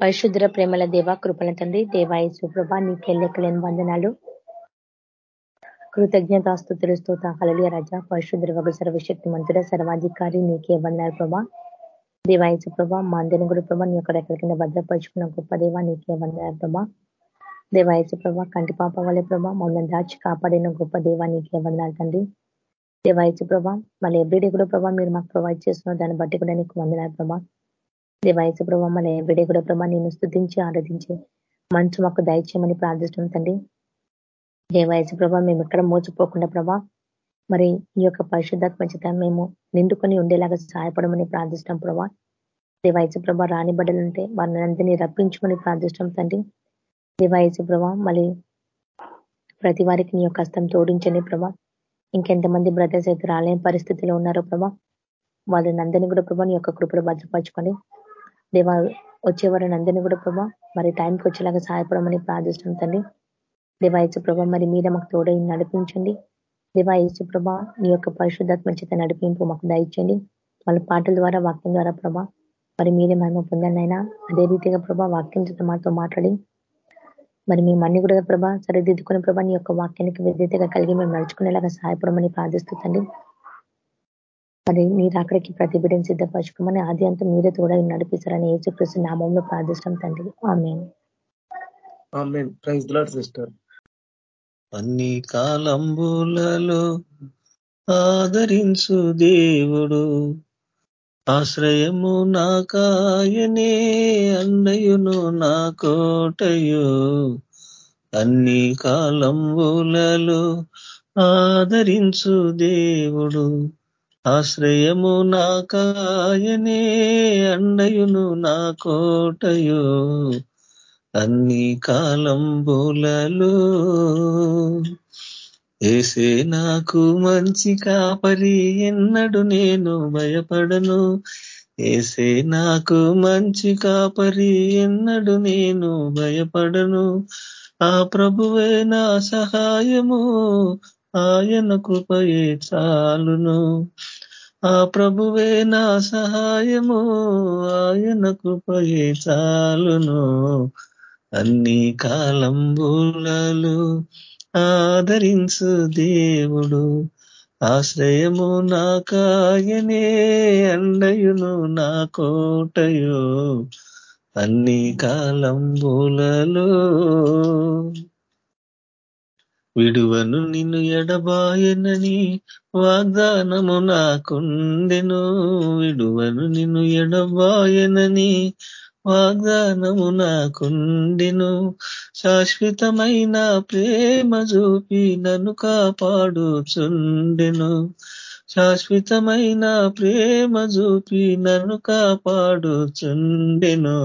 పరిశుద్ర ప్రేమల దేవ కృపల తండ్రి దేవాయసు ప్రభా నీకెళ్ళెక్కలేని లెక్కలేని వందనాలు. కృతజ్ఞతాస్తుతులు స్తోత హలలియ రాజా పరిశుద్ర వగ సర్వశక్తి మంతుడ సర్వాధికారి నీకే వందనాలు ప్రభా. దేవాయసు ప్రభా మా అందరిని కూడా నీ యొక్క రెక్కల కింద భద్రపరుచుకున్న గొప్ప దేవ నీకే వందనాలు ప్రభా. దేవాయసు ప్రభ కంటి పాప వల్ల ప్రభా మమ్మల్ని దాచి కాపాడిన గొప్ప దేవ నీకే వందనాలు తండ్రి. దేవాయసు ప్రభా మళ్ళీ ఎవ్రీడే కూడా ప్రభా మీరు మాకు ప్రొవైడ్ చేస్తున్న దాన్ని బట్టి కూడా నీకు వందనాలు ప్రభా. దేవాయసు ప్రభావ మన ఎవ్రీడే కూడా ప్రభా నేను స్థుతించి ఆరాధించి మంచు మాకు దయచేయమని ప్రార్థిస్తాం తండ్రి. దేవాయసు ప్రభా మేము ఎక్కడ మోచిపోకుండా ప్రభా మరి ఈ యొక్క పరిశుద్ధాత్మ చేత మేము నిండుకొని ఉండేలాగా సహాయపడమని ప్రార్థిస్తాం ప్రభా. దేవాయసు ప్రభా రాని బడ్డలుంటే వారిని అందరినీ రప్పించుకొని ప్రార్థిస్తాం తండ్రి. దేవాయసు ప్రభా మళ్ళీ ప్రతి వారికి నీ యొక్క హస్తం తోడించండి ప్రభా. ఇంకెంతమంది బ్రదర్స్ అయితే రాలేని పరిస్థితిలో ఉన్నారో ప్రభా వాళ్ళని అందరినీ కూడా ప్రభా నీ యొక్క కృపలు భద్రపరచుకొని దేవా వచ్చేవారిని అందరినీ కూడా ప్రభా. మరి టైంకి వచ్చేలాగా సహాయపడమని ప్రార్థిస్తున్నాం తండ్రి దేవాయచు ప్రభా మరి మీరే మాకు తోడై నడిపించండి. దేవాయచు ప్రభా మీ యొక్క పరిశుద్ధాత్మ చేత నడిపింపు మాకు దయచండి వాళ్ళ పాటల ద్వారా వాక్యం ద్వారా ప్రభా. మరి మీరే మహిమ పొందనైనా అదే రీతిగా ప్రభా వాక్యం చేత మాతో మాట్లాడి. మరి మేము అన్ని కూడా ప్రభా సరిదిద్దుకునే ప్రభా నీ యొక్క వాక్యానికి విద్యుతగా కలిగి మేము నడుచుకునేలాగా సహాయపడమని ప్రార్థిస్తుందండి మరి మీరు అక్కడికి ప్రతి బిడ్డను సిద్ధపరచుకోమని ఆది అంతా మీరే తోడ నడిపిస్తారని ఏసుకృష్ణ నామంలో ప్రార్థిస్తాం తండ్రి. సిస్టర్. అన్ని కాలంబులలో ఆదరించు దేవుడు. ఆశ్రయము నాకాయనే అండయును నా కోటయు. అన్ని కాలంబులలో ఆదరించు దేవుడు. ఆశ్రయము నా కాయనే అండయును నా కోటయో. అన్ని కాలంబులలో ఏసే నాకు మంచి కాపరి ఎన్నడు నేను భయపడను. ఏసే నాకు మంచి కాపరి ఎన్నడు నేను భయపడను. ఆ ప్రభువే నా సహాయము ఆయన కృపయే చాలును. ఆ ప్రభువే నా సహాయము ఆయన కృపయే చాలును. అన్ని కాలంబులలో ఆదరించు దేవుడు. ఆశ్రయము నాకాయనే అండయును నా కోటయో. అన్ని కాలంబులలో విడువను నిన్ను ఎడబాయనని వాగ్దానము నాకుండెను. విడువను నిన్ను ఎడబాయనని వాగ్దానము నాకుండెను. శాశ్వతమైన ప్రేమ చూపి నన్ను కాపాడుచుండెను. శాశ్వతమైన ప్రేమ చూపి నన్ను కాపాడుచుండెను.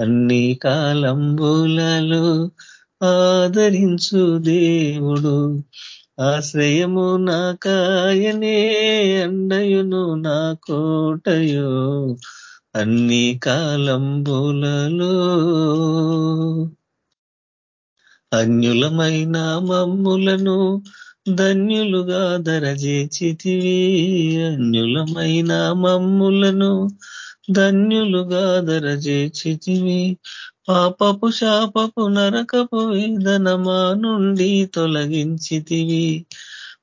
అన్ని కాలంబులలో ఆదరించు దేవుడు. ఆశ్రయము నా కాయనే అండయును నా కోటయో అన్ని కాలంబులలో. అన్యులమైన మమ్ములను ధన్యులుగా దరజేచితివి. అన్యులమైన మమ్ములను ధన్యులుగా దరజేచితివి. పాపపు శాపపు నరకపు వేదనమా నుండి తొలగించితివి.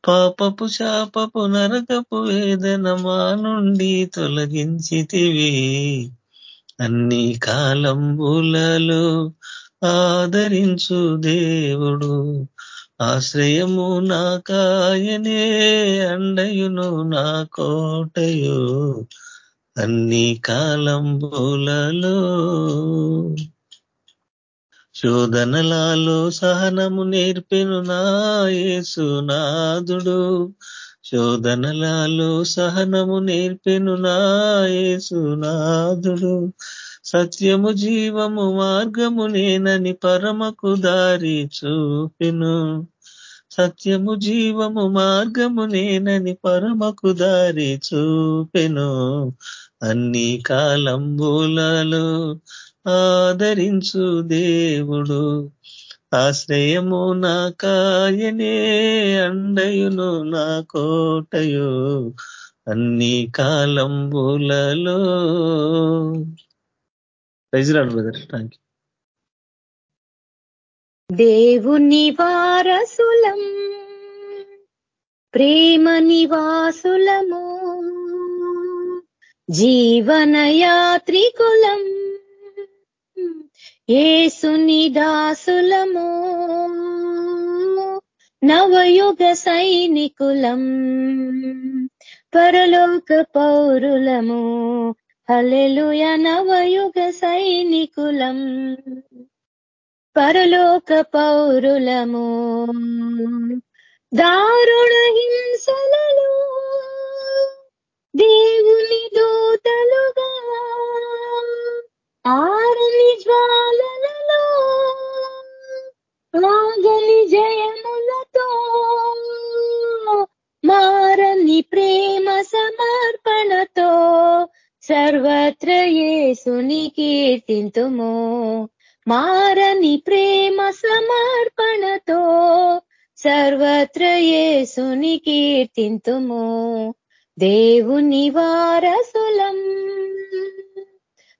పాపపు శాపపు నరకపు వేదనమా నుండి తొలగించితివి. అన్ని కాలంబులలో ఆదరించు దేవుడు. ఆశ్రయము నా కాయనే అండయును నా కోటయు. అన్ని కాలంబులలో శోధనలాలో సహనము నేర్పెను నాయసునాథుడు శోధనలాలో సహనము నేర్పెను నాయసునాథుడు సత్యము జీవము మార్గము నేనని పరమకు దారి చూపెను. సత్యము జీవము మార్గము నేనని పరమకు దారి చూపెను. అన్ని కాలంబులలో ఆదరించు దేవుడు. ఆశ్రయము నా కాయనే అండయును నా కోటయు. అన్ని కాలంబులలో. Praise the Lord brother thank you. దేవుని వారసులం ప్రేమ నివాసులము జీవనయాత్రికులం ఏసుని దాసులము నవయుగ సైనికులం పరలోక పౌరులము హలెలుయ నవయుగ సైనికులం పరలోక పౌరులము. దారుణ హింసలలో దేవుని దూతలుగా ఆరని జ్వాలలలో ఆగని జయములతో మారని ప్రేమ సమర్పణతో సర్వత్ర యేసుని కీర్తింతుము. మారని ప్రేమ సమర్పణతో సర్వత్ర యేసుని కీర్తింతుము. దేవుని వారసులం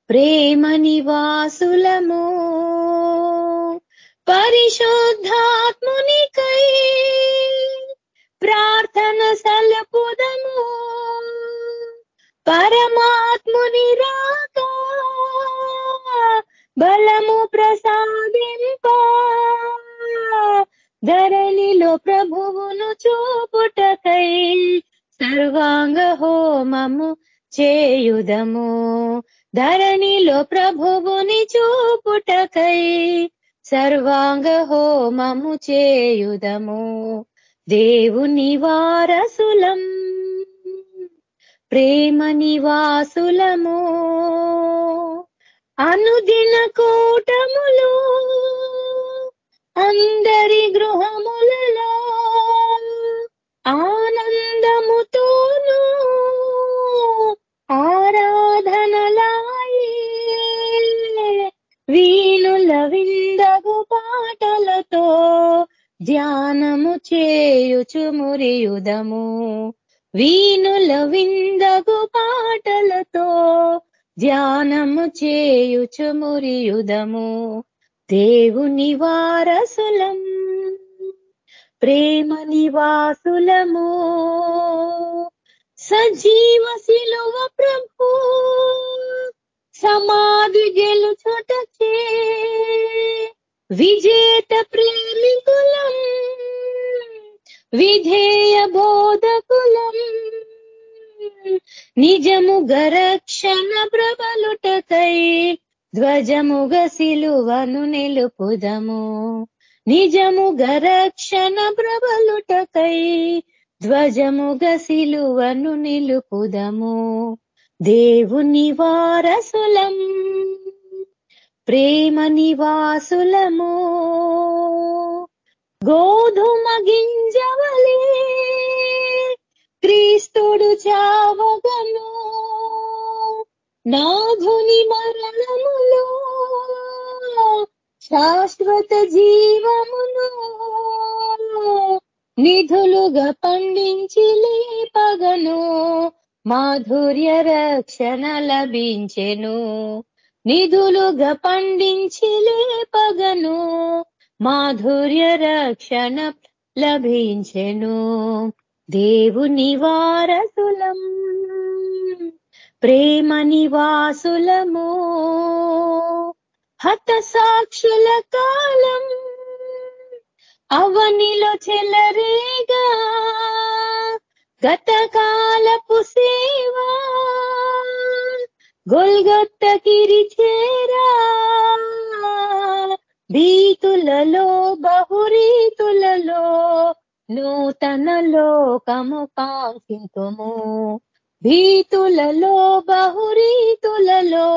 ప్రేమ నివాసులము పరిశుద్ధాత్మునికై ప్రార్థన సలపుదము పరమాత్ముని రాక బలము ప్రసాదింప ధరణిలో ప్రభువును చూపుటకై సర్వాంగ హోమము చేయుదము. ధరణిలో ప్రభువుని చూపుటకై సర్వాంగ హోమము చేయుదము. దేవుని వారసులం ప్రేమ నివాసులము. అనుదిన కూటములు ధ్యానము చేయుచు మురియుదము దేవుని వారసులం ప్రేమ నివాసులము. సజీవ శిలువ ప్రభు సమాధి గెలుచుటచే విజేత ప్రేమికులం విధేయ బోధకులం. నిజముగ రక్షణ ప్రబలుటకై ధ్వజముగ సిలువను నిలుపుదము. నిజముగ రక్షణ ప్రబలుటకై ధ్వజముగ సిలువను నిలుపుదము. దేవుని వారసులం ప్రేమ నివాసులము. గోధుమ గింజవలే క్రీస్తుడు చావగను నాధుని మరణములో శాశ్వత జీవమును నిధులుగా పండించి లేపగను. మాధుర్య రక్షణ లభించెను. నిధులుగా పండించి లేపగను. మాధుర్య రక్షణ లభించెను. దేవుని వారసులం ప్రేమ నివాసులము హత సాక్షుల కాలం అవనిలో చెలరేగా గతకాలపు సేవా గొల్గొత్త కిరిచేరా భీతులలో బహురీతులలో నూతన లోకము కాంకితుము భీతులలో బహురీతులలో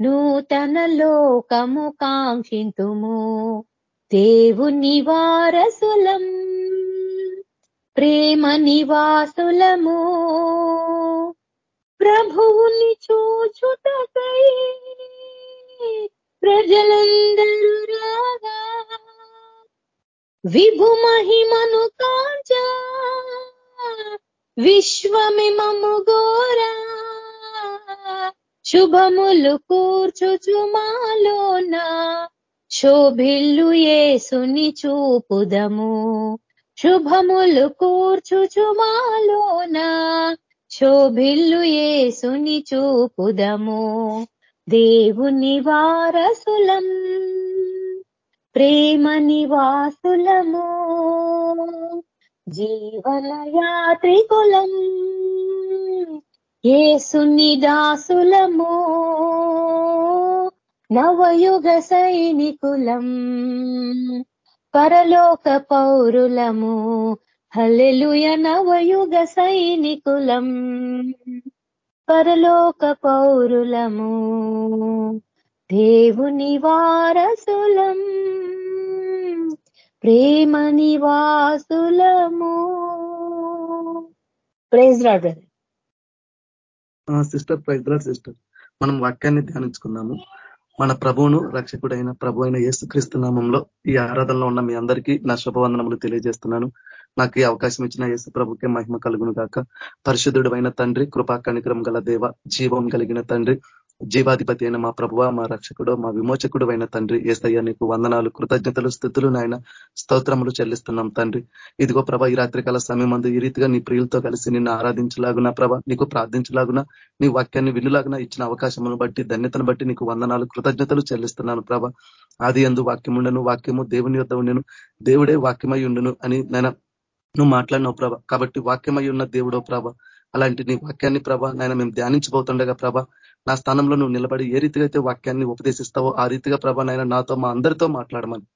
నూతన లోకము కాంక్షితుము. దేవుని వారసులం ప్రేమ నివాసులము. ప్రభువుని చూచుటకై ప్రజలందరూ రాగా విభు మహిమను కాంచ విశ్వమిమము గోరా శుభములు కూర్చుచుమాలోన శోభిల్లు ఏసుని చూపుదము. శుభములు కూర్చుచుమాలోన శోభిల్లు ఏసుని చూపుదము. దేవుని వారసులం ప్రేమ నివాసులము జీవన యాత్రికులం. ఏసుని దాసులము నవయుగ సైనికులం. పరలోక పౌరులము హలెలుయ నవయుగ సైనికులం. పరలోక పౌరులము దేవుని వారసులం ప్రేమ నివాసులము praise Lord sister praise sister మనం వాక్యాన్ని ధ్యానించుకున్నాము మన ప్రభువును రక్షకుడైన ప్రభు అయిన యేసుక్రీస్తు నామంలో ఈ ఆరాధనలో ఉన్న మీ అందరికీ నా శుభవందనములు తెలియజేస్తున్నాను. నాకు ఈ అవకాశం ఇచ్చిన యేసు ప్రభుకే మహిమ కలుగును గాక. పరిశుద్ధుడు తండ్రి కృపా కనికరం గల దేవ జీవం కలిగిన తండ్రి జీవాధిపతి అయిన మా ప్రభువ మా రక్షకుడు మా విమోచకుడు అయిన తండ్రి ఏసయ్య నీకు వందనాలు కృతజ్ఞతలు స్థుతులు నాయన. స్తోత్రములు చెల్లిస్తున్నాం తండ్రి. ఇదిగో ప్రభ ఈ రాత్రికాల సమయం అందు ఈ రీతిగా నీ ప్రియులతో కలిసి నిన్ను ఆరాధించలాగునా ప్రభ నీకు ప్రార్థించలాగునా నీ వాక్యాన్ని వినులాగునా ఇచ్చిన అవకాశమును బట్టి ధన్యతను బట్టి నీకు వందనాలు కృతజ్ఞతలు చెల్లిస్తున్నాను ప్రభ. ఆది ఎందు వాక్యముండను వాక్యము దేవుని యొద్ద ఉండను దేవుడే వాక్యమై ఉండును అని నేను నువ్వు మాట్లాడినావు ప్రభ. కాబట్టి వాక్యమై ఉన్న దేవుడో ప్రభ అలాంటి నీ వాక్యాన్ని ప్రభ నాయన మేము ధ్యానించబోతుండగా ప్రభ నా స్థానంలో నువ్వు నిలబడి ఏ రీతిగా అయితే వాక్యాన్ని ఉపదేశిస్తావో ఆ రీతిగా ప్రభ నాయన నాతో మా అందరితో మాట్లాడమని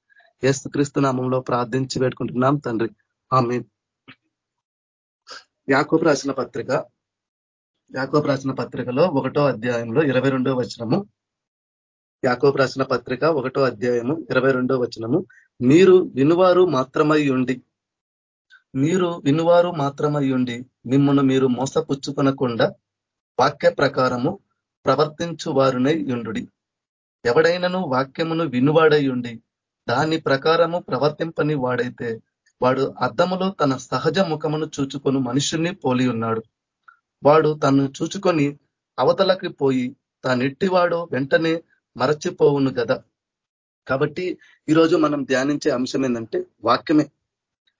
ఏసుక్రీస్తు నామంలో ప్రార్థించి పెట్టుకుంటున్నాం తండ్రి. ఆమె యాకోబు రాసిన పత్రిక యాకోబు రాసిన పత్రికలో ఒకటో అధ్యాయంలో ఇరవై రెండో వచనము. యాకోబు రాసిన పత్రిక ఒకటో అధ్యాయము ఇరవై వచనము. మీరు వినువారు మాత్రమై ఉండి మీరు వినువారు మాత్రమై ఉండి మిమ్మల్ని మీరు మోసపుచ్చుకొనకుండా వాక్య ప్రకారము ప్రవర్తించు వారునై యుండు ఎవడైనను వాక్యమును వినువాడై ఉండి దాని ప్రకారము ప్రవర్తింపని వాడైతే వాడు అద్దములో తన సహజ ముఖమును చూచుకొని మనుషుల్ని పోలి ఉన్నాడు. వాడు తను చూచుకొని అవతలకి పోయి తానెట్టివాడో వెంటనే మరచిపోవును కదా కాబట్టి ఈరోజు మనం ధ్యానించే అంశం ఏంటంటే వాక్యమే.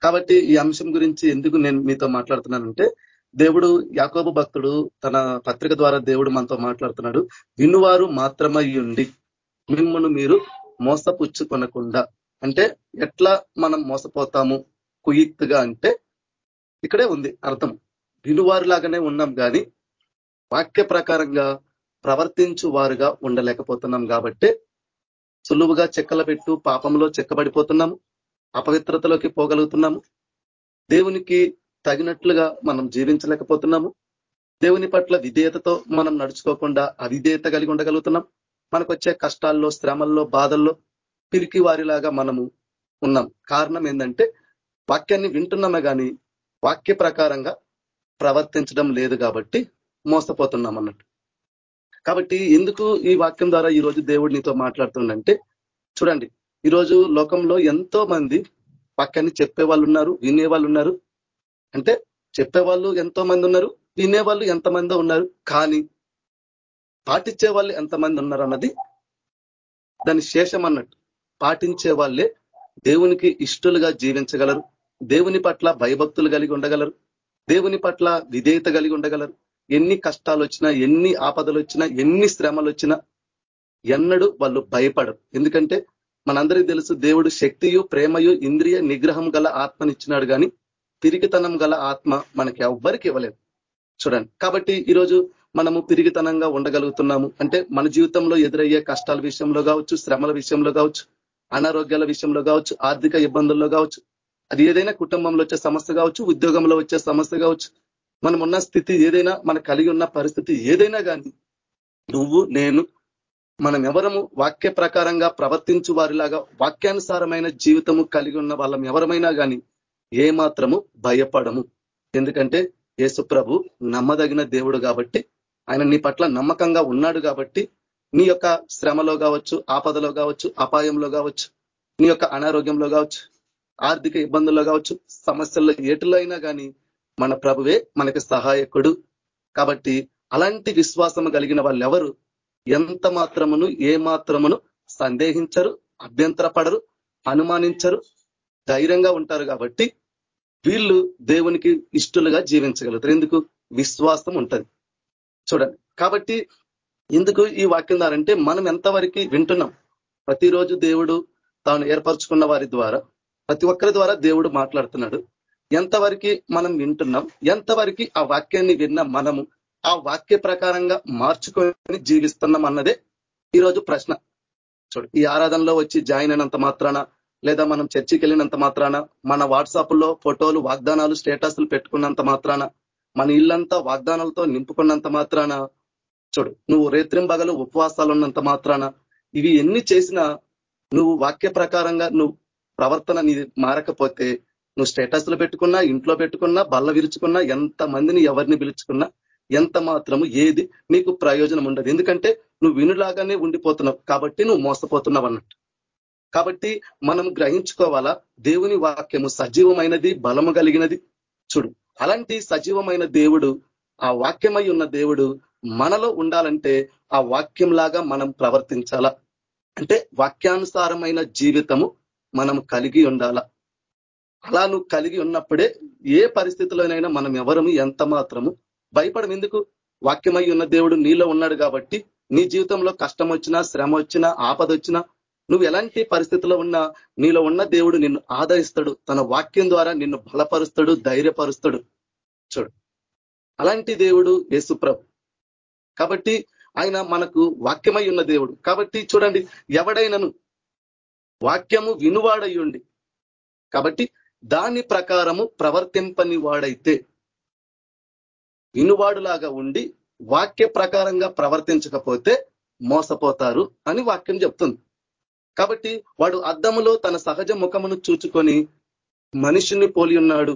కాబట్టి ఈ అంశం గురించి ఎందుకు నేను మీతో మాట్లాడుతున్నానంటే దేవుడు యాకోబు భక్తుడు తన పత్రిక ద్వారా దేవుడు మనతో మాట్లాడుతున్నాడు. వినువారు మాత్రమై ఉండి మిమ్మల్ని మీరు మోసపుచ్చుకొనకుండా. అంటే ఎట్లా మనం మోసపోతాము? కుయిత్తుగా అంటే ఇక్కడే ఉంది అర్థం. వినువారు లాగానే ఉన్నాం కానీ వాక్య ప్రకారంగా ప్రవర్తించు వారుగా ఉండలేకపోతున్నాం కాబట్టి సులువుగా చెక్కల పెట్టు పాపంలో చెక్కబడిపోతున్నాము. అపవిత్రతలోకి పోగలుగుతున్నాము. దేవునికి తగినట్లుగా మనం జీవించలేకపోతున్నాము. దేవుని పట్ల విధేయతతో మనం నడుచుకోకుండా అవిధేయత కలిగి ఉండగలుగుతున్నాం. మనకు వచ్చే కష్టాల్లో శ్రమల్లో బాధల్లో పిరికి వారిలాగా మనము ఉన్నాం. కారణం ఏంటంటే వాక్యాన్ని వింటున్నామే కానీ వాక్య ప్రకారంగా ప్రవర్తించడం లేదు కాబట్టి మోసపోతున్నాం అన్నట్టు. కాబట్టి ఎందుకు ఈ వాక్యం ద్వారా ఈరోజు దేవుడు నీతో మాట్లాడుతుండంటే చూడండి ఈరోజు లోకంలో ఎంతో మంది పక్కని చెప్పే వాళ్ళు ఉన్నారు వినే వాళ్ళు ఉన్నారు. అంటే చెప్పేవాళ్ళు ఎంతో మంది ఉన్నారు వినేవాళ్ళు ఎంతమందో ఉన్నారు. కానీ పాటించే వాళ్ళు ఎంతమంది ఉన్నారు అన్నది దాని శేషం అన్నట్టు. పాటించే వాళ్ళే దేవునికి ఇష్టలుగా జీవించగలరు. దేవుని పట్ల భయభక్తులు కలిగి ఉండగలరు. దేవుని పట్ల విధేయత కలిగి ఉండగలరు. ఎన్ని కష్టాలు వచ్చినా ఎన్ని ఆపదలు వచ్చినా ఎన్ని శ్రమలు వచ్చినా ఎన్నడూ వాళ్ళు భయపడరు. ఎందుకంటే మనందరికీ తెలుసు దేవుడు శక్తియు ప్రేమయు ఇంద్రియ నిగ్రహం గల ఆత్మనిచ్చినాడు కానీ పిరికితనం గల ఆత్మ మనకి ఎవ్వరికి ఇవ్వలేదు. చూడండి. కాబట్టి ఈరోజు మనము పిరిగితనంగా ఉండగలుగుతున్నాము. అంటే మన జీవితంలో ఎదురయ్యే కష్టాల విషయంలో కావచ్చు శ్రమల విషయంలో కావచ్చు అనారోగ్యాల విషయంలో కావచ్చు ఆర్థిక ఇబ్బందుల్లో కావచ్చు అది ఏదైనా కుటుంబంలో వచ్చే సమస్య కావచ్చు ఉద్యోగంలో వచ్చే సమస్య కావచ్చు మనం ఉన్న స్థితి ఏదైనా మన కలిగి ఉన్న పరిస్థితి ఏదైనా కానీ నువ్వు నేను మనం ఎవరము వాక్య ప్రకారంగా ప్రవర్తించు వారిలాగా వాక్యానుసారమైన జీవితము కలిగి ఉన్న వాళ్ళం ఎవరమైనా కానీ ఏ మాత్రము భయపడము. ఎందుకంటే యేసుప్రభు నమ్మదగిన దేవుడు కాబట్టి ఆయన నీ పట్ల నమ్మకంగా ఉన్నాడు కాబట్టి నీ యొక్క శ్రమలో కావచ్చు ఆపదలో కావచ్చు అపాయంలో కావచ్చు నీ యొక్క అనారోగ్యంలో కావచ్చు ఆర్థిక ఇబ్బందుల్లో కావచ్చు సమస్యల్లో ఏటిలో అయినా కానీ మన ప్రభువే మనకి సహాయకుడు. కాబట్టి అలాంటి విశ్వాసం కలిగిన వాళ్ళు ఎవరు ఎంత మాత్రమును ఏ మాత్రమును సందేహించరు అభ్యంతరపడరు అనుమానించరు ధైర్యంగా ఉంటారు కాబట్టి వీళ్ళు దేవునికి ఇష్టలుగా జీవించగలుగుతారు. ఎందుకు? విశ్వాసం ఉంటుంది. చూడండి. కాబట్టి ఎందుకు ఈ వాక్యం ద్వారా అంటే మనం ఎంతవరకు వింటున్నాం? ప్రతిరోజు దేవుడు తాను ఏర్పరచుకున్న వారి ద్వారా ప్రతి ఒక్కరి ద్వారా దేవుడు మాట్లాడుతున్నాడు. ఎంతవరకు మనం వింటున్నాం? ఎంతవరకు ఆ వాక్యాన్ని విన్న మనము ఆ వాక్య ప్రకారంగా మార్చుకొని జీవిస్తున్నాం అన్నదే ఈరోజు ప్రశ్న. చూడు ఈ ఆరాధనలో వచ్చి జాయిన్ అయినంత మాత్రాన లేదా మనం చర్చికి వెళ్ళినంత మాత్రాన మన వాట్సాప్లో ఫోటోలు వాగ్దానాలు స్టేటస్లు పెట్టుకున్నంత మాత్రాన మన ఇల్లంతా వాగ్దానాలతో నింపుకున్నంత మాత్రాన చూడు నువ్వు రేత్రింబగలు ఉపవాసాలు ఉన్నంత మాత్రాన ఇవి ఎన్ని చేసినా నువ్వు వాక్య ప్రకారంగా నువ్వు ప్రవర్తన మారకపోతే నువ్వు స్టేటస్లు పెట్టుకున్నా ఇంట్లో పెట్టుకున్నా బల్ల విరుచుకున్నా ఎంత మందిని ఎవరిని పిలుచుకున్నా ఎంత మాత్రము ఏది నీకు ప్రయోజనం ఉండదు. ఎందుకంటే నువ్వు వినులాగానే ఉండిపోతున్నావు. కాబట్టి నువ్వు మోసపోతున్నావు అన్నట్టు. కాబట్టి మనం గ్రహించుకోవాలా దేవుని వాక్యము సజీవమైనది బలము కలిగినది. చూడు అలాంటి సజీవమైన దేవుడు ఆ వాక్యమై ఉన్న దేవుడు మనలో ఉండాలంటే ఆ వాక్యంలాగా మనం ప్రవర్తించాలా? అంటే వాక్యానుసారమైన జీవితము మనం కలిగి ఉండాలా? అలా నువ్వు కలిగి ఉన్నప్పుడే ఏ పరిస్థితిలోనైనా మనం ఎవరము ఎంత మాత్రము భయపడం ఎందుకు వాక్యమై ఉన్న దేవుడు నీలో ఉన్నాడు కాబట్టి నీ జీవితంలో కష్టం వచ్చినా శ్రమ వచ్చినా ఆపద వచ్చినా నువ్వు ఎలాంటి పరిస్థితిలో ఉన్నా నీలో ఉన్న దేవుడు నిన్ను ఆదరిస్తాడు. తన వాక్యం ద్వారా నిన్ను బలపరుస్తాడు ధైర్యపరుస్తాడు. చూడు. అలాంటి దేవుడు యేసుప్రభు కాబట్టి ఆయన మనకు వాక్యమై ఉన్న దేవుడు. కాబట్టి చూడండి ఎవడైనను వాక్యము వినువాడయ్యుండి కాబట్టి దాని ప్రకారము ప్రవర్తింపని వాడైతే వినువాడులాగా ఉండి వాక్య ప్రకారంగా ప్రవర్తించకపోతే మోసపోతారు అని వాక్యం చెప్తుంది. కాబట్టి వాడు అద్దములో తన సహజ ముఖమును చూచుకొని మనిషిని పోలి ఉన్నాడు.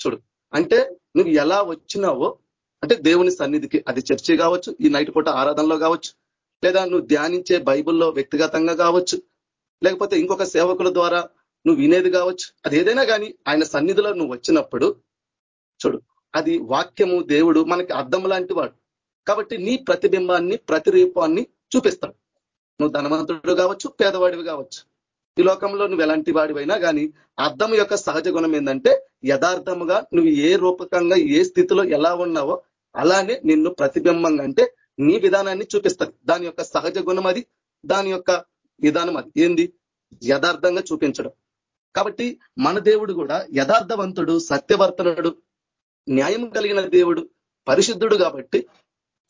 చూడు అంటే నువ్వు ఎలా వచ్చినావో అంటే దేవుని సన్నిధికి అది చర్చి కావచ్చు ఈ నైట్ పూట ఆరాధనలో కావచ్చు లేదా నువ్వు ధ్యానించే బైబుల్లో వ్యక్తిగతంగా కావచ్చు లేకపోతే ఇంకొక సేవకుల ద్వారా నువ్వు వినేది కావచ్చు అది ఏదైనా కానీ ఆయన సన్నిధిలో నువ్వు వచ్చినప్పుడు చూడు అది వాక్యము దేవుడు మనకి అర్థం లాంటి వాడు. కాబట్టి నీ ప్రతిబింబాన్ని ప్రతిరూపాన్ని చూపిస్తాడు. నువ్వు ధనవంతుడు కావచ్చు పేదవాడివి కావచ్చు. ఈ లోకంలో నువ్వు ఎలాంటి వాడివైనా కానీ అర్థం యొక్క సహజ గుణం ఏంటంటే యథార్థముగా నువ్వు ఏ రూపకంగా ఏ స్థితిలో ఎలా ఉన్నావో అలానే నిన్ను ప్రతిబింబంగా అంటే నీ విధానాన్ని చూపిస్తుంది దాని యొక్క సహజ గుణం అది దాని యొక్క విధానం అది. ఏంది? యథార్థంగా చూపించడం. కాబట్టి మన దేవుడు కూడా యథార్థవంతుడు సత్యవర్తనుడు. న్యాయం కలిగిన దేవుడు పరిశుద్ధుడు కాబట్టి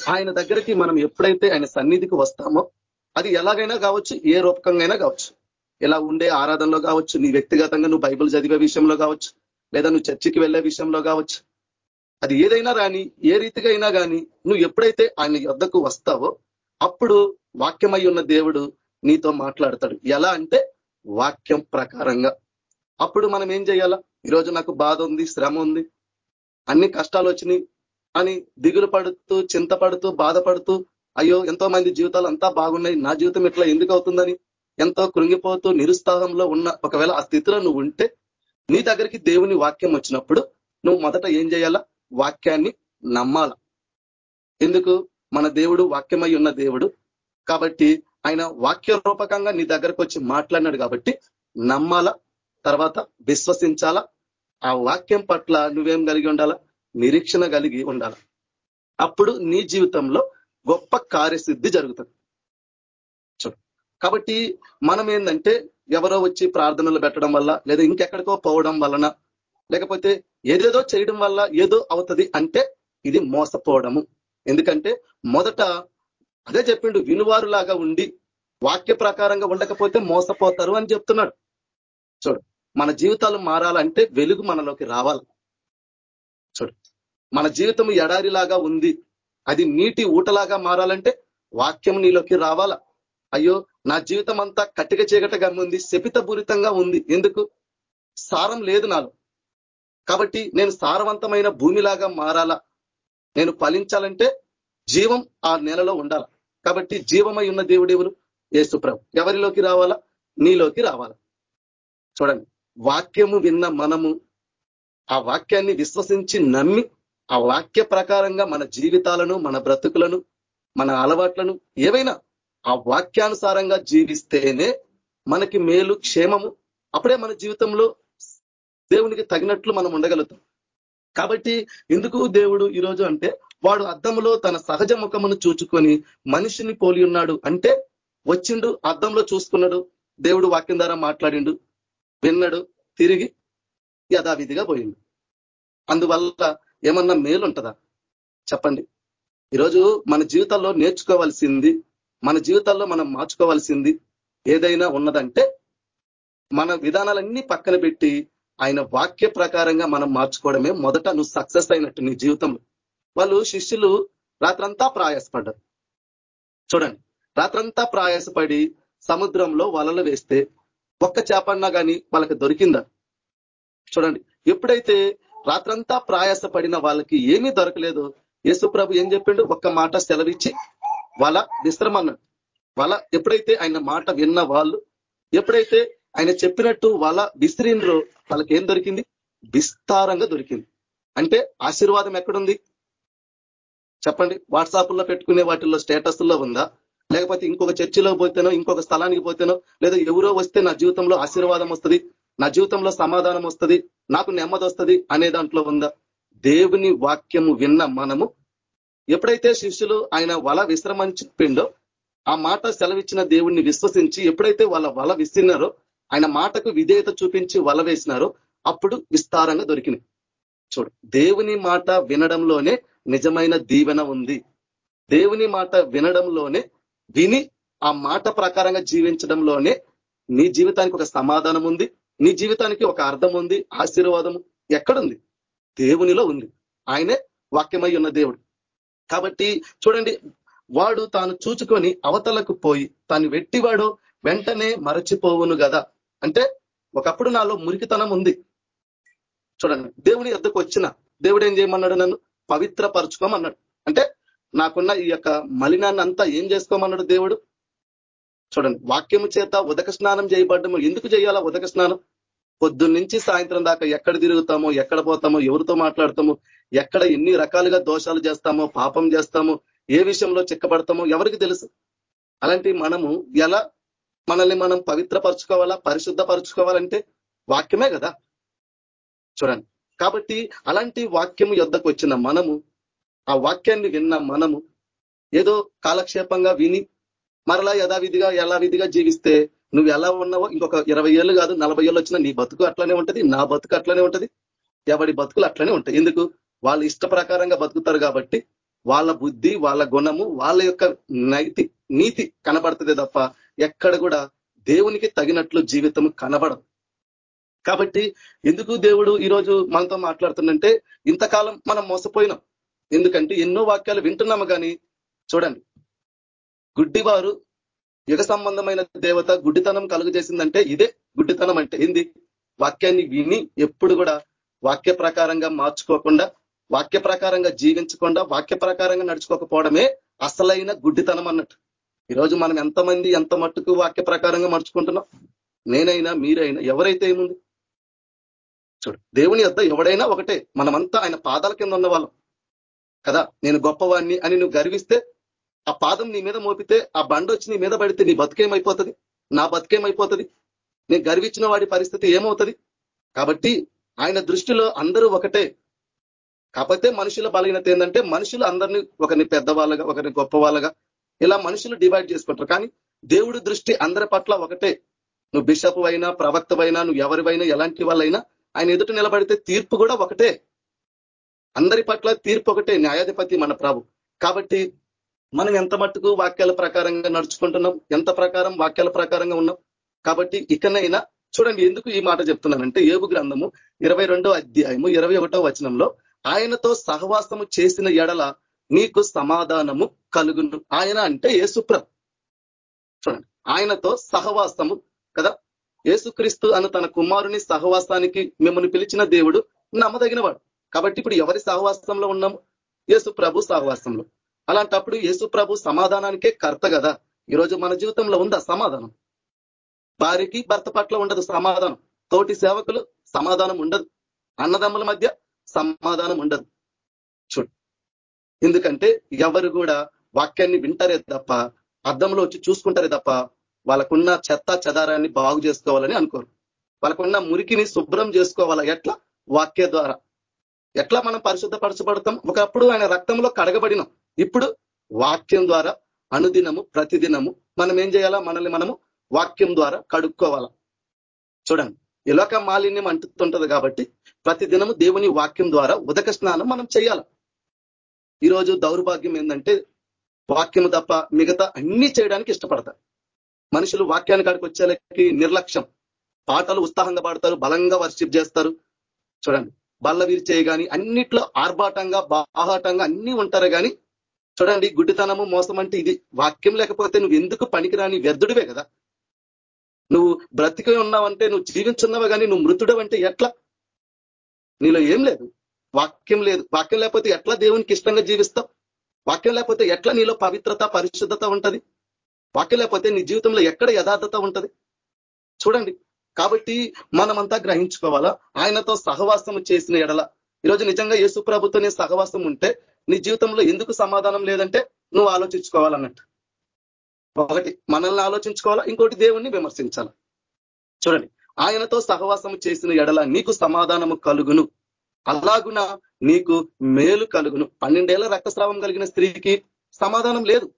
ఆయన దగ్గరికి మనం ఎప్పుడైతే ఆయన సన్నిధికి వస్తామో అది ఎలాగైనా కావచ్చు ఏ రూపకంగా కావచ్చు. ఇలా ఉండే ఆరాధనలో కావచ్చు నీ వ్యక్తిగతంగా నువ్వు బైబుల్ చదివే విషయంలో కావచ్చు లేదా నువ్వు చర్చికి వెళ్ళే విషయంలో కావచ్చు. అది ఏదైనా రాని ఏ రీతిగా అయినా కానీ నువ్వు ఎప్పుడైతే ఆయన యొద్దకు వస్తావో అప్పుడు వాక్యమై ఉన్న దేవుడు నీతో మాట్లాడతాడు. ఎలా అంటే వాక్యం ప్రకారంగా. అప్పుడు మనం ఏం చేయాలా? ఈరోజు నాకు బాధ ఉంది శ్రమ ఉంది అన్ని కష్టాలు వచ్చినాయి. అని దిగులు పడుతూ చింతపడుతూ బాధపడుతూ అయ్యో ఎంతో మంది జీవితాలు అంతా బాగున్నాయి. నా జీవితం ఇట్లా ఎందుకు అవుతుందని ఎంతో కృంగిపోతూ నిరుత్సాహంలో ఉన్న ఒకవేళ ఆ స్థితిలో నువ్వు ఉంటే నీ దగ్గరికి దేవుని వాక్యం వచ్చినప్పుడు నువ్వు మొదట ఏం చేయాలా? వాక్యాన్ని నమ్మాల. ఎందుకు? మన దేవుడు వాక్యమై ఉన్న దేవుడు కాబట్టి ఆయన వాక్య రూపకంగా నీ దగ్గరకు వచ్చి మాట్లాడినాడు కాబట్టి నమ్మాల? తర్వాత విశ్వసించాలా? ఆ వాక్యం పట్ల నువ్వేం కలిగి ఉండాలా? నిరీక్షణ కలిగి ఉండాల? అప్పుడు నీ జీవితంలో గొప్ప కార్యసిద్ధి జరుగుతుంది. చూడు. కాబట్టి మనం ఏంటంటే ఎవరో వచ్చి ప్రార్థనలు పెట్టడం వల్ల లేదా ఇంకెక్కడికో పోవడం వలన లేకపోతే ఏదేదో చేయడం వల్ల ఏదో అవుతుంది అంటే ఇది మోసపోవడము. ఎందుకంటే మొదట అదే చెప్పిండు వినువారులాగా ఉండి వాక్య ప్రకారంగా ఉండకపోతే మోసపోతారు అని చెప్తున్నాడు. చూడు. మన జీవితాలు మారాలంటే వెలుగు మనలోకి రావాలి. చూడు మన జీవితం ఎడారిలాగా ఉంది. అది నీటి ఊటలాగా మారాలంటే వాక్యం నీలోకి రావాలా? అయ్యో నా జీవితం అంతా కట్టిక చీకటగా ఉంది శపిత పూరితంగా ఉంది. ఎందుకు? సారం లేదు నాలో. కాబట్టి నేను సారవంతమైన భూమిలాగా మారాలా? నేను ఫలించాలంటే జీవం ఆ నెలలో ఉండాల? కాబట్టి జీవమై ఉన్న దేవుడేవులు ఏసుప్రభు ఎవరిలోకి రావాలా? నీలోకి రావాలా? చూడండి. వాక్యము విన్న మనము ఆ వాక్యాన్ని విశ్వసించి నమ్మి ఆ వాక్య ప్రకారంగా మన జీవితాలను మన బ్రతుకులను మన అలవాట్లను ఏవైనా ఆ వాక్యానుసారంగా జీవిస్తేనే మనకి మేలు క్షేమము. అప్పుడే మన జీవితంలో దేవునికి తగినట్లు మనం ఉండగలుగుతాం. కాబట్టి ఎందుకు దేవుడు ఈరోజు అంటే వాడు అద్దంలో తన సహజ ముఖమును చూచుకొని మనిషిని పోలి ఉన్నాడు అంటే వచ్చిండు అద్దంలో చూసుకున్నాడు దేవుడు వాక్యం ద్వారా మాట్లాడిండు. విన్నాడు తిరిగి యథావిధిగా పోయిండు. అందువల్ల ఏమన్నా మేలు ఉంటుందా చెప్పండి. ఈరోజు మన జీవితాల్లో నేర్చుకోవాల్సింది మన జీవితాల్లో మనం మార్చుకోవాల్సింది ఏదైనా ఉన్నదంటే మన విధానాలన్నీ పక్కన పెట్టి ఆయన వాక్య ప్రకారంగా మనం మార్చుకోవడమే మొదట నువ్వు సక్సెస్ అయినట్టు నీ జీవితంలో. వాళ్ళు శిష్యులు రాత్రంతా ప్రయాసపడ్డారు. చూడండి రాత్రంతా ప్రయాసపడి సముద్రంలో వలలు వేస్తే ఒక్క చేపన్నా కానీ వాళ్ళకి దొరికిందా? చూడండి ఎప్పుడైతే రాత్రంతా ప్రయాసపడిన వాళ్ళకి ఏమీ దొరకలేదు యేసుప్రభు ఏం చెప్పిండు? ఒక్క మాట సెలవిచ్చి వాళ్ళ విశ్రమన్నాడు. వాళ్ళ ఎప్పుడైతే ఆయన మాట విన్న వాళ్ళు ఎప్పుడైతే ఆయన చెప్పినట్టు వాళ్ళ విసిరినరు వాళ్ళకి ఏం దొరికింది? విస్తారంగా దొరికింది. అంటే ఆశీర్వాదం ఎక్కడుంది? చెప్పండి వాట్సాప్లో పెట్టుకునే వాటిల్లో స్టేటస్లో ఉందా? లేకపోతే ఇంకొక చర్చిలో పోతేనో ఇంకొక స్థలానికి పోతేనో లేదా ఎవరో వస్తే నా జీవితంలో ఆశీర్వాదం వస్తుంది నా జీవితంలో సమాధానం వస్తుంది నాకు నెమ్మది వస్తుంది అనే దాంట్లో ఉందా? దేవుని వాక్యము విన్న మనము ఎప్పుడైతే శిష్యులు ఆయన వల విశ్రమని చెప్పిండో ఆ మాట సెలవిచ్చిన దేవుణ్ణి విశ్వసించి ఎప్పుడైతే వాళ్ళ వల విసిరినారో ఆయన మాటకు విధేయత చూపించి వల వేసినారో అప్పుడు విస్తారంగా దొరికినాయి. చూడు దేవుని మాట వినడంలోనే నిజమైన దీవెన ఉంది. దేవుని మాట వినడంలోనే విని ఆ మాట ప్రకారంగా జీవించడంలోనే నీ జీవితానికి ఒక సమాధానం ఉంది నీ జీవితానికి ఒక అర్థం ఉంది ఆశీర్వాదము ఎక్కడుంది? దేవునిలో ఉంది. ఆయనే వాక్యమై ఉన్న దేవుడు. కాబట్టి చూడండి వాడు తాను చూచుకొని అవతలకు పోయి తాను వెట్టివాడు వెంటనే మరచిపోవును కదా అంటే ఒకప్పుడు నాలో మురికితనం ఉంది. చూడండి దేవుని ఎద్దకు వచ్చిన దేవుడు ఏం చేయమన్నాడు నన్ను? పవిత్ర పరుచుకోమన్నాడు అంటే నాకున్న ఈ యొక్క మలినాన్ని అంతా ఏం చేసుకోమన్నాడు దేవుడు? చూడండి వాక్యము చేత ఉదక స్నానం చేయబడ్డము. ఎందుకు చేయాలా ఉదక స్నానం? పొద్దున్నుంచి సాయంత్రం దాకా ఎక్కడ తిరుగుతామో ఎక్కడ పోతామో ఎవరితో మాట్లాడతాము ఎక్కడ ఎన్ని రకాలుగా దోషాలు చేస్తామో పాపం చేస్తాము ఏ విషయంలో చిక్కబడతామో ఎవరికి తెలుసు? అలాంటి మనము ఎలా మనల్ని మనం పవిత్రపరచుకోవాలా పరిశుద్ధపరచుకోవాలంటే వాక్యమే కదా? చూడండి కాబట్టి అలాంటి వాక్యము యొద్దకు వచ్చిన మనము ఆ వాక్యాన్ని విన్న మనము ఏదో కాలక్షేపంగా విని మరలా యథావిధిగా ఎలా విధిగా జీవిస్తే నువ్వు ఎలా ఉన్నావో ఇంకొక ఇరవై ఏళ్ళు కాదు నలభై ఏళ్ళు వచ్చినా నీ బతుకు అట్లనే ఉంటది నా బతుకు అట్లనే ఉంటది ఎవడి బతుకులు అట్లనే ఉంటాయి. ఎందుకు? వాళ్ళు ఇష్ట ప్రకారంగా బతుకుతారు కాబట్టి వాళ్ళ బుద్ధి వాళ్ళ గుణము వాళ్ళ యొక్క నైతి నీతి కనబడుతుంది తప్ప ఎక్కడ కూడా దేవునికి తగినట్లు జీవితం కనబడదు కాబట్టి ఎందుకు దేవుడు ఈరోజు మనతో మాట్లాడుతుందంటే ఇంతకాలం మనం మోసపోయినాం. ఎందుకంటే ఎన్నో వాక్యాలు వింటున్నాము కానీ చూడండి. గుడ్డివారు యుగ సంబంధమైన దేవత గుడ్డితనం కలుగజేసిందంటే ఇదే గుడ్డితనం అంటే ఏంది? వాక్యాన్ని విని ఎప్పుడు కూడా వాక్య ప్రకారంగా మార్చుకోకుండా వాక్య ప్రకారంగా జీవించకుండా వాక్య ప్రకారంగా నడుచుకోకపోవడమే అసలైన గుడ్డితనం అన్నట్టు. ఈరోజు మనం ఎంతమంది ఎంత మట్టుకు వాక్య ప్రకారంగా మర్చుకుంటున్నాం? నేనైనా మీరైనా ఎవరైతే ఏముంది? చూడు దేవుని వద్ద ఎవడైనా ఒకటే. మనమంతా ఆయన పాదాల కింద ఉన్న వాళ్ళం కదా? నేను గొప్పవాణ్ణి అని నువ్వు గర్విస్తే ఆ పాదం నీ మీద మోపితే ఆ బండ వచ్చి నీ మీద పడితే నీ బతుకేమైపోతుంది? నా బతుకేమైపోతుంది? నేను గర్వించిన వాడి పరిస్థితి ఏమవుతుంది? కాబట్టి ఆయన దృష్టిలో అందరూ ఒకటే. కాకపోతే మనుషుల బలహీనత ఏంటంటే మనుషులు అందరినీ ఒకరిని పెద్దవాళ్ళగా ఒకరిని గొప్ప వాళ్ళగా ఇలా మనుషులు డివైడ్ చేసుకుంటారు. కానీ దేవుడి దృష్టి అందరి పట్ల ఒకటే. నువ్వు బిషప్ అయినా ప్రవక్తవైనా నువ్వు ఎవరివైనా ఎలాంటి వాళ్ళైనా ఆయన ఎదుట నిలబడితే తీర్పు కూడా ఒకటే. అందరి పట్ల తీర్పు ఒకటే న్యాయాధిపతి మన ప్రభు. కాబట్టి మనం ఎంత మట్టుకు వాక్యాల ప్రకారంగా నడుచుకుంటున్నాం ఎంత ప్రకారం వాక్యాల ప్రకారంగా ఉన్నాం? కాబట్టి ఇకనైనా చూడండి ఎందుకు ఈ మాట చెప్తున్నానంటే ఏబు గ్రంథము ఇరవై అధ్యాయము ఇరవై వచనంలో ఆయనతో సహవాసము చేసిన ఎడల నీకు సమాధానము కలుగును. ఆయన అంటే ఏసుప్ర చూడండి ఆయనతో సహవాసము కదా? ఏసుక్రీస్తు అను తన కుమారుని సహవాసానికి మిమ్మల్ని పిలిచిన దేవుడు నమ్మదగినవాడు. కాబట్టి ఇప్పుడు ఎవరి సహవాసంలో ఉన్నాము? యేసు ప్రభు సహవాసంలో. అలాంటప్పుడు యేసు ప్రభు సమాధానానికే కర్త కదా. ఈరోజు మన జీవితంలో ఉందా సమాధానం? భార్యకి భర్త పట్ల ఉండదు సమాధానం. తోటి సేవకులు సమాధానం ఉండదు. అన్నదమ్ముల మధ్య సమాధానం ఉండదు. చూడు. ఎందుకంటే ఎవరు కూడా వాక్యాన్ని వింటారే తప్ప అర్థంలో వచ్చి చూసుకుంటారే తప్ప వాళ్ళకున్న చెత్త చెదారాన్ని బాగు చేసుకోవాలని అనుకోరు. వాళ్ళకున్న మురికిని శుభ్రం చేసుకోవాలా? ఎట్లా? వాక్య ద్వారా. ఎట్లా మనం పరిశుద్ధపరచబడతాం? ఒకప్పుడు ఆయన రక్తంలో కడగబడినాం. ఇప్పుడు వాక్యం ద్వారా అనుదినము ప్రతిదినము మనం ఏం చేయాలా? మనల్ని మనము వాక్యం ద్వారా కడుక్కోవాలా? చూడండి ఇలాక మాలిన్యం అంటుతుంటది కాబట్టి ప్రతిదినము దేవుని వాక్యం ద్వారా ఉదక స్నానం మనం చేయాలి? ఈరోజు దౌర్భాగ్యం ఏంటంటే వాక్యం తప్ప మిగతా అన్ని చేయడానికి ఇష్టపడతారు. మనుషులు వాక్యాన్ని కాడికి వచ్చేలకి నిర్లక్ష్యం. పాటలు ఉత్సాహంగా పాడతారు బలంగా వర్షిప్ చేస్తారు. చూడండి బల్ల విరిచేయ కానీ అన్నిట్లో ఆర్భాటంగా బాహాటంగా అన్ని ఉంటారు కానీ చూడండి గుడ్డితనము మోసం అంటే ఇది వాక్యం లేకపోతే నువ్వు ఎందుకు పనికిరాని వ్యర్థుడివే కదా? నువ్వు బ్రతికి ఉన్నావంటే నువ్వు జీవించున్నావా కానీ నువ్వు మృతుడవంటే ఎట్లా? నీలో ఏం లేదు. వాక్యం లేదు. వాక్యం లేకపోతే ఎట్లా దేవునికి ఇష్టంగా జీవిస్తావు? వాక్యం లేకపోతే ఎట్లా నీలో పవిత్రత పరిశుద్ధత ఉంటుంది? వాక్యం లేకపోతే నీ జీవితంలో ఎక్కడ యథార్థత ఉంటుంది? చూడండి కాబట్టి మనమంతా గ్రహించుకోవాలా? ఆయనతో సహవాసం చేసిన ఎడల. ఈరోజు నిజంగా యేసు ప్రభుత్వం నీ సహవాసం ఉంటే నీ జీవితంలో ఎందుకు సమాధానం లేదంటే నువ్వు ఆలోచించుకోవాలన్నట్టు. ఒకటి మనల్ని ఆలోచించుకోవాలా? ఇంకోటి దేవుణ్ణి విమర్శించాలి? చూడండి ఆయనతో సహవాసం చేసిన ఎడల నీకు సమాధానము కలుగును. అలాగున నీకు మేలు కలుగును. పన్నెండేళ్ళ రక్తస్రావం కలిగిన స్త్రీకి సమాధానం లేదు.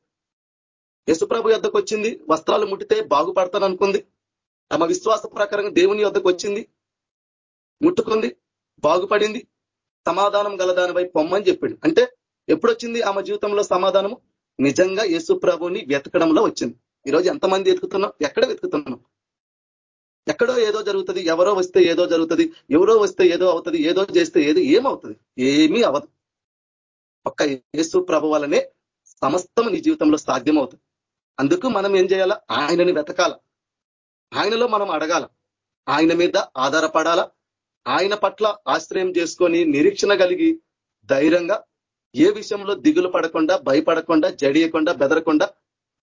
యశుప్రభు యొద్దకు వచ్చింది వస్త్రాలు ముట్టితే బాగుపడతాననుకుంది. తమ విశ్వాస ప్రకారంగా దేవుని వద్దకు వచ్చింది ముట్టుకుంది బాగుపడింది సమాధానం గలదానిపై పొమ్మని చెప్పిండు. అంటే ఎప్పుడొచ్చింది ఆమె జీవితంలో సమాధానము? నిజంగా యేసు ప్రభుని వెతకడంలో వచ్చింది. ఈరోజు ఎంతమంది వెతుకుతున్నాం? ఎక్కడ వెతుకుతున్నాం? ఎక్కడో ఏదో జరుగుతుంది ఎవరో వస్తే ఏదో జరుగుతుంది ఎవరో వస్తే ఏదో అవుతుంది ఏదో చేస్తే ఏదో ఏమవుతుంది? ఏమీ అవదు. ఒక్క యేసు ప్రభు వలనే సమస్తం నీ జీవితంలో సాధ్యమవుతుంది. అందుకు మనం ఏం చేయాలా? ఆయనని వెతకాల? ఆయనలో మనం అడగాల. ఆయన మీద ఆధారపడాల. ఆయన పట్ల ఆశ్రయం చేసుకొని నిరీక్షణ కలిగి ధైర్యంగా ఏ విషయంలో దిగులు పడకుండా భయపడకుండా జడియకుండా బెదరకుండా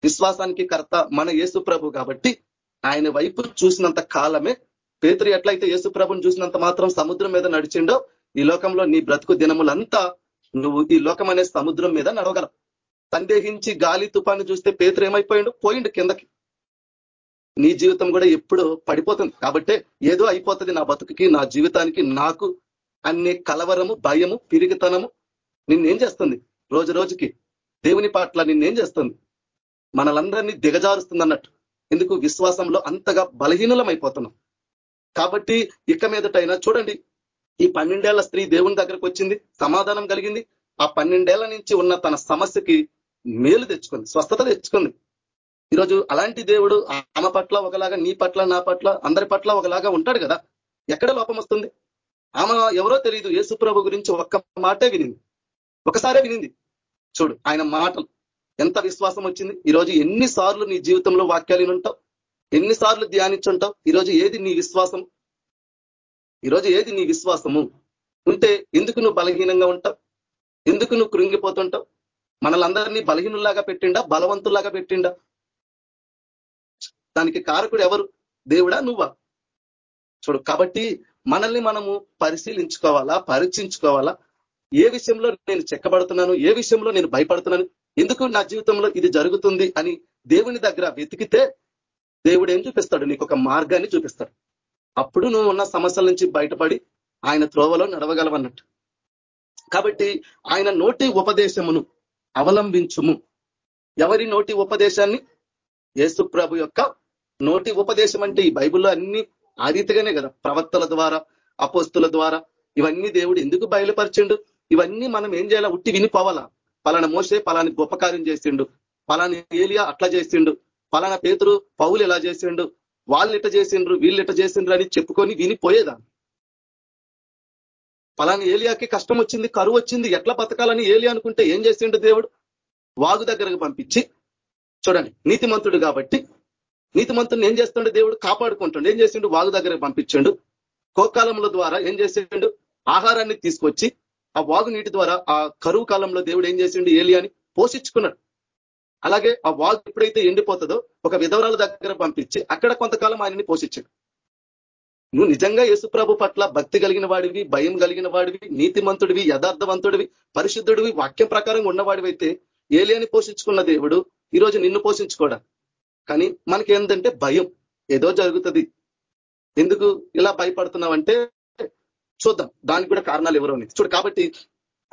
విశ్వాసానికి కర్త మన యేసు ప్రభు కాబట్టి ఆయన వైపు చూసినంత కాలమే పేతురు ఎట్లయితే యేసు ప్రభుని చూసినంత మాత్రం సముద్రం మీద నడిచిండో ఈ లోకంలో నీ బ్రతుకు దినములంతా నువ్వు ఈ లోకం అనే సముద్రం మీద నడవగలవు. సందేహించి గాలి తుపాన్ని చూస్తే పేతురు ఏమైపోయిండు? పోయిండు కిందకి. నీ జీవితం కూడా ఎప్పుడు పడిపోతుంది. కాబట్టే ఏదో అయిపోతుంది నా బతుకుకి నా జీవితానికి నాకు అన్ని కలవరము భయము పిరిగితనము నిన్నేం చేస్తుంది? రోజు రోజుకి దేవుని పాటల నిన్నేం చేస్తుంది? మనలందరినీ దిగజారుస్తుంది అన్నట్టు ఎందుకు? విశ్వాసంలో అంతగా బలహీనలం అయిపోతున్నాం కాబట్టి ఇక మీదటైనా చూడండి. ఈ పన్నెండేళ్ళ స్త్రీ దేవుని దగ్గరకు వచ్చింది సమాధానం కలిగింది. ఆ పన్నెండేళ్ళ నుంచి ఉన్న తన సమస్యకి మేలు తెచ్చుకుంది స్వస్థత తెచ్చుకుంది. ఈరోజు అలాంటి దేవుడు ఆమె పట్ల ఒకలాగా నీ పట్ల నా పట్ల అందరి పట్ల ఒకలాగా ఉంటాడు కదా? ఎక్కడ లోపం వస్తుంది? ఆమె ఎవరో తెలియదు యేసుప్రభు గురించి ఒక్క మాటే వినింది. ఒకసారే వినింది. చూడు ఆయన మాటలు. ఎంత విశ్వాసం వచ్చింది? ఈరోజు ఎన్నిసార్లు నీ జీవితంలో వాక్యాలు ఉంటావు ఎన్నిసార్లు ధ్యానించుంటావు? ఈరోజు ఏది నీ విశ్వాసం? ఈరోజు ఏది నీ విశ్వాసము? ఉంటే ఎందుకు నువ్వు బలహీనంగా ఉంటావు? ఎందుకు నువ్వు కృంగిపోతుంటావు? మనలందరినీ బలహీనులాగా పెట్టిండా? బలవంతుల్లాగా పెట్టిండా? దానికి కారకుడు ఎవరు? దేవుడా నువ్వా? చూడు కాబట్టి మనల్ని మనము పరిశీలించుకోవాలా పరీక్షించుకోవాలా? ఏ విషయంలో నేను చెక్కబడుతున్నాను ఏ విషయంలో నేను భయపడుతున్నాను ఎందుకు నా జీవితంలో ఇది జరుగుతుంది అని దేవుని దగ్గర వెతికితే దేవుడు ఏం చూపిస్తాడు? నీకు ఒక మార్గాన్ని చూపిస్తాడు. అప్పుడు నువ్వు ఉన్న సమస్యల నుంచి బయటపడి ఆయన త్రోవలో నడవగలవన్నట్టు. కాబట్టి ఆయన నోటి ఉపదేశమును అవలంబించుము. ఎవరి నోటి ఉపదేశాన్ని? యేసు ప్రభు యొక్క నోటి ఉపదేశం అంటే ఈ బైబిల్లో అన్ని ఆ రీతిగానే కదా ప్రవక్తల ద్వారా అపోస్తుల ద్వారా ఇవన్నీ దేవుడు ఎందుకు బయలుపరిచిండు? ఇవన్నీ మనం ఏం చేయాలా? ఉట్టి వినిపోవాలా? పలానా మోసే పలాని గొప్ప కార్యం చేసిండు. పలాని ఏలియా అట్లా చేసిండు. పలానా పేతురు పౌలు ఎలా చేసిండు. వాళ్ళు ఇట్ట చేసిండ్రు? వీళ్ళు ఇట్ట చేసిండ్రు అని చెప్పుకొని వినిపోయేదా? పలాని ఏలియాకి కష్టం వచ్చింది కరువు వచ్చింది ఎట్లా బతకాలని ఏలియా అనుకుంటే ఏం చేసిండు దేవుడు? వాగు దగ్గరకు పంపించి చూడండి నీతిమంతుడు కాబట్టి నీతిమంతుని ఏం చేస్తుండే దేవుడు? కాపాడుకుంటుండే. ఏం చేసిండు? వాగు దగ్గరకు పంపించండు. కోకాలముల ద్వారా ఏం చేసిండు? ఆహారాన్ని తీసుకొచ్చి ఆ వాగు నీటి ద్వారా ఆ కరువు కాలంలో దేవుడు ఏం చేసిండు? ఏలియాని పోషించుకున్నాడు. అలాగే ఆ వాగు ఎప్పుడైతే ఎండిపోతుందో ఒక విధవరాల దగ్గర పంపించి అక్కడ కొంతకాలం ఆయనని పోషించాడు. నువ్వు నిజంగా యేసుప్రభు పట్ల భక్తి కలిగిన వాడివి భయం కలిగిన వాడివి నీతిమంతుడివి యథార్థవంతుడివి పరిశుద్ధుడివి వాక్యం ప్రకారం ఉన్నవాడివైతే ఏలియాని పోషించుకున్న దేవుడు ఈరోజు నిన్ను పోషించుకోడా? కానీ మనకి ఏంటంటే భయం. ఏదో జరుగుతుంది. ఎందుకు ఇలా భయపడుతున్నామంటే చూద్దాం. దానికి కూడా కారణాలు ఎవరో చూడు కాబట్టి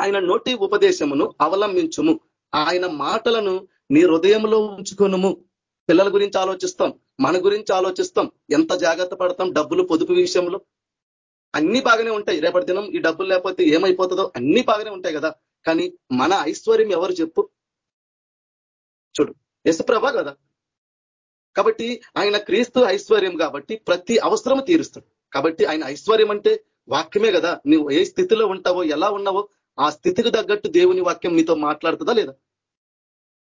ఆయన నోటి ఉపదేశమును అవలంబించుము. ఆయన మాటలను నీ హృదయంలో ఉంచుకొనుము. పిల్లల గురించి ఆలోచిస్తాం. మన గురించి ఆలోచిస్తాం. ఎంత జాగ్రత్త పడతాం డబ్బులు పొదుపు విషయంలో? అన్ని బాగానే ఉంటాయి. రేపటి దినం ఈ డబ్బులు లేకపోతే ఏమైపోతుందో అన్ని బాగానే ఉంటాయి కదా. కానీ మన ఐశ్వర్యం ఎవరు చెప్పు? చూడు. యశప్రభ కదా? కాబట్టి ఆయన క్రీస్తు ఐశ్వర్యం కాబట్టి ప్రతి అవసరం తీరుస్తాడు. కాబట్టి ఆయన ఐశ్వర్యం అంటే వాక్యమే కదా. నువ్వు ఏ స్థితిలో ఉంటావో ఎలా ఉన్నావో ఆ స్థితికి తగ్గట్టు దేవుని వాక్యం నీతో మాట్లాడుతుందా లేదా?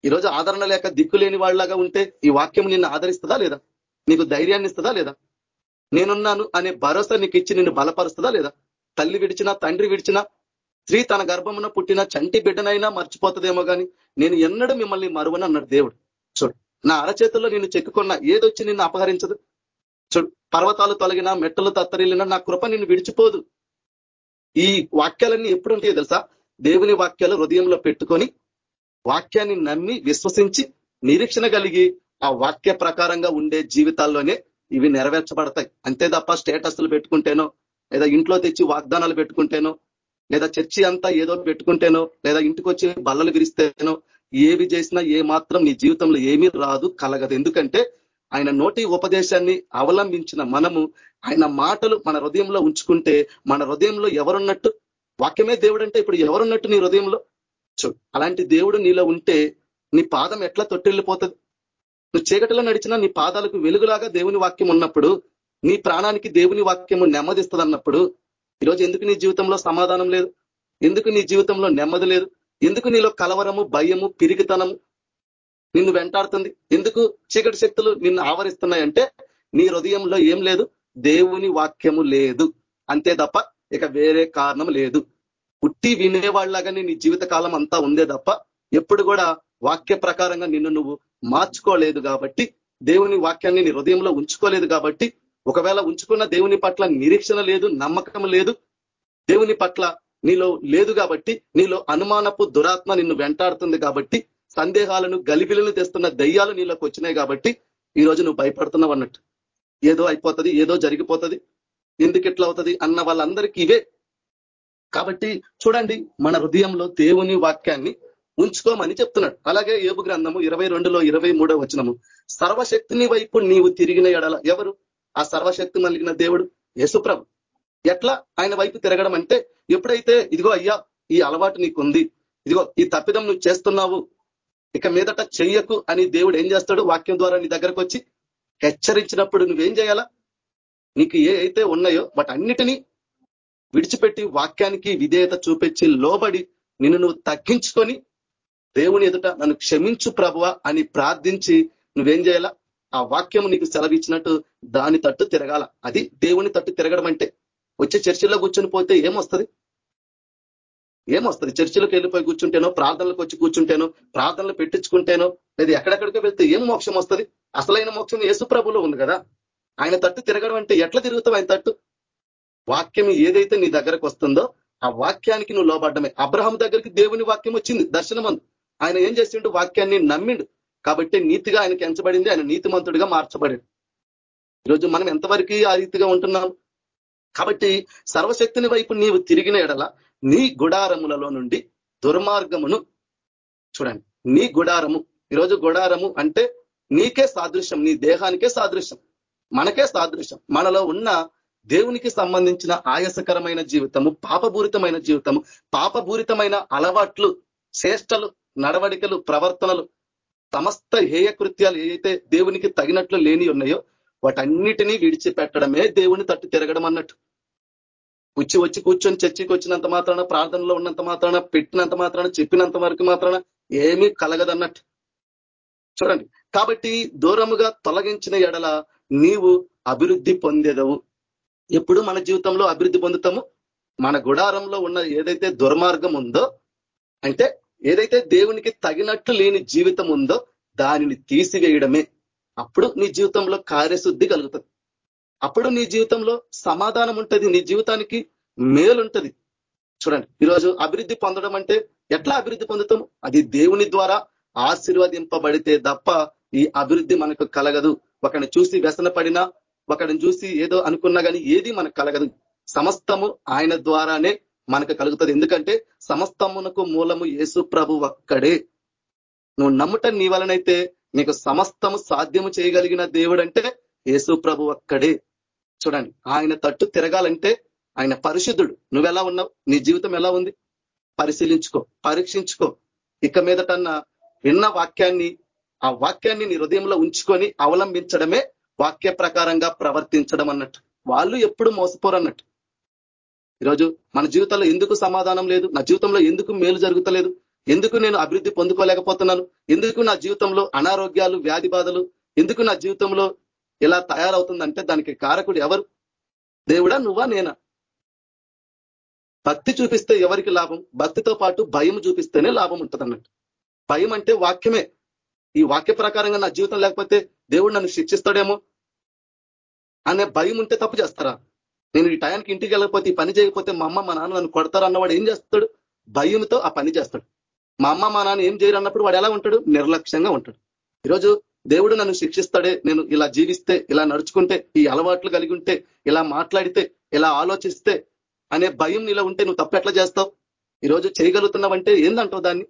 ఈరోజు ఆదరణ లేక దిక్కు లేని వాళ్ళలాగా ఉంటే ఈ వాక్యం నిన్ను ఆదరిస్తుందా లేదా? నీకు ధైర్యాన్ని ఇస్తుందా లేదా? నేనున్నాను అనే భరోసా నీకు ఇచ్చి నిన్ను బలపరుస్తుందా లేదా? తల్లి విడిచినా తండ్రి విడిచినా స్త్రీ తన గర్భమున పుట్టిన చంటి బిడ్డనైనా మర్చిపోతుందేమో కానీ నేను ఎన్నడూ మిమ్మల్ని మరువని అన్నాడు దేవుడు. చూడు నా అరచేతుల్లో నిన్ను చెక్కుకున్న ఏదొచ్చి నిన్ను అపహరించదు? చూడు పర్వతాలు తొలగినా మెట్టలు తత్తరిల్లినా నా కృప నిన్ను విడిచిపోదు. ఈ వాక్యాలన్నీ ఎప్పుడు ఉంటాయో తెలుసా? దేవుని వాక్యాలు హృదయంలో పెట్టుకొని వాక్యాన్ని నమ్మి విశ్వసించి నిరీక్షణ కలిగి ఆ వాక్య ప్రకారంగా ఉండే జీవితాల్లోనే ఇవి నెరవేర్చబడతాయి. అంతే తప్ప స్టేటస్లు పెట్టుకుంటేనో లేదా ఇంట్లో తెచ్చి వాగ్దానాలు పెట్టుకుంటేనో లేదా చర్చి అంతా ఏదో పెట్టుకుంటేనో లేదా ఇంటికి వచ్చి బల్లలు విరిస్తేనో ఏవి చేసినా ఏ మాత్రం నీ జీవితంలో ఏమీ రాదు కలగదు. ఎందుకంటే ఆయన నోటి ఉపదేశాన్ని అవలంబించిన మనము ఆయన మాటలు మన హృదయంలో ఉంచుకుంటే మన హృదయంలో ఎవరున్నట్టు వాక్యమే దేవుడు అంటే ఇప్పుడు ఎవరున్నట్టు నీ హృదయంలో? చూడు అలాంటి దేవుడు నీలో ఉంటే నీ పాదం ఎట్లా తొట్టిల్లిపోతుంది? నువ్వు చీకటిలో నడిచినా నీ పాదాలకు వెలుగులాగా దేవుని వాక్యం ఉన్నప్పుడు నీ ప్రాణానికి దేవుని వాక్యము నెమ్మదిస్తుంది అన్నప్పుడు ఈరోజు ఎందుకు నీ జీవితంలో సమాధానం లేదు? ఎందుకు నీ జీవితంలో నెమ్మది లేదు? ఎందుకు నీలో కలవరము భయము పిరిగితనము నిన్ను వెంటాడుతుంది? ఎందుకు చీకటి శక్తులు నిన్ను ఆవరిస్తున్నాయంటే నీ హృదయంలో ఏం లేదు? దేవుని వాక్యము లేదు. అంతే తప్ప ఇక వేరే కారణం లేదు. పుట్టి వినేవాళ్ళగానే నీ జీవిత కాలం అంతా ఉందే తప్ప ఎప్పుడు కూడా వాక్య ప్రకారంగా నిన్ను నువ్వు మార్చుకోలేదు కాబట్టి దేవుని వాక్యాన్ని నీ హృదయంలో ఉంచుకోలేదు కాబట్టి ఒకవేళ ఉంచుకున్న దేవుని పట్ల నిరీక్షణ లేదు నమ్మకం లేదు దేవుని పట్ల నీలో లేదు కాబట్టి నీలో అనుమానపు దురాత్మ నిన్ను వెంటాడుతుంది కాబట్టి సందేహాలను గలిబిలను తెస్తున్న దయ్యాలు నీలోకి వచ్చినాయి కాబట్టి ఈ రోజు నువ్వు భయపడుతున్నావు అన్నట్టు. ఏదో అయిపోతుంది ఏదో జరిగిపోతుంది ఎందుకు ఎట్లా అవుతుంది అన్న వాళ్ళందరికీ ఇవే. కాబట్టి చూడండి మన హృదయంలో దేవుని వాక్యాన్ని ఉంచుకోమని చెప్తున్నాడు. అలాగే ఏబు గ్రంథము ఇరవై రెండులో ఇరవై మూడో వచనము. సర్వశక్తిని వైపు నీవు తిరిగిన ఎడల ఎవరు? ఆ సర్వశక్తి మలిగిన దేవుడు యశుప్రభు ఎట్లా? ఆయన వైపు తిరగడం అంటే ఎప్పుడైతే ఇదిగో అయ్యా ఈ అలవాటు నీకుంది ఇదిగో ఈ తప్పిదం నువ్వు చేస్తున్నావు ఇక మీదట చెయ్యకు అని దేవుడు ఏం చేస్తాడు? వాక్యం ద్వారా నీ దగ్గరకు వచ్చి హెచ్చరించినప్పుడు నువ్వేం చేయాలా? నీకు ఏ అయితే ఉన్నాయో వాటన్నిటినీ విడిచిపెట్టి వాక్యానికి విధేయత చూపించి లోబడి నిన్ను నువ్వు తగ్గించుకొని దేవుని ఎదుట నన్ను క్షమించు ప్రభువ అని ప్రార్థించి నువ్వేం చేయాలా? ఆ వాక్యం నీకు సెలవిచ్చినట్టు దాని తట్టు తిరగాల. అది దేవుని తట్టు తిరగడం అంటే వచ్చే చర్చిలో కూర్చొని పోతే ఏమొస్తుంది? ఏమొస్తుంది? చర్చిలకు వెళ్ళిపోయి కూర్చుంటేనో ప్రార్థనలకు వచ్చి కూర్చుంటేనో ప్రార్థనలు పెట్టించుకుంటేనో లేదా ఎక్కడెక్కడికో వెళ్తే ఏం మోక్షం వస్తుంది? అసలైన మోక్షం యేసుప్రభులో ఉంది కదా. ఆయన తట్టు తిరగడం అంటే ఎట్లా తిరుగుతావు ఆయన తట్టు? వాక్యం ఏదైతే నీ దగ్గరకు వస్తుందో ఆ వాక్యానికి నువ్వు లోబడ్డమే. అబ్రహం దగ్గరికి దేవుని వాక్యం వచ్చింది దర్శనం ఆయన ఏం చేసిండు? వాక్యాన్ని నమ్మిండు. కాబట్టి నీతిగా ఆయనకి ఎంచబడింది ఆయన నీతిమంతుడిగా మార్చబడింది ఈరోజు మనం ఎంతవరకు ఆ రీతిగా ఉంటున్నాం కాబట్టి సర్వశక్తిని వైపు నీవు తిరిగిన ఎడల నీ గుడారములలో నుండి దుర్మార్గమును చూడండి. నీ గుడారము ఈరోజు గుడారము అంటే నీకే సాదృశ్యం నీ దేహానికే సాదృశ్యం మనకే సాదృశ్యం. మనలో ఉన్న దేవునికి సంబంధించిన ఆయాసకరమైన జీవితము పాపపూరితమైన జీవితము పాపపూరితమైన అలవాట్లు చేష్టలు నడవడికలు ప్రవర్తనలు సమస్త హేయ కృత్యాలు ఏదైతే దేవునికి తగినట్లు లేని ఉన్నాయో వాటన్నిటినీ విడిచిపెట్టడమే దేవుని తట్టు తిరగడం అన్నట్టు. వచ్చి వచ్చి కూర్చొని చర్చికి వచ్చినంత మాత్రాన ప్రార్థనలో ఉన్నంత మాత్రాన పెట్టినంత మాత్రాన చెప్పినంత వరకు మాత్రాన ఏమీ కలగదన్నట్టు. చూడండి కాబట్టి దూరముగా తొలగించిన ఎడల నీవు అభివృద్ధి పొందేదవు. ఎప్పుడు మన జీవితంలో అభివృద్ధి పొందుతాము? మన గుడారంలో ఉన్న ఏదైతే దుర్మార్గం ఉందో అంటే ఏదైతే దేవునికి తగినట్టు లేని జీవితం ఉందో దానిని తీసివేయడమే. అప్పుడు నీ జీవితంలో కార్యశుద్ధి కలుగుతుంది. అప్పుడు నీ జీవితంలో సమాధానం ఉంటుంది నీ జీవితానికి మేలుంటది. చూడండి ఈరోజు అభివృద్ధి పొందడం అంటే ఎట్లా అభివృద్ధి పొందుతాము అది దేవుని ద్వారా ఆశీర్వదింపబడితే తప్ప ఈ అభివృద్ధి మనకు కలగదు. ఒకడిని చూసి వ్యసన పడినా ఒకరిని చూసి ఏదో అనుకున్నా కానీ ఏది మనకు కలగదు. సమస్తము ఆయన ద్వారానే మనకు కలుగుతుంది. ఎందుకంటే సమస్తమునకు మూలము యేసు ప్రభు ఒక్కడే. నువ్వు నమ్ముట నీ వలనైతే నీకు సమస్తము సాధ్యము చేయగలిగిన దేవుడు అంటే యేసు ప్రభు ఒక్కడే. చూడండి ఆయన తట్టు తిరగాలంటే ఆయన పరిశుద్ధుడు. నువ్వెలా ఉన్నావు? నీ జీవితం ఎలా ఉంది? పరిశీలించుకో పరీక్షించుకో. ఇక మీదటన్న విన్న వాక్యాన్ని ఆ వాక్యాన్ని నీ హృదయంలో ఉంచుకొని అవలంబించడమే వాక్య ప్రకారంగా ప్రవర్తించడం అన్నట్టు. వాళ్ళు ఎప్పుడు మోసపోరు అన్నట్టు. ఈరోజు మన జీవితంలో ఎందుకు సమాధానం లేదు? నా జీవితంలో ఎందుకు మేలు జరుగుతలేదు? ఎందుకు నేను అభివృద్ధి పొందుకోలేకపోతున్నాను? ఎందుకు నా జీవితంలో అనారోగ్యాలు వ్యాధి బాధలు ఎందుకు నా జీవితంలో ఇలా తయారవుతుందంటే దానికి కారకుడు ఎవరు? దేవుడా నువ్వా నేనా? భక్తి చూపిస్తే ఎవరికి లాభం? భక్తితో పాటు భయం చూపిస్తేనే లాభం ఉంటుంది అన్నట్టు భయం అంటే వాక్యమే. ఈ వాక్య ప్రకారంగా నా జీవితం లేకపోతే దేవుడు నన్ను శిక్షిస్తాడేమో అనే భయం ఉంటే తప్పు చేస్తారా? నేను ఈ టయానికి ఇంటికి వెళ్ళకపోతే ఈ పని చేయకపోతే మా అమ్మ మా నాన్న నన్ను కొడతారు అన్నవాడు ఏం చేస్తాడు? భయంతో ఆ పని చేస్తాడు. మా అమ్మ మా నాన్న ఏం చేయరు అన్నప్పుడు వాడు ఎలా ఉంటాడు? నిర్లక్ష్యంగా ఉంటాడు. ఈరోజు దేవుడు నన్ను శిక్షిస్తాడే నేను ఇలా జీవిస్తే ఇలా నడుచుకుంటే ఈ అలవాట్లు కలిగి ఉంటే ఇలా మాట్లాడితే ఇలా ఆలోచిస్తే అనే భయం నీలో ఉంటే నువ్వు తప్పు ఎట్లా చేస్తావు? ఈరోజు చేయగలుగుతున్నావంటే ఏందంటావు దాన్ని?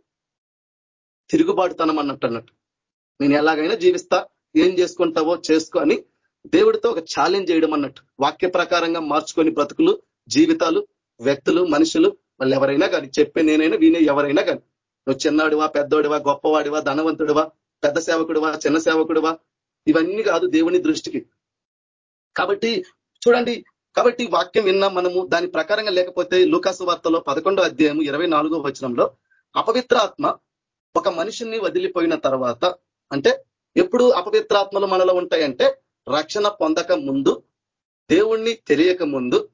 తిరుగుబాటుతనం అన్నట్టు అన్నట్టు. నేను ఎలాగైనా జీవిస్తా ఏం చేసుకుంటావో చేసుకో అని దేవుడితో ఒక ఛాలెంజ్ చేయడం అన్నట్టు. వాక్య ప్రకారంగా మార్చుకొని బ్రతుకులు జీవితాలు వ్యక్తులు మనుషులు వాళ్ళు ఎవరైనా కానీ చెప్పే నేనైనా వీనే ఎవరైనా కానీ. నువ్వు చిన్నవాడివా పెద్దోడివా గొప్పవాడివా ధనవంతుడివా పెద్ద సేవకుడివా చిన్న సేవకుడివా? ఇవన్నీ కాదు దేవుని దృష్టికి. కాబట్టి చూడండి కాబట్టి వాక్యం విన్నాం మనము దాని ప్రకారంగా లేకపోతే లూకాసు వార్తలో పదకొండో అధ్యాయం ఇరవై నాలుగో వచనంలో అపవిత్రాత్మ ఒక మనిషిని వదిలిపోయిన తర్వాత అంటే ఎప్పుడు అపవిత్రాత్మలు మనలో ఉంటాయంటే రక్షణ పొందక ముందు దేవుణ్ణి తెలియక ముందు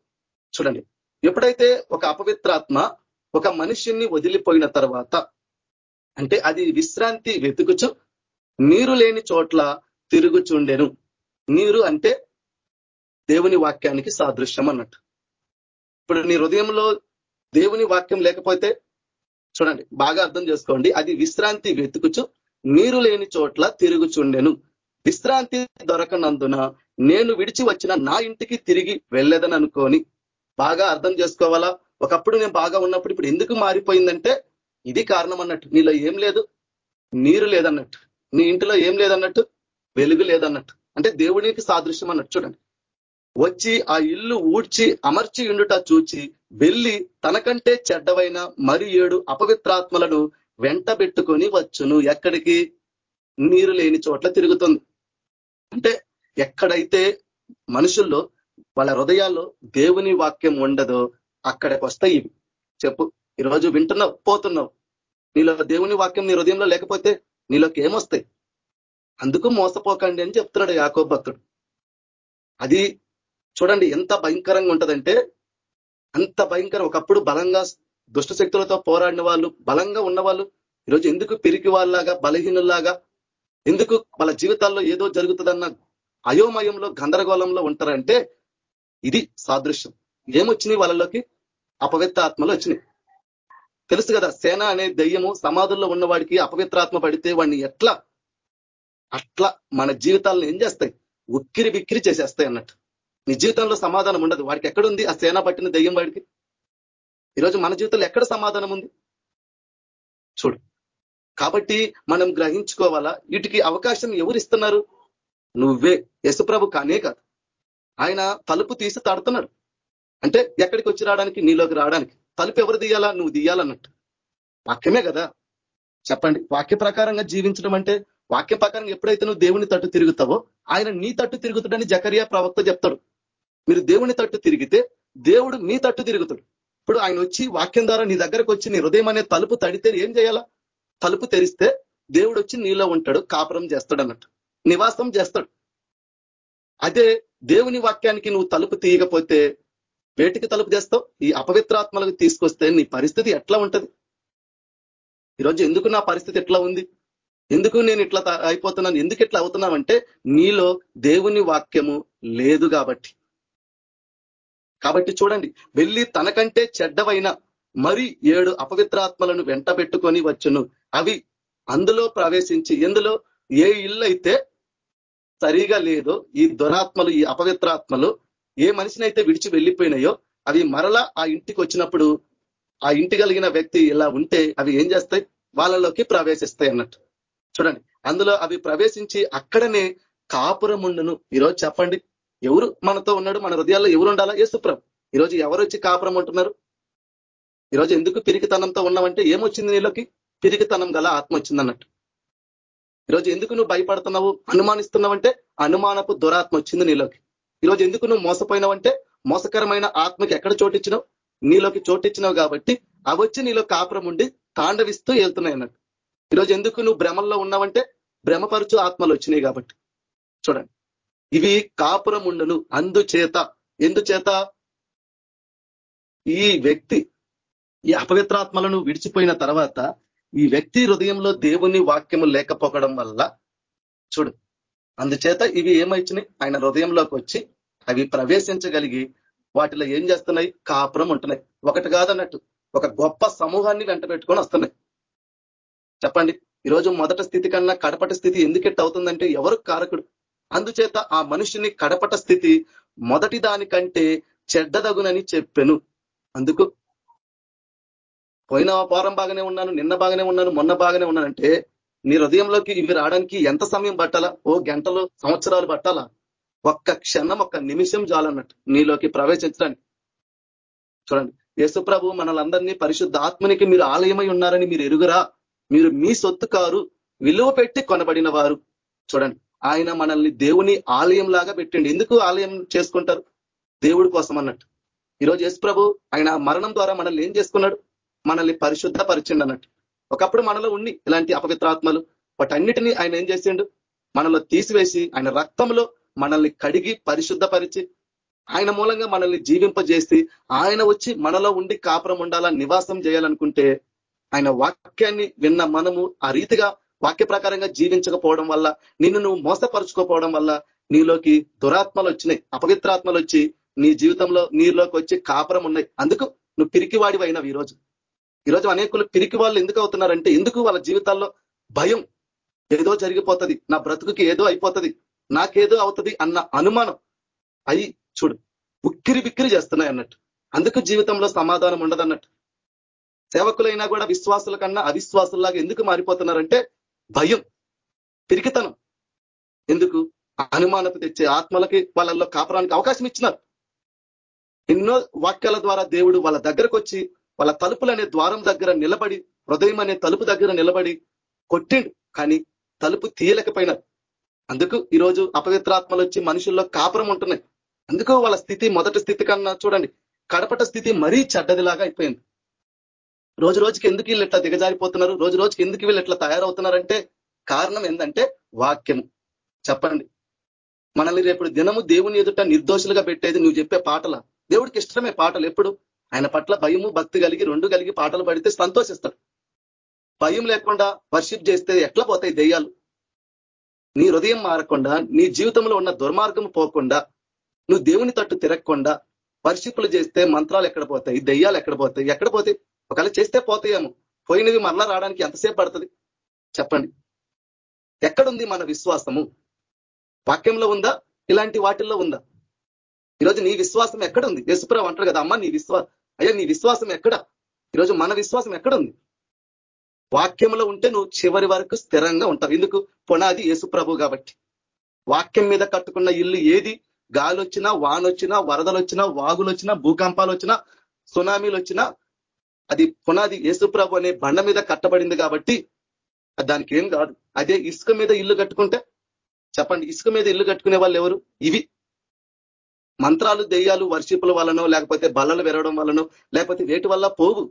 చూడండి. ఎప్పుడైతే ఒక అపవిత్రాత్మ ఒక మనిషిని వదిలిపోయిన తర్వాత అంటే అది విశ్రాంతి వెతుకుచు నీరు లేని చోట్ల తిరుగుచుండెను. నీరు అంటే దేవుని వాక్యానికి సాదృశ్యం అన్నట్టు. ఇప్పుడు నీ హృదయంలో దేవుని వాక్యం లేకపోతే చూడండి బాగా అర్థం చేసుకోండి. అది విశ్రాంతి వెతుకుచు నీరు లేని చోట్ల తిరుగుచుండెను. విశ్రాంతి దొరకనందున నేను విడిచి వచ్చిన నా ఇంటికి తిరిగి వెళ్ళదని అనుకొని బాగా అర్థం చేసుకోవాలా? ఒకప్పుడు నేను బాగా ఉన్నప్పుడు ఇప్పుడు ఎందుకు మారిపోయిందంటే ఇది కారణం అన్నట్టు నీలో ఏం లేదు? నీరు లేదన్నట్టు. నీ ఇంటిలో ఏం లేదన్నట్టు? వెలుగు లేదన్నట్టు. అంటే దేవునికి సాదృశ్యం అన్నట్టు చూడండి. వచ్చి ఆ ఇల్లు ఊడ్చి అమర్చి ఉండుట చూచి వెళ్ళి తనకంటే చెడ్డవైన మరి ఏడు అపవిత్రాత్మలను వెంట పెట్టుకొని వచ్చును. ఎక్కడికి? నీరు లేని చోట్ల తిరుగుతుంది. అంటే ఎక్కడైతే మనుషుల్లో వాళ్ళ హృదయాల్లో దేవుని వాక్యం ఉండదో అక్కడికి వస్తాయి ఇవి. చెప్పు. ఈరోజు వింటున్నావు పోతున్నావు. నీలో దేవుని వాక్యం నీ హృదయంలో లేకపోతే నీలోకి ఏమొస్తాయి? అందుకు మోసపోకండి అని చెప్తున్నాడు యాకో భక్తుడు. అది చూడండి ఎంత భయంకరంగా ఉంటుందంటే అంత భయంకరం. ఒకప్పుడు బలంగా దుష్ట శక్తులతో పోరాడిన వాళ్ళు బలంగా ఉన్నవాళ్ళు ఈరోజు ఎందుకు పెరిగి వాళ్ళలాగా బలహీనుల్లాగా ఎందుకు వాళ్ళ జీవితాల్లో ఏదో జరుగుతుందన్న అయోమయంలో గందరగోళంలో ఉంటారంటే ఇది సాదృశ్యం. ఏమొచ్చినాయి వాళ్ళలోకి? అపవిత్త ఆత్మలు వచ్చినాయి. తెలుసు కదా సేన అనే దయ్యము సమాధుల్లో ఉన్నవాడికి అపవిత్రాత్మ పడితే వాడిని ఎట్లా అట్లా మన జీవితాలను ఏం చేస్తాయి? ఉక్కిరి బిక్కిరి చేసేస్తాయి అన్నట్టు. నీ జీవితంలో సమాధానం ఉండదు. వాడికి ఎక్కడుంది? ఆ సేన పట్టిన దయ్యం వాడికి. ఈరోజు మన జీవితంలో ఎక్కడ సమాధానం ఉంది? చూడు. కాబట్టి మనం గ్రహించుకోవాలా వీటికి అవకాశం ఎవరు ఇస్తున్నారు? నువ్వే. యశుప్రభు కానే కాదు. ఆయన తలుపు తీసి తాడుతున్నాడు అంటే ఎక్కడికి వచ్చి రావడానికి? నీలోకి రావడానికి. తలుపు ఎవరు తీయాలా? నువ్వు తీయాలన్నట్టు. వాక్యమే కదా. చెప్పండి. వాక్య ప్రకారంగా జీవించడం అంటే వాక్య ప్రకారం ఎప్పుడైతే నువ్వు దేవుని తట్టు తిరుగుతావో ఆయన నీ తట్టు తిరుగుతాడని జకరియా ప్రవక్త చెప్తాడు. మీరు దేవుని తట్టు తిరిగితే దేవుడు మీ తట్టు తిరుగుతాడు. ఇప్పుడు ఆయన వచ్చి వాక్యం ద్వారా నీ దగ్గరకు వచ్చి నీ హృదయం అనే తలుపు తడితే ఏం చేయాలా? తలుపు తెరిస్తే దేవుడు వచ్చి నీలో ఉంటాడు కాపురం చేస్తాడు అన్నట్టు నివాసం చేస్తాడు. అదే దేవుని వాక్యానికి నువ్వు తలుపు తీయకపోతే వేటికి తలుపు చేస్తావు ఈ అపవిత్రాత్మలకు తీసుకొస్తే నీ పరిస్థితి ఎట్లా ఉంటుంది? ఈరోజు ఎందుకు నా పరిస్థితి ఎట్లా ఉంది? ఎందుకు నేను ఇట్లా అయిపోతున్నాను? ఎందుకు ఇట్లా అవుతున్నామంటే నీలో దేవుని వాక్యము లేదు కాబట్టి. కాబట్టి చూడండి వెళ్ళి తనకంటే చెడ్డవైన మరి ఏడు అపవిత్రాత్మలను వెంట పెట్టుకొని వచ్చును. అవి అందులో ప్రవేశించి ఎందులో? ఏ ఇల్లు అయితే సరిగా లేదో ఈ దురాత్మలు ఈ అపవిత్రాత్మలు ఏ మనిషినైతే విడిచి వెళ్ళిపోయినాయో అవి మరలా ఆ ఇంటికి వచ్చినప్పుడు ఆ ఇంటి కలిగిన వ్యక్తి ఇలా ఉంటే అవి ఏం చేస్తాయి? వాళ్ళలోకి ప్రవేశిస్తాయి అన్నట్టు. చూడండి అందులో అవి ప్రవేశించి అక్కడనే కాపురం ఉండును. ఈరోజు చెప్పండి ఎవరు మనతో ఉన్నాడు? మన హృదయాల్లో ఎవరు ఉండాలా? ఏసుప్రభు ఈరోజు ఎవరు వచ్చి కాపురం ఉంటున్నారు ఈరోజు ఎందుకు పిరికితనంతో ఉన్నావంటే ఏమొచ్చింది నీలోకి? పిరికితనం గల ఆత్మ వచ్చింది అన్నట్టు. ఈరోజు ఎందుకు నువ్వు భయపడుతున్నావు? అనుమానిస్తున్నావంటే అనుమానపు దురాత్మ వచ్చింది నీలోకి. ఈరోజు ఎందుకు నువ్వు మోసపోయినావంటే మోసకరమైన ఆత్మకి ఎక్కడ చోటిచ్చినావు? నీలోకి చోటిచ్చినావు కాబట్టి అవి వచ్చి నీలో కాపురం ఉండి తాండవిస్తూ వెళ్తున్నాయి అన్నట్టు. ఈరోజు ఎందుకు నువ్వు భ్రమల్లో ఉన్నావంటే భ్రమపరుచు ఆత్మలు వచ్చినాయి కాబట్టి. చూడండి. ఇవి కాపురం ఉండను అందుచేత. ఎందుచేత? ఈ వ్యక్తి ఈ అపవిత్రాత్మలను విడిచిపోయిన తర్వాత ఈ వ్యక్తి హృదయంలో దేవుని వాక్యము లేకపోవడం వల్ల చూడు అందుచేత ఇవి ఏమైచ్చినాయి ఆయన హృదయంలోకి వచ్చి అవి ప్రవేశించగలిగి వాటిలో ఏం చేస్తున్నాయి? కాపురం ఉంటున్నాయి. ఒకటి కాదన్నట్టు ఒక గొప్ప సమూహాన్ని వెంట పెట్టుకొని వస్తున్నాయి. చెప్పండి ఈరోజు మొదట స్థితి కన్నా కడపట స్థితి ఎందుకెట్ అవుతుందంటే ఎవరు కారకుడు? అందుచేత ఆ మనిషిని కడపట స్థితి మొదటి దానికంటే చెడ్డదగునని చెప్పాను. అందుకు పోయిన వారం బాగానే ఉన్నాను నిన్న బాగానే ఉన్నాను మొన్న బాగానే ఉన్నానంటే నీ హృదయంలోకి ఇవి రావడానికి ఎంత సమయం పట్టాలా? ఓ గంటలు సంవత్సరాలు పట్టాలా? ఒక్క క్షణం ఒక్క నిమిషం చాలన్నట్టు నీలోకి ప్రవేశించడానికి. చూడండి యేసుప్రభు మనలందరినీ పరిశుద్ధ ఆత్మనికి మీరు ఆలయమై ఉన్నారని మీరు ఎరుగురా. మీరు మీ సొత్తు కారు విలువ పెట్టి కొనబడిన వారు. చూడండి ఆయన మనల్ని దేవుని ఆలయం లాగా పెట్టండి. ఎందుకు ఆలయం చేసుకుంటారు? దేవుడి కోసం అన్నట్టు. ఈరోజు యేసు ప్రభు ఆయన మరణం ద్వారా మనల్ని ఏం చేసుకున్నాడు? మనల్ని పరిశుద్ధ పరిచిండు అన్నట్టు. ఒకప్పుడు మనలో ఉండి ఇలాంటి అపవిత్రాత్మలు వాటన్నిటినీ ఆయన ఏం చేసిండు? మనలో తీసివేసి ఆయన రక్తంలో మనల్ని కడిగి పరిశుద్ధపరిచి ఆయన మూలంగా మనల్ని జీవింపజేసి ఆయన వచ్చి మనలో ఉండి కాపురం ఉండాలా నివాసం చేయాలనుకుంటే ఆయన వాక్యాన్ని విన్న మనము ఆ రీతిగా వాక్య ప్రకారంగా జీవించకపోవడం వల్ల నిన్ను నువ్వు మోసపరుచుకోపోవడం వల్ల నీలోకి దురాత్మలు వచ్చినాయి అపవిత్రాత్మలు వచ్చి నీ జీవితంలో నీలోకి వచ్చి కాపురం ఉన్నాయి. అందుకు నువ్వు పిరికివాడివైనవి ఈరోజు. ఈరోజు అనేకులు పిరికి వాళ్ళు ఎందుకు అవుతున్నారంటే ఎందుకు వాళ్ళ జీవితాల్లో భయం ఏదో జరిగిపోతుంది నా బ్రతుకుకి ఏదో అయిపోతుంది నాకేదో అవుతుంది అన్న అనుమానం అయి చూడు ఉక్కిరి బిక్కిరి చేస్తున్నాయి అన్నట్టు. అందుకు జీవితంలో సమాధానం ఉండదు అన్నట్టు. సేవకులైనా కూడా విశ్వాసుల కన్నా అవిశ్వాసుల్లాగా ఎందుకు మారిపోతున్నారంటే భయం పిరికితనం. ఎందుకు? అనుమానత తెచ్చే ఆత్మలకి వాళ్ళల్లో కాపురానికి అవకాశం ఇచ్చినారు. ఎన్నో వాక్యాల ద్వారా దేవుడు వాళ్ళ దగ్గరకు వచ్చి వాళ్ళ తలుపులు అనే ద్వారం దగ్గర నిలబడి హృదయం అనే తలుపు దగ్గర నిలబడి కొట్టిండు. కానీ తలుపు తీయలేకపోయినారు. అందుకు ఈరోజు అపవిత్రాత్మలు వచ్చి మనుషుల్లో కాపురం ఉంటున్నాయి. అందుకు వాళ్ళ స్థితి మొదటి స్థితి కన్నా చూడండి కడపట స్థితి మరీ చెడ్డదిలాగా అయిపోయింది. రోజు రోజుకి ఎందుకు వీళ్ళు ఇట్లా దిగజారిపోతున్నారు? రోజు రోజుకి ఎందుకు వీళ్ళు ఇట్లా తయారవుతున్నారంటే కారణం ఏంటంటే వాక్యం చెప్పండి. మనల్ని రేపు దినము దేవుని ఎదుట నిర్దోషులుగా పెట్టేది నువ్వు చెప్పే పాటల? దేవుడికి ఇష్టమే పాటలు ఎప్పుడు? ఆయన పట్ల భయము భక్తి కలిగి రెండు కలిగి పాటలు పడితే సంతోషిస్తాడు. భయం లేకుండా వర్షిప్ చేస్తే ఎట్లా పోతాయి దెయ్యాలు? నీ హృదయం మారకుండా నీ జీవితంలో ఉన్న దుర్మార్గం పోకుండా నువ్వు దేవుని తట్టు తిరగకుండా వర్షిప్లు చేస్తే మంత్రాలు ఎక్కడ పోతాయి దెయ్యాలు ఎక్కడ పోతాయి ఎక్కడ పోతాయి? ఒకవేళ చేస్తే పోతాయేమో. పోయినవి మరలా రావడానికి ఎంతసేపు పడుతుంది? చెప్పండి. ఎక్కడుంది మన విశ్వాసము? వాక్యంలో ఉందా? ఇలాంటి వాటిల్లో ఉందా? ఈరోజు నీ విశ్వాసం ఎక్కడుంది? యశుప్రభు అంటారు కదా అమ్మ నీ విశ్వాసం అయ్యా నీ విశ్వాసం ఎక్కడ? ఈరోజు మన విశ్వాసం ఎక్కడుంది? వాక్యంలో ఉంటే నువ్వు చివరి వరకు స్థిరంగా ఉంటావు. ఎందుకు? పునాది యేసుప్రభు కాబట్టి. వాక్యం మీద కట్టుకున్న ఇల్లు ఏది? గాలి వచ్చినా వానొచ్చినా వరదలు వచ్చినా వాగులు వచ్చినా భూకంపాలు వచ్చినా సునామీలు వచ్చినా అది పునాది యేసుప్రభు అనే బండ మీద కట్టబడింది కాబట్టి దానికి ఏం కాదు. అదే ఇసుక మీద ఇల్లు కట్టుకుంటే? చెప్పండి ఇసుక మీద ఇల్లు కట్టుకునే వాళ్ళు ఎవరు? ఇవి. మంత్రాలు దెయ్యాలు వర్షిపుల వలనో లేకపోతే బల్లలు వెరవడం వలనో లేకపోతే వేటి వల్ల పోవు.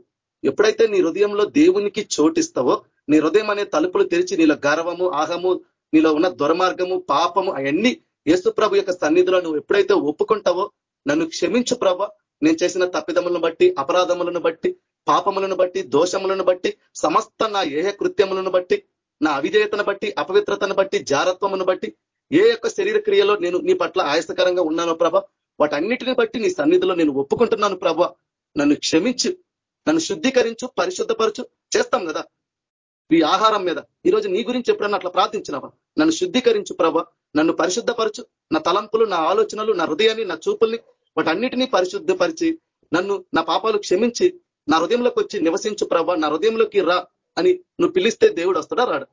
ఎప్పుడైతే నీ హృదయంలో దేవునికి చోటిస్తావో నీ హృదయం అనే తలుపులు తెరిచి నీలో గర్వము ఆహము నీలో ఉన్న దుర్మార్గము పాపము అవన్నీ యేసుప్రభు యొక్క సన్నిధిలో నువ్వు ఎప్పుడైతే ఒప్పుకుంటావో నన్ను క్షమించు ప్రభ. నేను చేసిన తప్పిదములను బట్టి అపరాధములను బట్టి పాపములను బట్టి దోషములను బట్టి సమస్త నా ఏహ కృత్యములను బట్టి నా అవిధేయతను బట్టి అపవిత్రతను బట్టి జారత్వమును బట్టి ఏ యొక్క శరీర క్రియలో నేను నీ పట్ల ఆయాసకరంగా ఉన్నానో ప్రభ వాటన్నిటిని బట్టి నీ సన్నిధిలో నేను ఒప్పుకుంటున్నాను ప్రభ. నన్ను క్షమించు నన్ను శుద్ధీకరించు పరిశుద్ధపరచు. చేస్తాం కదా? ఈ ఆహారం మీద. ఈరోజు నీ గురించి ఎప్పుడన్నా అట్లా ప్రార్థించినవా? నన్ను శుద్ధీకరించు ప్రభ. నన్ను పరిశుద్ధపరచు. నా తలంపులు నా ఆలోచనలు నా హృదయాన్ని నా చూపుల్ని వాటన్నిటినీ పరిశుద్ధపరిచి నన్ను నా పాపాలు క్షమించి నా హృదయంలోకి వచ్చి నివసించు ప్రభ. నా హృదయంలోకి రా అని నువ్వు పిలిస్తే దేవుడు వస్తాడా? రాడు?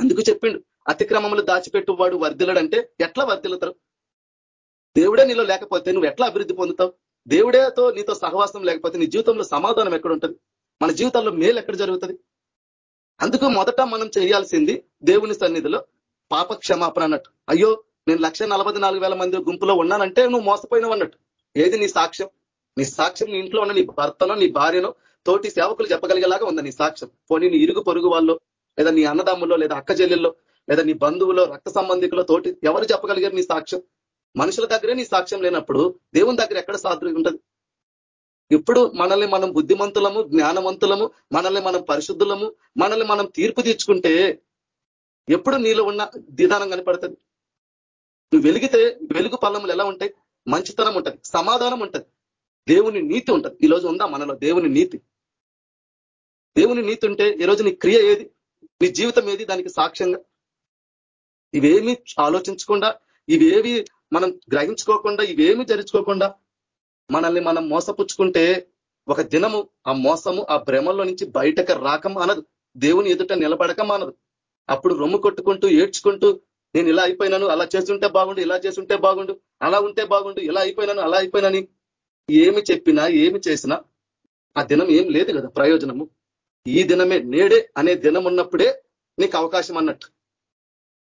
అందుకు చెప్పిండు అతిక్రమములు దాచిపెట్టు వాడు వర్ధిలడంటే ఎట్లా వర్ధిల్లుతారు? దేవుడే నీలో లేకపోతే నువ్వు ఎట్లా అభివృద్ధి పొందుతావు? దేవుడేతో నీతో సహవాసం లేకపోతే నీ జీవితంలో సమాధానం ఎక్కడ ఉంటుంది మన జీవితంలో మేలు ఎక్కడ జరుగుతుంది? అందుకు మొదట మనం చేయాల్సింది దేవుని సన్నిధిలో పాప క్షమాపణ అన్నట్టు. అయ్యో నేను లక్ష మంది గుంపులో ఉన్నానంటే నువ్వు మోసపోయినావు అన్నట్టు. ఏది నీ సాక్ష్యం? నీ సాక్ష్యం నీ ఇంట్లో ఉన్న నీ భర్తనో నీ భార్యనో తోటి సేవకులు చెప్పగలిగేలాగా ఉంది నీ సాక్ష్యం. పోనీ నీ ఇరుగు పొరుగు వాళ్ళు లేదా నీ అన్నదమ్ములో లేదా అక్క చెల్లెల్లో లేదా నీ బంధువులో రక్త సంబంధికులో తోటి ఎవరు చెప్పగలిగారు నీ సాక్ష్యం? మనుషుల దగ్గరే నీ సాక్ష్యం లేనప్పుడు దేవుని దగ్గర ఎక్కడ సాధ్యం ఉంటుంది? ఇప్పుడు మనల్ని మనం బుద్ధిమంతులము జ్ఞానవంతులము మనల్ని మనం పరిశుద్ధులము మనల్ని మనం తీర్పు తీర్చుకుంటే ఎప్పుడు నీలో ఉన్న విధానం కనపడుతుంది? నువ్వు వెలిగితే వెలుగు పల్లములు ఎలా ఉంటాయి? మంచితనం ఉంటుంది సమాధానం ఉంటుంది దేవుని నీతి ఉంటుంది. ఈరోజు ఉందా మనలో దేవుని నీతి? దేవుని నీతి ఉంటే ఈరోజు నీ క్రియ ఏది? నీ జీవితం ఏది? దానికి సాక్ష్యంగా. ఇవేమి ఆలోచించకుండా ఇవేవి మనం గ్రహించుకోకుండా ఇవేమి జరుచుకోకుండా మనల్ని మనం మోసపుచ్చుకుంటే ఒక దినము ఆ మోసము ఆ భ్రమల్లో నుంచి బయటకు రాకం అనదు దేవుని ఎదుట నిలబడకం అనదు అప్పుడు రొమ్ము కొట్టుకుంటూ ఏడ్చుకుంటూ నేను ఇలా అయిపోయినాను అలా చేస్తుంటే బాగుండు ఇలా చేస్తుంటే బాగుండు అలా ఉంటే బాగుండు ఇలా అయిపోయినాను అలా అయిపోయినని ఏమి చెప్పినా ఏమి చేసినా ఆ దినం ఏం లేదు కదా ప్రయోజనము. ఈ దినమే నేడే అనే దినం ఉన్నప్పుడే నీకు అవకాశం అన్నట్టు.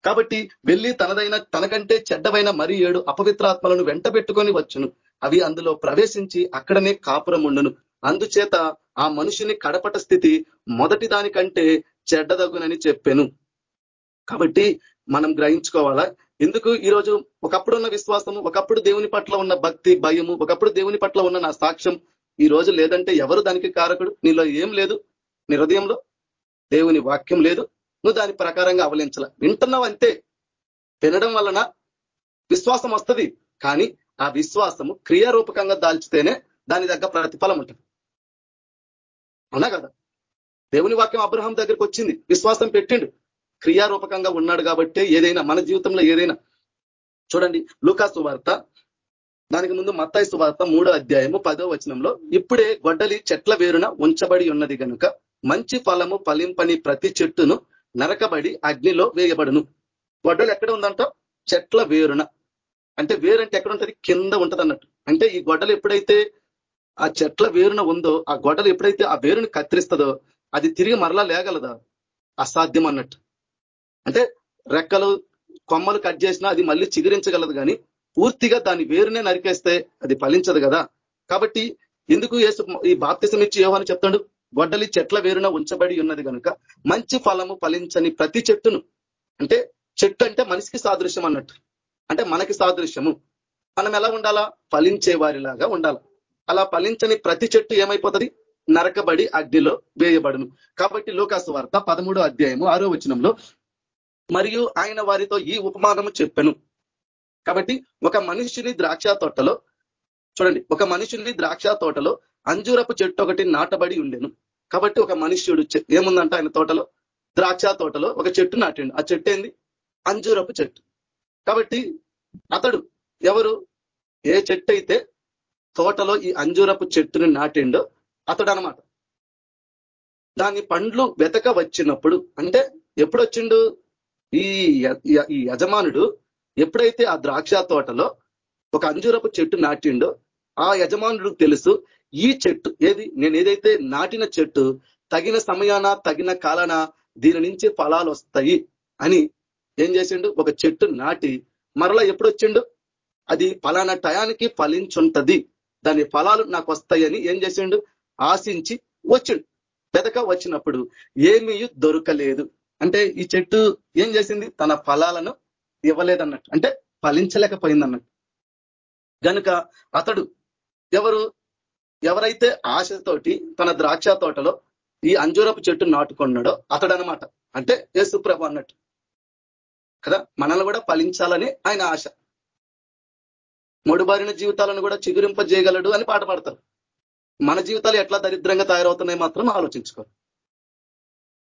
కాబట్టి వెళ్ళి తనదైన తనకంటే చెడ్డవైన మరి ఏడు అపవిత్రాత్మలను వెంట పెట్టుకొని వచ్చును. అవి అందులో ప్రవేశించి అక్కడనే కాపురం ఉండును అందుచేత ఆ మనుషుని కడపట స్థితి మొదటి దానికంటే చెడ్డదగునని చెప్పాను. కాబట్టి మనం గ్రహించుకోవాలా? ఎందుకు ఈరోజు ఒకప్పుడు ఉన్న విశ్వాసము ఒకప్పుడు దేవుని పట్ల ఉన్న భక్తి భయము ఒకప్పుడు దేవుని పట్ల ఉన్న నా సాక్ష్యం ఈ రోజు లేదంటే ఎవరు దానికి కారకుడు? నీలో ఏం లేదు? నీ హృదయంలో? దేవుని వాక్యం లేదు? నువ్వు దాని ప్రకారంగా అవలించాల. వింటున్నావు అంతే. వినడం వలన విశ్వాసం వస్తుంది. కానీ ఆ విశ్వాసము క్రియారూపకంగా దాల్చితేనే దాని దగ్గర ప్రతిఫలం ఉంటుంది. అవునా కదా? దేవుని వాక్యం అబ్రహం దగ్గరికి వచ్చింది. విశ్వాసం పెట్టిండు. క్రియారూపకంగా ఉన్నాడు కాబట్టి ఏదైనా మన జీవితంలో ఏదైనా. చూడండి లూకాసు వార్త. దానికి ముందు మత్తాయి సువార్త మూడో అధ్యాయము పదో వచనంలో ఇప్పుడే గొడ్డలి చెట్ల వేరున ఉంచబడి ఉన్నది కనుక మంచి ఫలము ఫలింపని ప్రతి చెట్టును నరకబడి అగ్నిలో వేయబడును. గొడ్డలు ఎక్కడ ఉందంట? చెట్ల వేరున. అంటే వేరంటే ఎక్కడ ఉంటుంది? కింద ఉంటుంది అన్నట్టు అంటే ఈ గొడ్డలు ఎప్పుడైతే ఆ చెట్ల వేరున ఉందో ఆ గొడ్డలు ఎప్పుడైతే ఆ వేరుని కత్తిరిస్తుందో అది తిరిగి మరలా లేగలదా? అసాధ్యం అన్నట్టు. అంటే రెక్కలు కొమ్మలు కట్ చేసినా అది మళ్ళీ చిగురించగలదు కానీ పూర్తిగా దాని వేరునే నరికేస్తే అది ఫలించదు కదా. కాబట్టి ఎందుకు ఈ బాప్తిసం ఇచ్చి యోహాన్ని చెప్తాడు? గొడ్డలి చెట్ల వేరున ఉంచబడి ఉన్నది కనుక మంచి ఫలము ఫలించని ప్రతి చెట్టును. అంటే చెట్టు అంటే మనిషికి సాదృశ్యం అన్నట్టు. అంటే మనకి సాదృశ్యము. మనం ఎలా ఉండాలా? ఫలించే వారిలాగా ఉండాలి. అలా ఫలించని ప్రతి చెట్టు ఏమైపోతుంది? నరకబడి అగ్నిలో వేయబడును. కాబట్టి లోకాసు వార్త పదమూడో అధ్యాయము ఆరో వచనంలో మరియు ఆయన వారితో ఈ ఉపమానము చెప్పాను. కాబట్టి ఒక మనిషిని ద్రాక్ష తోటలో చూడండి ఒక మనిషిని ద్రాక్ష తోటలో అంజూరపు చెట్టు ఒకటి నాటబడి ఉండెను. కాబట్టి ఒక మనుష్యుడు ఏముందంట ఆయన తోటలో? ద్రాక్ష తోటలో ఒక చెట్టు నాటిండు. ఆ చెట్టు ఏంది? అంజూరపు చెట్టు. కాబట్టి అతడు ఎవరు? ఏ చెట్టు అయితే తోటలో ఈ అంజూరపు చెట్టుని నాటిండో అతడు అనమాట దాని పండ్లు వెతక వచ్చినప్పుడు అంటే ఎప్పుడు వచ్చిండు ఈ ఈ యజమానుడు ఎప్పుడైతే ఆ ద్రాక్ష తోటలో ఒక అంజూరపు చెట్టు నాటిండో ఆ యజమానుడు తెలుసు ఈ చెట్టు ఏది? నేను ఏదైతే నాటిన చెట్టు తగిన సమయాన తగిన కాలాన దీని నుంచి ఫలాలు వస్తాయి అని ఏం చేసిండు? ఒక చెట్టు నాటి మరలా ఎప్పుడు వచ్చిండు? అది ఫలానా టయానికి ఫలించుంటది. దాని ఫలాలు నాకు వస్తాయని ఏం చేసిండు? ఆశించి వచ్చిండు. పెదక వచ్చినప్పుడు ఏమీ దొరకలేదు. అంటే ఈ చెట్టు ఏం చేసింది? తన ఫలాలను ఇవ్వలేదన్నట్టు. అంటే ఫలించలేకపోయిందన్నట్టు. గనుక అతడు ఎవరు? ఎవరైతే ఆశతోటి తన ద్రాక్ష తోటలో ఈ అంజూరపు చెట్టు నాటుకున్నాడో అతడనమాట అంటే అంటే యేసుప్రభ అన్నట్టు. కదా? మనల్ని కూడా ఫలించాలని ఆయన ఆశ. మొడుబారిన జీవితాలను కూడా చిగురింపజేయగలడు అని పాట పాడతారు. మన జీవితాలు ఎట్లా దరిద్రంగా తయారవుతున్నాయి మాత్రం ఆలోచించుకోరు.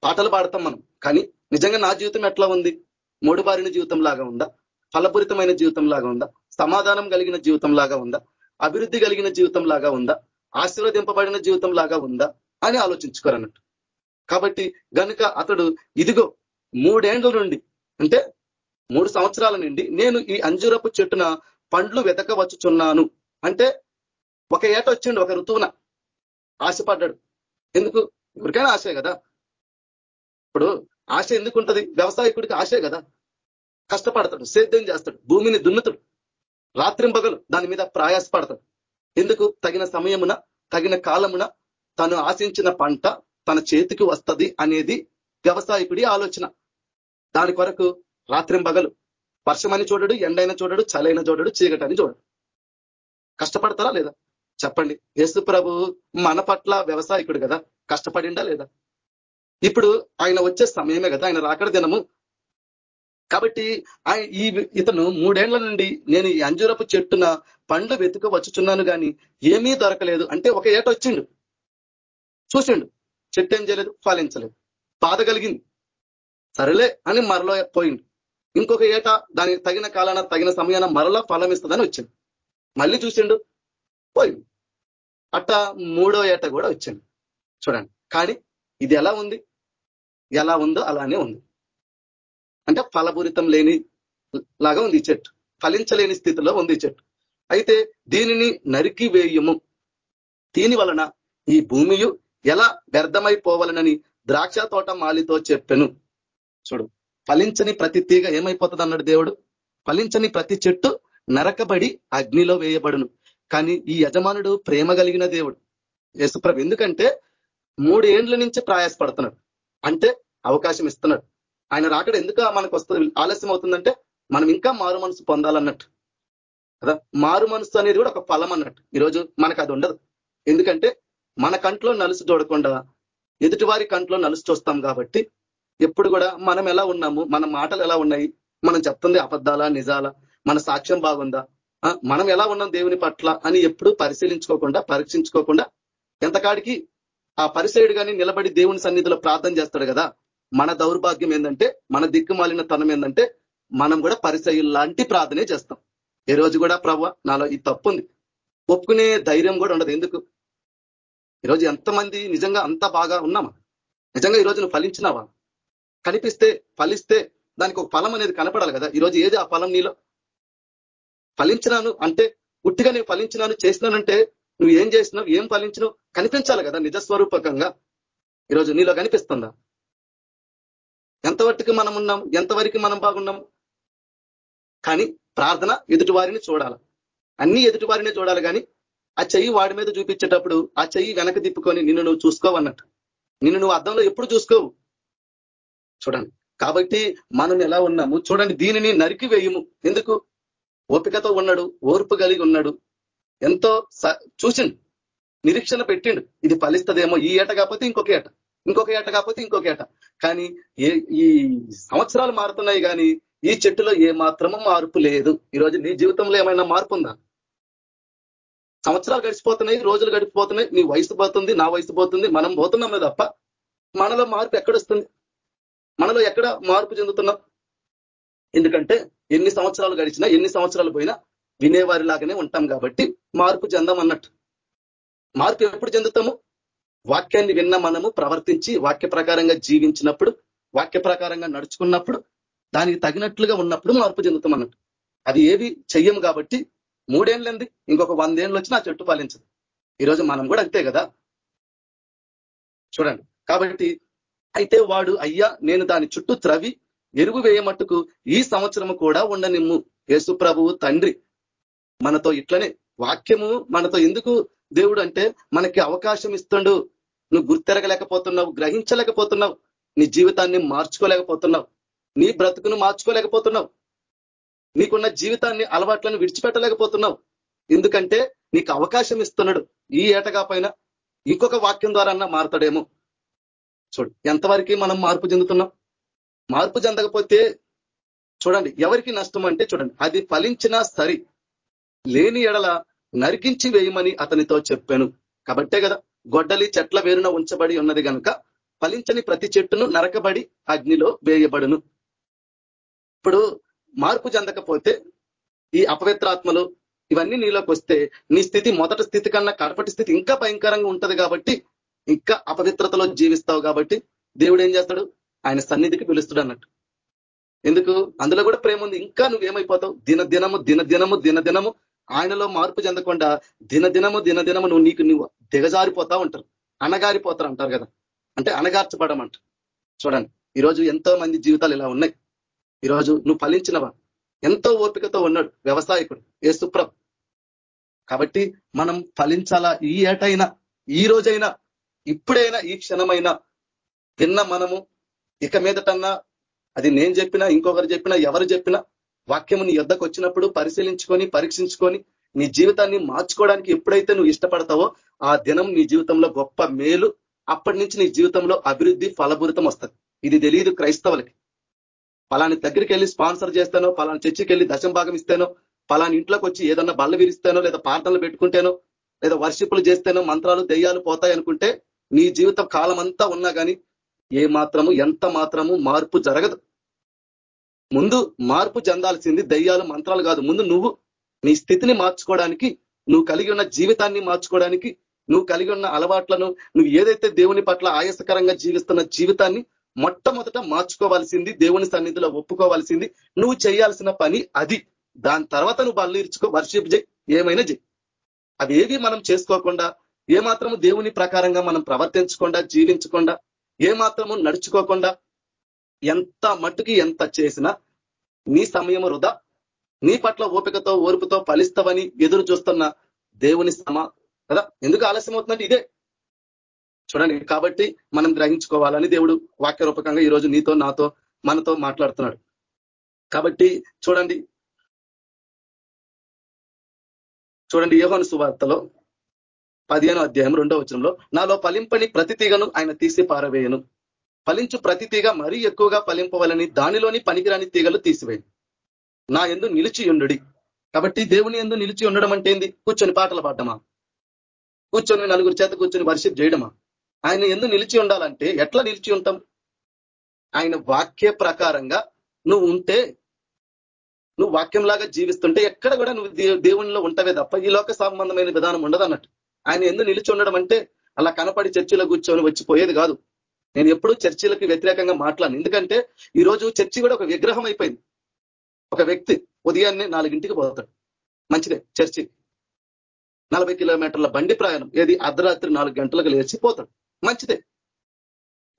పాటలు పాడతాం మనం. కానీ నిజంగా నా జీవితం ఎట్లా ఉంది? మూడుబారిన జీవితం లాగా ఉందా? ఫలపూరితమైన జీవితం లాగా ఉందా? సమాధానం కలిగిన జీవితం లాగా ఉందా? అభివృద్ధి కలిగిన జీవితం లాగా ఉందా? ఆశీర్వదింపబడిన జీవితం లాగా ఉందా? అని ఆలోచించుకోరన్నట్టు. కాబట్టి గనుక అతడు ఇదిగో మూడేండ్ల నుండి అంటే మూడు సంవత్సరాల నుండి నేను ఈ అంజూరపు చెట్టున పండ్లు వెతకవచ్చుచున్నాను. అంటే ఒక ఏట వచ్చిండు ఒక ఋతువున ఆశపడ్డాడు. ఎందుకు? ఎవరికైనా ఆశే కదా. ఇప్పుడు ఆశ ఎందుకు ఉంటది వ్యవసాయకుడికి ఆశే కదా. కష్టపడతాడు సేద్యం చేస్తాడు భూమిని దున్నుతాడు. రాత్రింపగలు దాని మీద ప్రయాసపడతాడు. ఎందుకు తగిన సమయమున తగిన కాలమున తను ఆశించిన పంట తన చేతికి వస్తుంది అనేది వ్యవసాయకుడి ఆలోచన. దాని కొరకు రాత్రింపగలు వర్షమని చూడడు ఎండైన చూడడు చలైన చూడడు చీకటని చూడడు. కష్టపడతారా లేదా? చెప్పండి. యేసు ప్రభు మన పట్ల వ్యవసాయకుడు కదా. కష్టపడిండా లేదా? ఇప్పుడు ఆయన వచ్చే సమయమే కదా. ఆయన రాకడ దినము కాబట్టి ఈ ఇతను మూడేళ్ళ నుండి నేను ఈ అంజూరపు చెట్టున పండ్లు వెతుక వచ్చుచున్నాను కానీ ఏమీ దొరకలేదు. అంటే ఒక ఏట వచ్చిండు. చూసిండు. చెట్టు ఏం చేయలేదు ఫలించలేదు బాధ కలిగింది. సరేలే అని మరలో పోయిండు. ఇంకొక ఏట దానికి తగిన కాలాన తగిన సమయాన మరలా ఫలం ఇస్తుందని వచ్చింది మళ్ళీ చూసిండు పోయింది అట్ట మూడో ఏట కూడా వచ్చింది చూడండి. కానీ ఇది ఎలా ఉంది? ఎలా ఉందో అలానే ఉంది. అంటే ఫలపూరితం లేని లాగా ఉంది ఈ చెట్టు. ఫలించలేని స్థితిలో ఉంది చెట్టు. అయితే దీనిని నరికి వేయము. దీని వలన ఈ భూమియు ఎలా వ్యర్థమైపోవాలనని ద్రాక్ష తోట మాలితో చెప్పెను. చూడు ఫలించని ప్రతి తీగ ఏమైపోతుంది అన్నాడు దేవుడు? ఫలించని ప్రతి చెట్టు నరకబడి అగ్నిలో వేయబడును. కానీ ఈ యజమానుడు ప్రేమ కలిగిన దేవుడు. యేసుప్రభు ఎందుకంటే మూడేండ్ల నుంచి ప్రయాసపడుతున్నాడు. అంటే అవకాశం ఇస్తున్నాడు. ఆయన రాకడ ఎందుకు మనకు వస్తుంది ఆలస్యం అవుతుందంటే మనం ఇంకా మారు మనసు పొందాలన్నట్టు. కదా? మారు మనసు అనేది కూడా ఒక ఫలం అన్నట్టు. ఈరోజు మనకు అది ఉండదు. ఎందుకంటే మన కంట్లో నలుసు చూడకుండా ఎదుటివారి కంట్లో నలుసు చూస్తాం కాబట్టి ఎప్పుడు కూడా మనం ఎలా ఉన్నాము మన మాటలు ఎలా ఉన్నాయి మనం చెప్తుంది అబద్ధాలా నిజాలా మన సాక్ష్యం బాగుందా మనం ఎలా ఉన్నాం దేవుని పట్ల అని ఎప్పుడు పరిశీలించుకోకుండా పరీక్షించుకోకుండా ఎంతకాడికి ఆ పరిసేయుడు కానీ నిలబడి దేవుని సన్నిధిలో ప్రార్థన చేస్తాడు కదా? మన దౌర్భాగ్యం ఏంటంటే మన దిక్కుమాలిన తనం ఏంటంటే మనం కూడా పరిచయం లాంటి ప్రార్థనే చేస్తాం. ఏ రోజు కూడా ప్రవ్వ నాలో ఈ తప్పు ఉంది ఒప్పుకునే ధైర్యం కూడా ఉండదు. ఎందుకు? ఈరోజు ఎంతమంది నిజంగా అంత బాగా ఉన్నామా? నిజంగా ఈరోజు నువ్వు ఫలించినావా? కనిపిస్తే ఫలిస్తే దానికి ఒక ఫలం అనేది కనపడాలి కదా. ఈరోజు ఏది ఆ ఫలం నీలో? ఫలించినాను అంటే ఉట్టిగా నేను ఫలించినాను చేసినానంటే నువ్వు ఏం చేసినావు ఏం ఫలించినావు కనిపించాలి కదా నిజస్వరూపకంగా. ఈరోజు నీలో కనిపిస్తుందా? ఎంతవరకు మనం ఉన్నాం? ఎంతవరకు మనం బాగున్నాం? కానీ ప్రార్థన ఎదుటి వారిని చూడాలి. అన్ని ఎదుటి వారినే చూడాలి కానీ ఆ చెయ్యి వాడి మీద చూపించేటప్పుడు ఆ చెయ్యి వెనక తిప్పుకొని నిన్ను నువ్వు చూసుకోవన్నట్టు నిన్ను నువ్వు అర్థంలో ఎప్పుడు చూసుకోవు? చూడండి. కాబట్టి మనం ఎలా ఉన్నాము? చూడండి దీనిని నరికి వేయము. ఎందుకు? ఓపికతో ఉన్నాడు ఓర్పు కలిగి ఉన్నాడు. ఎంతో చూసిండు. నిరీక్షణ పెట్టిండు. ఇది ఫలిస్తుందేమో ఈ ఏట కాకపోతే ఇంకొక ఏట. ఇంకొక ఏట కాకపోతే ఇంకొక ఏట. కానీ ఈ సంవత్సరాలు మారుతున్నాయి కానీ ఈ చెట్టులో ఏ మాత్రము మార్పు లేదు. ఈరోజు నీ జీవితంలో ఏమైనా మార్పు ఉందా? సంవత్సరాలు గడిచిపోతున్నాయి రోజులు గడిచిపోతున్నాయి నీ వయసు పోతుంది నా వయసు పోతుంది మనం పోతున్నామే తప్ప మనలో మార్పు ఎక్కడొస్తుంది? మనలో ఎక్కడ మార్పు చెందుతున్నాం? ఎందుకంటే ఎన్ని సంవత్సరాలు గడిచినా ఎన్ని సంవత్సరాలు పోయినా వినేవారి లాగానే ఉంటాం కాబట్టి మార్పు చెందాం అన్నట్టు మార్పు ఎప్పుడు చెందుతాము? వాక్యాన్ని విన్న మనము ప్రవర్తించి వాక్య ప్రకారంగా జీవించినప్పుడు వాక్య ప్రకారంగా నడుచుకున్నప్పుడు దానికి తగినట్లుగా ఉన్నప్పుడు మార్పు చెందుతాం అన్నట్టు. అది ఏది చెయ్యం కాబట్టి మూడేళ్ళంది ఇంకొక వందేళ్ళు వచ్చి నా చెట్టు పాలించదు. ఈరోజు మనం కూడా అంతే కదా? చూడండి. కాబట్టి అయితే వాడు అయ్యా నేను దాని చుట్టూ త్రవి ఎరుగు వేయమట్టుకు ఈ సంవత్సరము కూడా ఉండనిమ్ము. యేసు ప్రభువు తండ్రి మనతో ఇట్లనే వాక్యము మనతో ఎందుకు దేవుడు అంటే మనకి అవకాశం ఇస్తుండు. నువ్వు గుర్తెరగలేకపోతున్నావు గ్రహించలేకపోతున్నావు. నీ జీవితాన్ని మార్చుకోలేకపోతున్నావు. నీ బ్రతుకును మార్చుకోలేకపోతున్నావు. నీకున్న జీవితాన్ని అలవాట్లను విడిచిపెట్టలేకపోతున్నావు. ఎందుకంటే నీకు అవకాశం ఇస్తున్నాడు. ఈ ఏటగా పైన ఇంకొక వాక్యం ద్వారా మారుతాడేమో. చూడు ఎంతవరకు మనం మార్పు చెందుతున్నాం? మార్పు చెందకపోతే చూడండి ఎవరికి నష్టం అంటే చూడండి అది ఫలించినా సరి. లేని ఎడల నరికించి వేయమని అతనితో చెప్పాను. కాబట్టే కదా గొడ్డలి చెట్ల వేరున ఉంచబడి ఉన్నది కనుక ఫలించని ప్రతి చెట్టును నరకబడి అగ్నిలో వేయబడును. ఇప్పుడు మార్పు చెందకపోతే ఈ అపవిత్రాత్మలు ఇవన్నీ నీలోకి వస్తే నీ స్థితి మొదటి స్థితి కన్నా కడపటి స్థితి ఇంకా భయంకరంగా ఉంటది కాబట్టి ఇంకా అపవిత్రతలో జీవిస్తావు కాబట్టి దేవుడు ఏం చేస్తాడు? ఆయన సన్నిధికి పిలుస్తాడు అన్నట్టు. ఎందుకు? అందులో కూడా ప్రేమ ఉంది. ఇంకా నువ్వేమైపోతావు? దినదినము దినదినము దినదినము ఆయనలో మార్పు చెందకుండా దినదినము దినదినము నువ్వు నీకు నువ్వు దిగజారిపోతా ఉంటారు. అణగారిపోతారు అంటారు కదా. అంటే అనగార్చబడమంట చూడండి ఈరోజు ఎంతో మంది జీవితాలు ఇలా ఉన్నాయి. ఈరోజు నువ్వు ఫలించినవా? ఎంతో ఓపికతో ఉన్నాడు వ్యవసాయకుడు ఏ సుప్రభ కాబట్టి మనం ఫలించాలా? ఈ ఏటైనా ఈ రోజైనా ఇప్పుడైనా ఈ క్షణమైనా విన్న మనము ఇక మీదటన్నా అది నేను చెప్పినా ఇంకొకరు చెప్పినా ఎవరు చెప్పినా వాక్యము నీ యుద్ధకు వచ్చినప్పుడు పరిశీలించుకొని పరీక్షించుకొని నీ జీవితాన్ని మార్చుకోవడానికి ఎప్పుడైతే నువ్వు ఇష్టపడతావో ఆ దినం నీ జీవితంలో గొప్ప మేలు అప్పటి నుంచి నీ జీవితంలో అభివృద్ధి ఫలభూరితం వస్తుంది. ఇది తెలియదు క్రైస్తవులకి. పలాని దగ్గరికి వెళ్ళి స్పాన్సర్ చేస్తానో పలాని చర్చికి వెళ్ళి దశం భాగం ఇస్తానో పలాని ఇంట్లోకి వచ్చి ఏదన్నా బల్ల విరిస్తానో లేదా ప్రార్థనలు పెట్టుకుంటేనో లేదా వర్షిపులు చేస్తేనో మంత్రాలు దెయ్యాలు పోతాయి అనుకుంటే నీ జీవితం కాలం అంతా ఉన్నా కానీ ఏ మాత్రము ఎంత మాత్రము మార్పు జరగదు. ముందు మార్పు చెందాల్సింది దయ్యాలు మంత్రాలు కాదు. ముందు నువ్వు నీ స్థితిని మార్చుకోవడానికి నువ్వు కలిగి ఉన్న జీవితాన్ని మార్చుకోవడానికి నువ్వు కలిగి ఉన్న అలవాట్లను నువ్వు ఏదైతే దేవుని పట్ల ఆయాసకరంగా జీవిస్తున్న జీవితాన్ని మొట్టమొదట మార్చుకోవాల్సింది దేవుని సన్నిధిలో ఒప్పుకోవాల్సింది నువ్వు చేయాల్సిన పని అది. దాని తర్వాత నువ్వు బల్లు ఇర్చుకో వర్షిప్ చేయి ఏమైనా చేయి. అవేవి మనం చేసుకోకుండా ఏమాత్రము దేవుని ప్రకారంగా మనం ప్రవర్తించకుండా జీవించకుండా ఏమాత్రము నడుచుకోకుండా ఎంత మట్టుకి ఎంత చేసినా నీ సమయం వృధా. నీ పట్ల ఓపికతో ఓర్పుతో ఫలిస్తావని ఎదురు చూస్తున్న దేవుని సమ కదా? ఎందుకు ఆలస్యం అవుతుందంటే ఇదే. చూడండి కాబట్టి మనం గ్రహించుకోవాలని దేవుడు వాక్య రూపకంగా ఈరోజు నీతో నాతో మనతో మాట్లాడుతున్నాడు. కాబట్టి చూడండి. చూడండి యోహను సువార్తలో పదిహేను అధ్యాయం రెండో వచనంలో నాలో పలింపని ప్రతి తీగను ఆయన తీసి పారవేయను. ఫలించు ప్రతి తీగ మరీ ఎక్కువగా ఫలింపవాలని దానిలోని పనికిరాని తీగలు తీసివేయండి నా ఎందు నిలిచి ఉండుడి. కాబట్టి దేవుని ఎందు నిలిచి ఉండడం అంటే ఏంది? కూర్చొని పాటలు పాడమా కూర్చొని నలుగురు చేత కూర్చొని వర్షిప్ చేయడమా? ఆయన ఎందు నిలిచి ఉండాలంటే ఎట్లా నిలిచి ఉంటాం? ఆయన వాక్య ప్రకారంగా నువ్వు ఉంటే నువ్వు వాక్యంలాగా జీవిస్తుంటే ఎక్కడ కూడా నువ్వు దేవునిలో ఉంటవే తప్ప ఈ లోక సంబంధమైన విధానం ఉండదు అన్నట్టు ఆయన ఎందు నిలిచి ఉండడం అంటే అలా కనపడి చర్చిలో కూర్చొని వచ్చిపోయేది కాదు. నేను ఎప్పుడూ చర్చిలకి వ్యతిరేకంగా మాట్లాను ఎందుకంటే ఈరోజు చర్చి కూడా ఒక విగ్రహం అయిపోయింది. ఒక వ్యక్తి ఉదయాన్నే నాలుగింటికి పోతాడు. మంచిదే చర్చి. నలభై కిలోమీటర్ల బండి ప్రయాణం. ఏది? అర్ధరాత్రి నాలుగు గంటలకు లేచి పోతాడు. మంచిదే.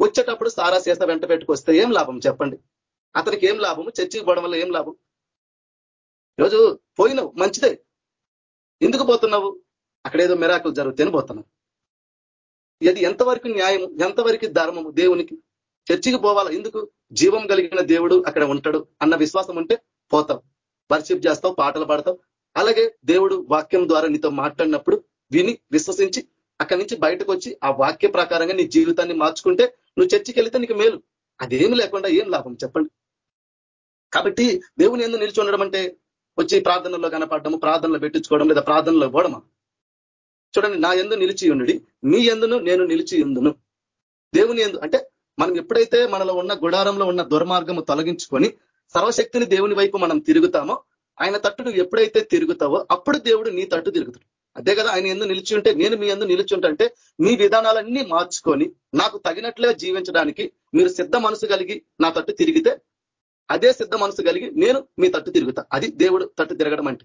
వచ్చేటప్పుడు సారా సీస వెంట పెట్టుకొస్తే ఏం లాభం చెప్పండి? అతనికి ఏం లాభము? చర్చికి పోవడం వల్ల ఏం లాభం? ఈరోజు పోయినావు. మంచిదే. ఎందుకు పోతున్నావు? అక్కడేదో మిరాకులు మెరాకులు జరుగుతాయని పోతున్నావు. ఇది ఎంతవరకు న్యాయము ఎంతవరకు ధర్మము దేవునికి? చర్చికి పోవాలా? ఎందుకు? జీవం కలిగిన దేవుడు అక్కడ ఉంటాడు అన్న విశ్వాసం ఉంటే పోతావు. వర్షిప్ చేస్తావు పాటలు పాడతావు. అలాగే దేవుడు వాక్యం ద్వారా నీతో మాట్లాడినప్పుడు విని విశ్వసించి అక్కడి నుంచి బయటకు వచ్చి ఆ వాక్య ప్రకారంగా నీ జీవితాన్ని మార్చుకుంటే నువ్వు చర్చికి వెళితే నీకు మేలు. అదేమి లేకుండా ఏం లాభం? చెప్పండి. కాబట్టి దేవుని ఎందుకు నిలిచి ఉండడం అంటే వచ్చి ప్రార్థనలో కనపడము ప్రార్థనలో పెట్టించుకోవడం లేదా ప్రార్థనలో పోవడమా చూడండి నా ఎందు నిలిచి ఉండి మీ ఎందును నేను నిలిచి ఉందును. దేవుని ఎందు అంటే మనం ఎప్పుడైతే మనలో ఉన్న గుడారంలో ఉన్న దుర్మార్గము తొలగించుకొని సర్వశక్తిని దేవుని వైపు మనం తిరుగుతామో ఆయన తట్టు నువ్వు ఎప్పుడైతే తిరుగుతావో అప్పుడు దేవుడు నీ తట్టు తిరుగుతాడు. అదే కదా ఆయన ఎందు నిలిచి ఉంటే నేను మీ ఎందు నిలిచి ఉంటే మీ విధానాలన్నీ మార్చుకొని నాకు తగినట్లే జీవించడానికి మీరు సిద్ధ మనసు కలిగి నా తట్టు తిరిగితే అదే సిద్ధ మనసు కలిగి నేను మీ తట్టు తిరుగుతా. అది దేవుడు తట్టు తిరగడం అంటే.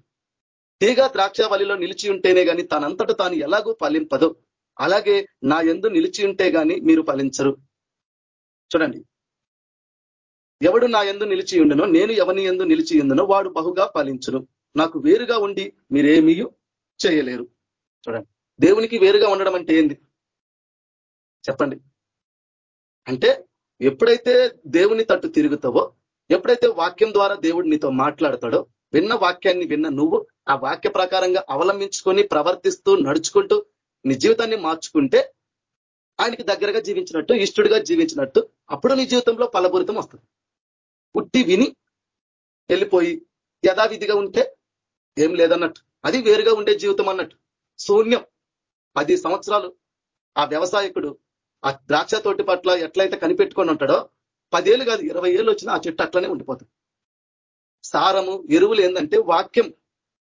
తీగ ద్రాక్షవల్లిలో నిలిచి ఉంటేనే కానీ తనంతట తాను ఎలాగూ ఫలింపదు. అలాగే నా ఎందు నిలిచి ఉంటే కానీ మీరు ఫలించరు. చూడండి. ఎవడు నా ఎందు నిలిచి ఉండనో నేను ఎవని ఎందు నిలిచి ఉందనో వాడు బహుగా ఫలించును. నాకు వేరుగా ఉండి మీరేమీ చేయలేరు. చూడండి. దేవునికి వేరుగా ఉండడం అంటే ఏంది? చెప్పండి. అంటే ఎప్పుడైతే దేవుని తట్టు తిరుగుతావో ఎప్పుడైతే వాక్యం ద్వారా దేవుడు నీతో మాట్లాడతాడో విన్న వాక్యాన్ని విన్న నువ్వు ఆ వాక్య ప్రకారంగా అవలంబించుకొని ప్రవర్తిస్తూ నడుచుకుంటూ నీ జీవితాన్ని మార్చుకుంటే ఆయనకి దగ్గరగా జీవించినట్టు ఇష్టడుగా జీవించినట్టు అప్పుడు నీ జీవితంలో ఫలపూరితం వస్తుంది. పుట్టి విని వెళ్ళిపోయి యథావిధిగా ఉంటే ఏం లేదన్నట్టు. అది వేరుగా ఉండే జీవితం అన్నట్టు. శూన్యం. పది సంవత్సరాలు ఆ వ్యవసాయకుడు ఆ ద్రాక్ష తోటి పట్ల ఎట్లయితే కనిపెట్టుకొని ఉంటాడో పదేళ్ళు కాదు ఇరవై ఏళ్ళు వచ్చినా ఆ చెట్టు అట్లనే ఉండిపోతుంది. సారము ఎరువులు ఏంటంటే వాక్యం.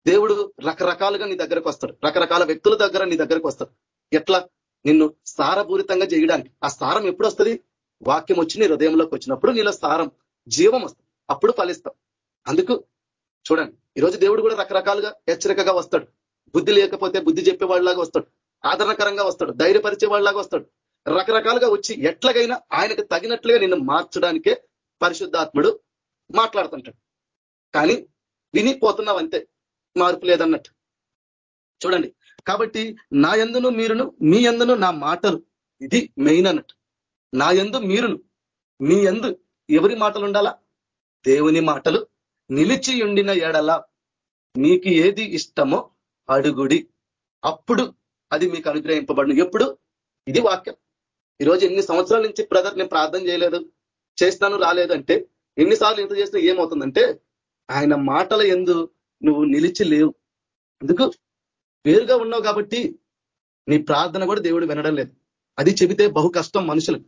దేవుడు రకరకాలుగా నీ దగ్గరకు వస్తాడు. రకరకాల వ్యక్తుల దగ్గర నీ దగ్గరకు వస్తాడు. ఎట్లా? నిన్ను సారపూరితంగా చేయడానికి ఆ సారం ఎప్పుడు వస్తుంది వాక్యం వచ్చి నీ హృదయంలోకి వచ్చినప్పుడు నీలో సారం జీవం వస్తుంది. అప్పుడు ఫలిస్తాం. అందుకు చూడండి ఈరోజు దేవుడు కూడా రకరకాలుగా హెచ్చరికగా వస్తాడు. బుద్ధి లేకపోతే బుద్ధి చెప్పేవాళ్ళలాగా వస్తాడు. ఆదరణకరంగా వస్తాడు. ధైర్యపరిచే వాళ్ళలాగా వస్తాడు. రకరకాలుగా వచ్చి ఎట్లాగైనా ఆయనకు తగినట్లుగా నిన్ను మార్చడానికే పరిశుద్ధాత్ముడు మాట్లాడుతుంటాడు. కానీ వినిపోతున్నావు అంతే. మార్పు లేదన్నట్టు. చూడండి. కాబట్టి నా ఎందును మీరును మీ ఎందును నా మాటలు. ఇది మెయిన్ అన్నట్టు. నా ఎందు మీరును మీ ఎందు ఎవరి మాటలు ఉండాలా? దేవుని మాటలు నిలిచి ఉండిన ఏడలా మీకు ఏది ఇష్టమో అడుగుడి. అప్పుడు అది మీకు అనుగ్రహింపబడిన. ఎప్పుడు? ఇది వాక్యం. ఈరోజు ఎన్ని సంవత్సరాల నుంచి బ్రదర్ నేను ప్రార్థన చేయలేదు చేస్తాను రాలేదంటే ఎన్నిసార్లు ఇంత చేసినా ఏమవుతుందంటే ఆయన మాటల ఎందు నువ్వు నిలిచి లేవు. ఎందుకు? వేరుగా ఉన్నావు కాబట్టి నీ ప్రార్థన కూడా దేవుడు వినడం లేదు. అది చెబితే బహు కష్టం మనుషులు.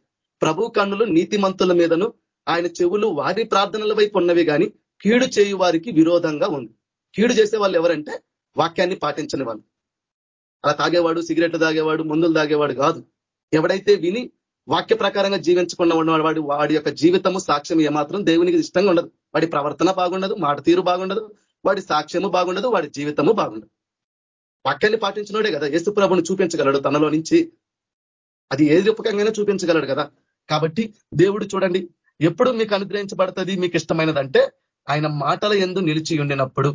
ప్రభు కన్నులు నీతిమంతుల మీదను ఆయన చెవులు వారి ప్రార్థనల వైపు ఉన్నవి కానీ కీడు చేయు వారికి విరోధంగా ఉంది కీడు చేసే వాళ్ళు ఎవరంటే వాక్యాన్ని పాటించని వాళ్ళు. అలా తాగేవాడు సిగరెట్లు తాగేవాడు మందులు తాగేవాడు కాదు. ఎవడైతే విని వాక్య ప్రకారంగా జీవించకుండా ఉన్నవాడు వాడి యొక్క జీవితము సాక్ష్యం ఏమాత్రం దేవునికి ఇష్టంగా ఉండదు. వాడి ప్రవర్తన బాగుండదు మాట తీరు బాగుండదు వాడి సాక్ష్యము బాగుండదు వాడి జీవితము బాగుండదు. వాక్యాన్ని పాటించినోడే కదా యేసు ప్రభును చూపించగలడు తనలో నుంచి అది ఏ రూపకంగానే చూపించగలడు కదా. కాబట్టి దేవుడు చూడండి ఎప్పుడు మీకు అనుగ్రహించబడుతుంది మీకు ఇష్టమైనదంటే ఆయన మాటల ఎందు నిలిచి ఉండినప్పుడు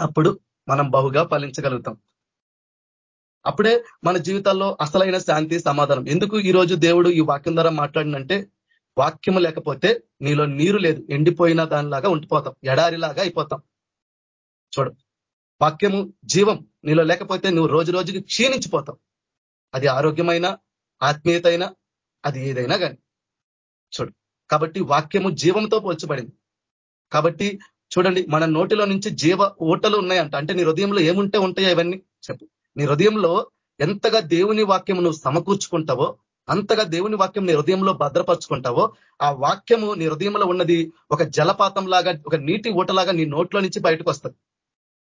అప్పుడు మనం బహుగా ఫలించగలుగుతాం. అప్పుడే మన జీవితాల్లో అసలైన శాంతి సమాధానం. ఎందుకు ఈ రోజు దేవుడు ఈ వాక్యం ద్వారా మాట్లాడినంటే వాక్యము లేకపోతే నీలో నీరు లేదు. ఎండిపోయిన దానిలాగా ఉండిపోతాం. ఎడారిలాగా అయిపోతాం. చూడు వాక్యము జీవం. నీలో లేకపోతే నువ్వు రోజు రోజుకి క్షీణించిపోతావు. అది ఆరోగ్యమైన ఆత్మీయత అయినా అది ఏదైనా కానీ చూడు కాబట్టి వాక్యము జీవంతో పోల్చబడింది. కాబట్టి చూడండి మన నోటిలో నుంచి జీవ ఓటలు ఉన్నాయంట. అంటే నీ హృదయంలో ఏముంటే ఉంటాయో ఇవన్నీ చెప్పు. నీ హృదయంలో ఎంతగా దేవుని వాక్యం నువ్వు సమకూర్చుకుంటావో అంతగా దేవుని వాక్యం నీ హృదయంలో భద్రపరుచుకుంటావో ఆ వాక్యము నీ హృదయంలో ఉన్నది ఒక జలపాతం లాగా ఒక నీటి ఊటలాగా నీ నోట్లో నుంచి బయటకు వస్తుంది.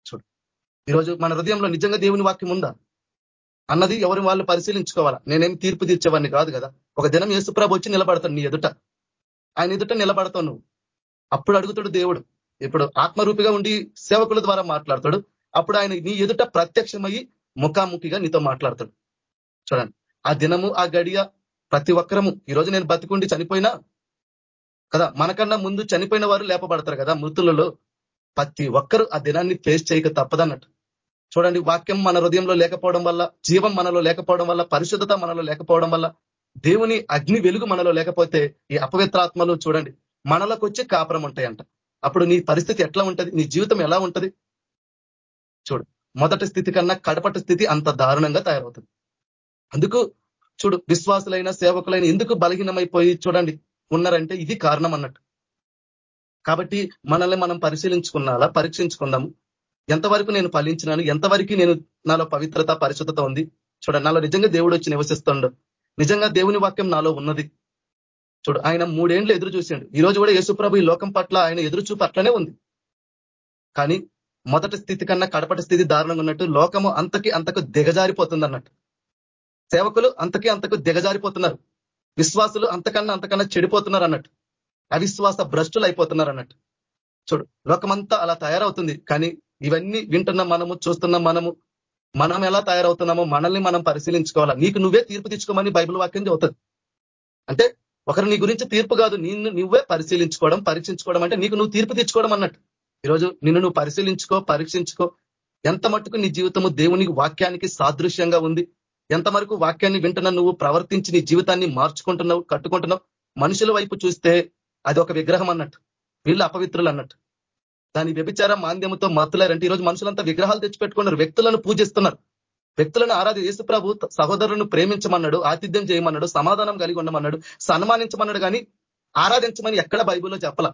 చూడు. ఈరోజు మన హృదయంలో నిజంగా దేవుని వాక్యం ఉందా? అన్నది ఎవరి వాళ్ళు పరిశీలించుకోవాలా? నేనేం తీర్పు తీర్చేవాడిని కాదు కదా. ఒక దినం యేసుప్రభు వచ్చి నిలబడతాడు నీ ఎదుట. ఆయన ఎదుట నిలబడతావు నువ్వు. అప్పుడు అడుగుతాడు దేవుడు. ఇప్పుడు ఆత్మరూపిగా ఉండి సేవకుల ద్వారా మాట్లాడతాడు. అప్పుడు ఆయన నీ ఎదుట ప్రత్యక్షమయ్యి ముఖాముఖిగా నీతో మాట్లాడతాడు. చూడండి ఆ దినము ఆ గడియ ప్రతి ఒక్కరము ఈరోజు నేను బతికుండి చనిపోయినా కదా మనకన్నా ముందు చనిపోయిన వారు లేపబడతారు కదా మృతులలో ప్రతి ఒక్కరు ఆ దినాన్ని ఫేస్ చేయక తప్పదన్నట్టు. చూడండి వాక్యం మన హృదయంలో లేకపోవడం వల్ల జీవం మనలో లేకపోవడం వల్ల పరిశుద్ధత మనలో లేకపోవడం వల్ల దేవుని అగ్ని వెలుగు మనలో లేకపోతే ఈ అపవిత్రాత్మలు చూడండి మనలకు వచ్చే కాపురం ఉంటాయంట అప్పుడు నీ పరిస్థితి ఎట్లా ఉంటది? నీ జీవితం ఎలా ఉంటది? చూడు మొదటి స్థితి కన్నా కడపటి స్థితి అంత దారుణంగా తయారవుతుంది. అందుకు చూడు విశ్వాసులైన సేవకులైన ఎందుకు బలహీనమైపోయి చూడండి ఉన్నారంటే ఇది కారణం అన్నట్టు. కాబట్టి మనల్ని మనం పరిశీలించుకున్నాలా? పరీక్షించుకుందాము. ఎంతవరకు నేను ఫలించినాను? ఎంతవరకు నేను నాలో పవిత్రత పరిశుద్ధత ఉంది? చూడండి నాలో నిజంగా దేవుడు వచ్చి నివసిస్తుండడు నిజంగా దేవుని వాక్యం నాలో ఉన్నది. చూడు ఆయన మూడేండ్లు ఎదురు చూసిండు. ఈ రోజు కూడా యేసుప్రభు ఈ లోకం పట్ల ఆయన ఎదురు చూపు అట్లనే ఉంది. కానీ మొదటి స్థితి కన్నా కడపటి స్థితి దారుణంగా ఉన్నట్టు లోకము అంతకి అంతకు దిగజారిపోతుంది అన్నట్టు సేవకులు అంతకి అంతకు దిగజారిపోతున్నారు. విశ్వాసులు అంతకన్నా అంతకన్నా చెడిపోతున్నారు అన్నట్టు అవిశ్వాస భ్రష్టులు అయిపోతున్నారు అన్నట్టు చూడు లోకమంతా అలా తయారవుతుంది. కానీ ఇవన్నీ వింటున్న మనము చూస్తున్న మనము మనం ఎలా తయారవుతున్నామో మనల్ని మనం పరిశీలించుకోవాలా? నీకు నువ్వే తీర్పు తెచ్చుకోమని బైబిల్ వాక్యం చెబుతుంది. అంటే ఒకరు నీ గురించి తీర్పు కాదు నిన్ను నువ్వే పరిశీలించుకోవడం పరీక్షించుకోవడం అంటే నీకు నువ్వు తీర్పు తెచ్చుకోవడం అన్నట్టు. ఈరోజు నిన్ను నువ్వు పరిశీలించుకో పరీక్షించుకో. ఎంత మటుకు నీ జీవితము దేవుని వాక్యానికి సాదృశ్యంగా ఉంది? ఎంత వరకు వాక్యాన్ని వింటున్న నువ్వు ప్రవర్తించి నీ జీవితాన్ని మార్చుకుంటున్నావు కట్టుకుంటున్నావు? మనుషుల వైపు చూస్తే అది ఒక విగ్రహం అన్నట్టు వీళ్ళు అపవిత్రులు అన్నట్టు. దాని వ్యభిచార మాంద్యముతో మత్తులారంటే ఈరోజు మనుషులంతా విగ్రహాలు తెచ్చిపెట్టుకున్నారు వ్యక్తులను పూజిస్తున్నారు. వ్యక్తులను ఆరాధి యేసుప్రభు సహోదరులను ప్రేమించమన్నాడు ఆతిథ్యం చేయమన్నాడు సమాధానం కలిగి ఉండమన్నాడు సన్మానించమన్నాడు కానీ ఆరాధించమని ఎక్కడ బైబుల్లో చెప్పలా.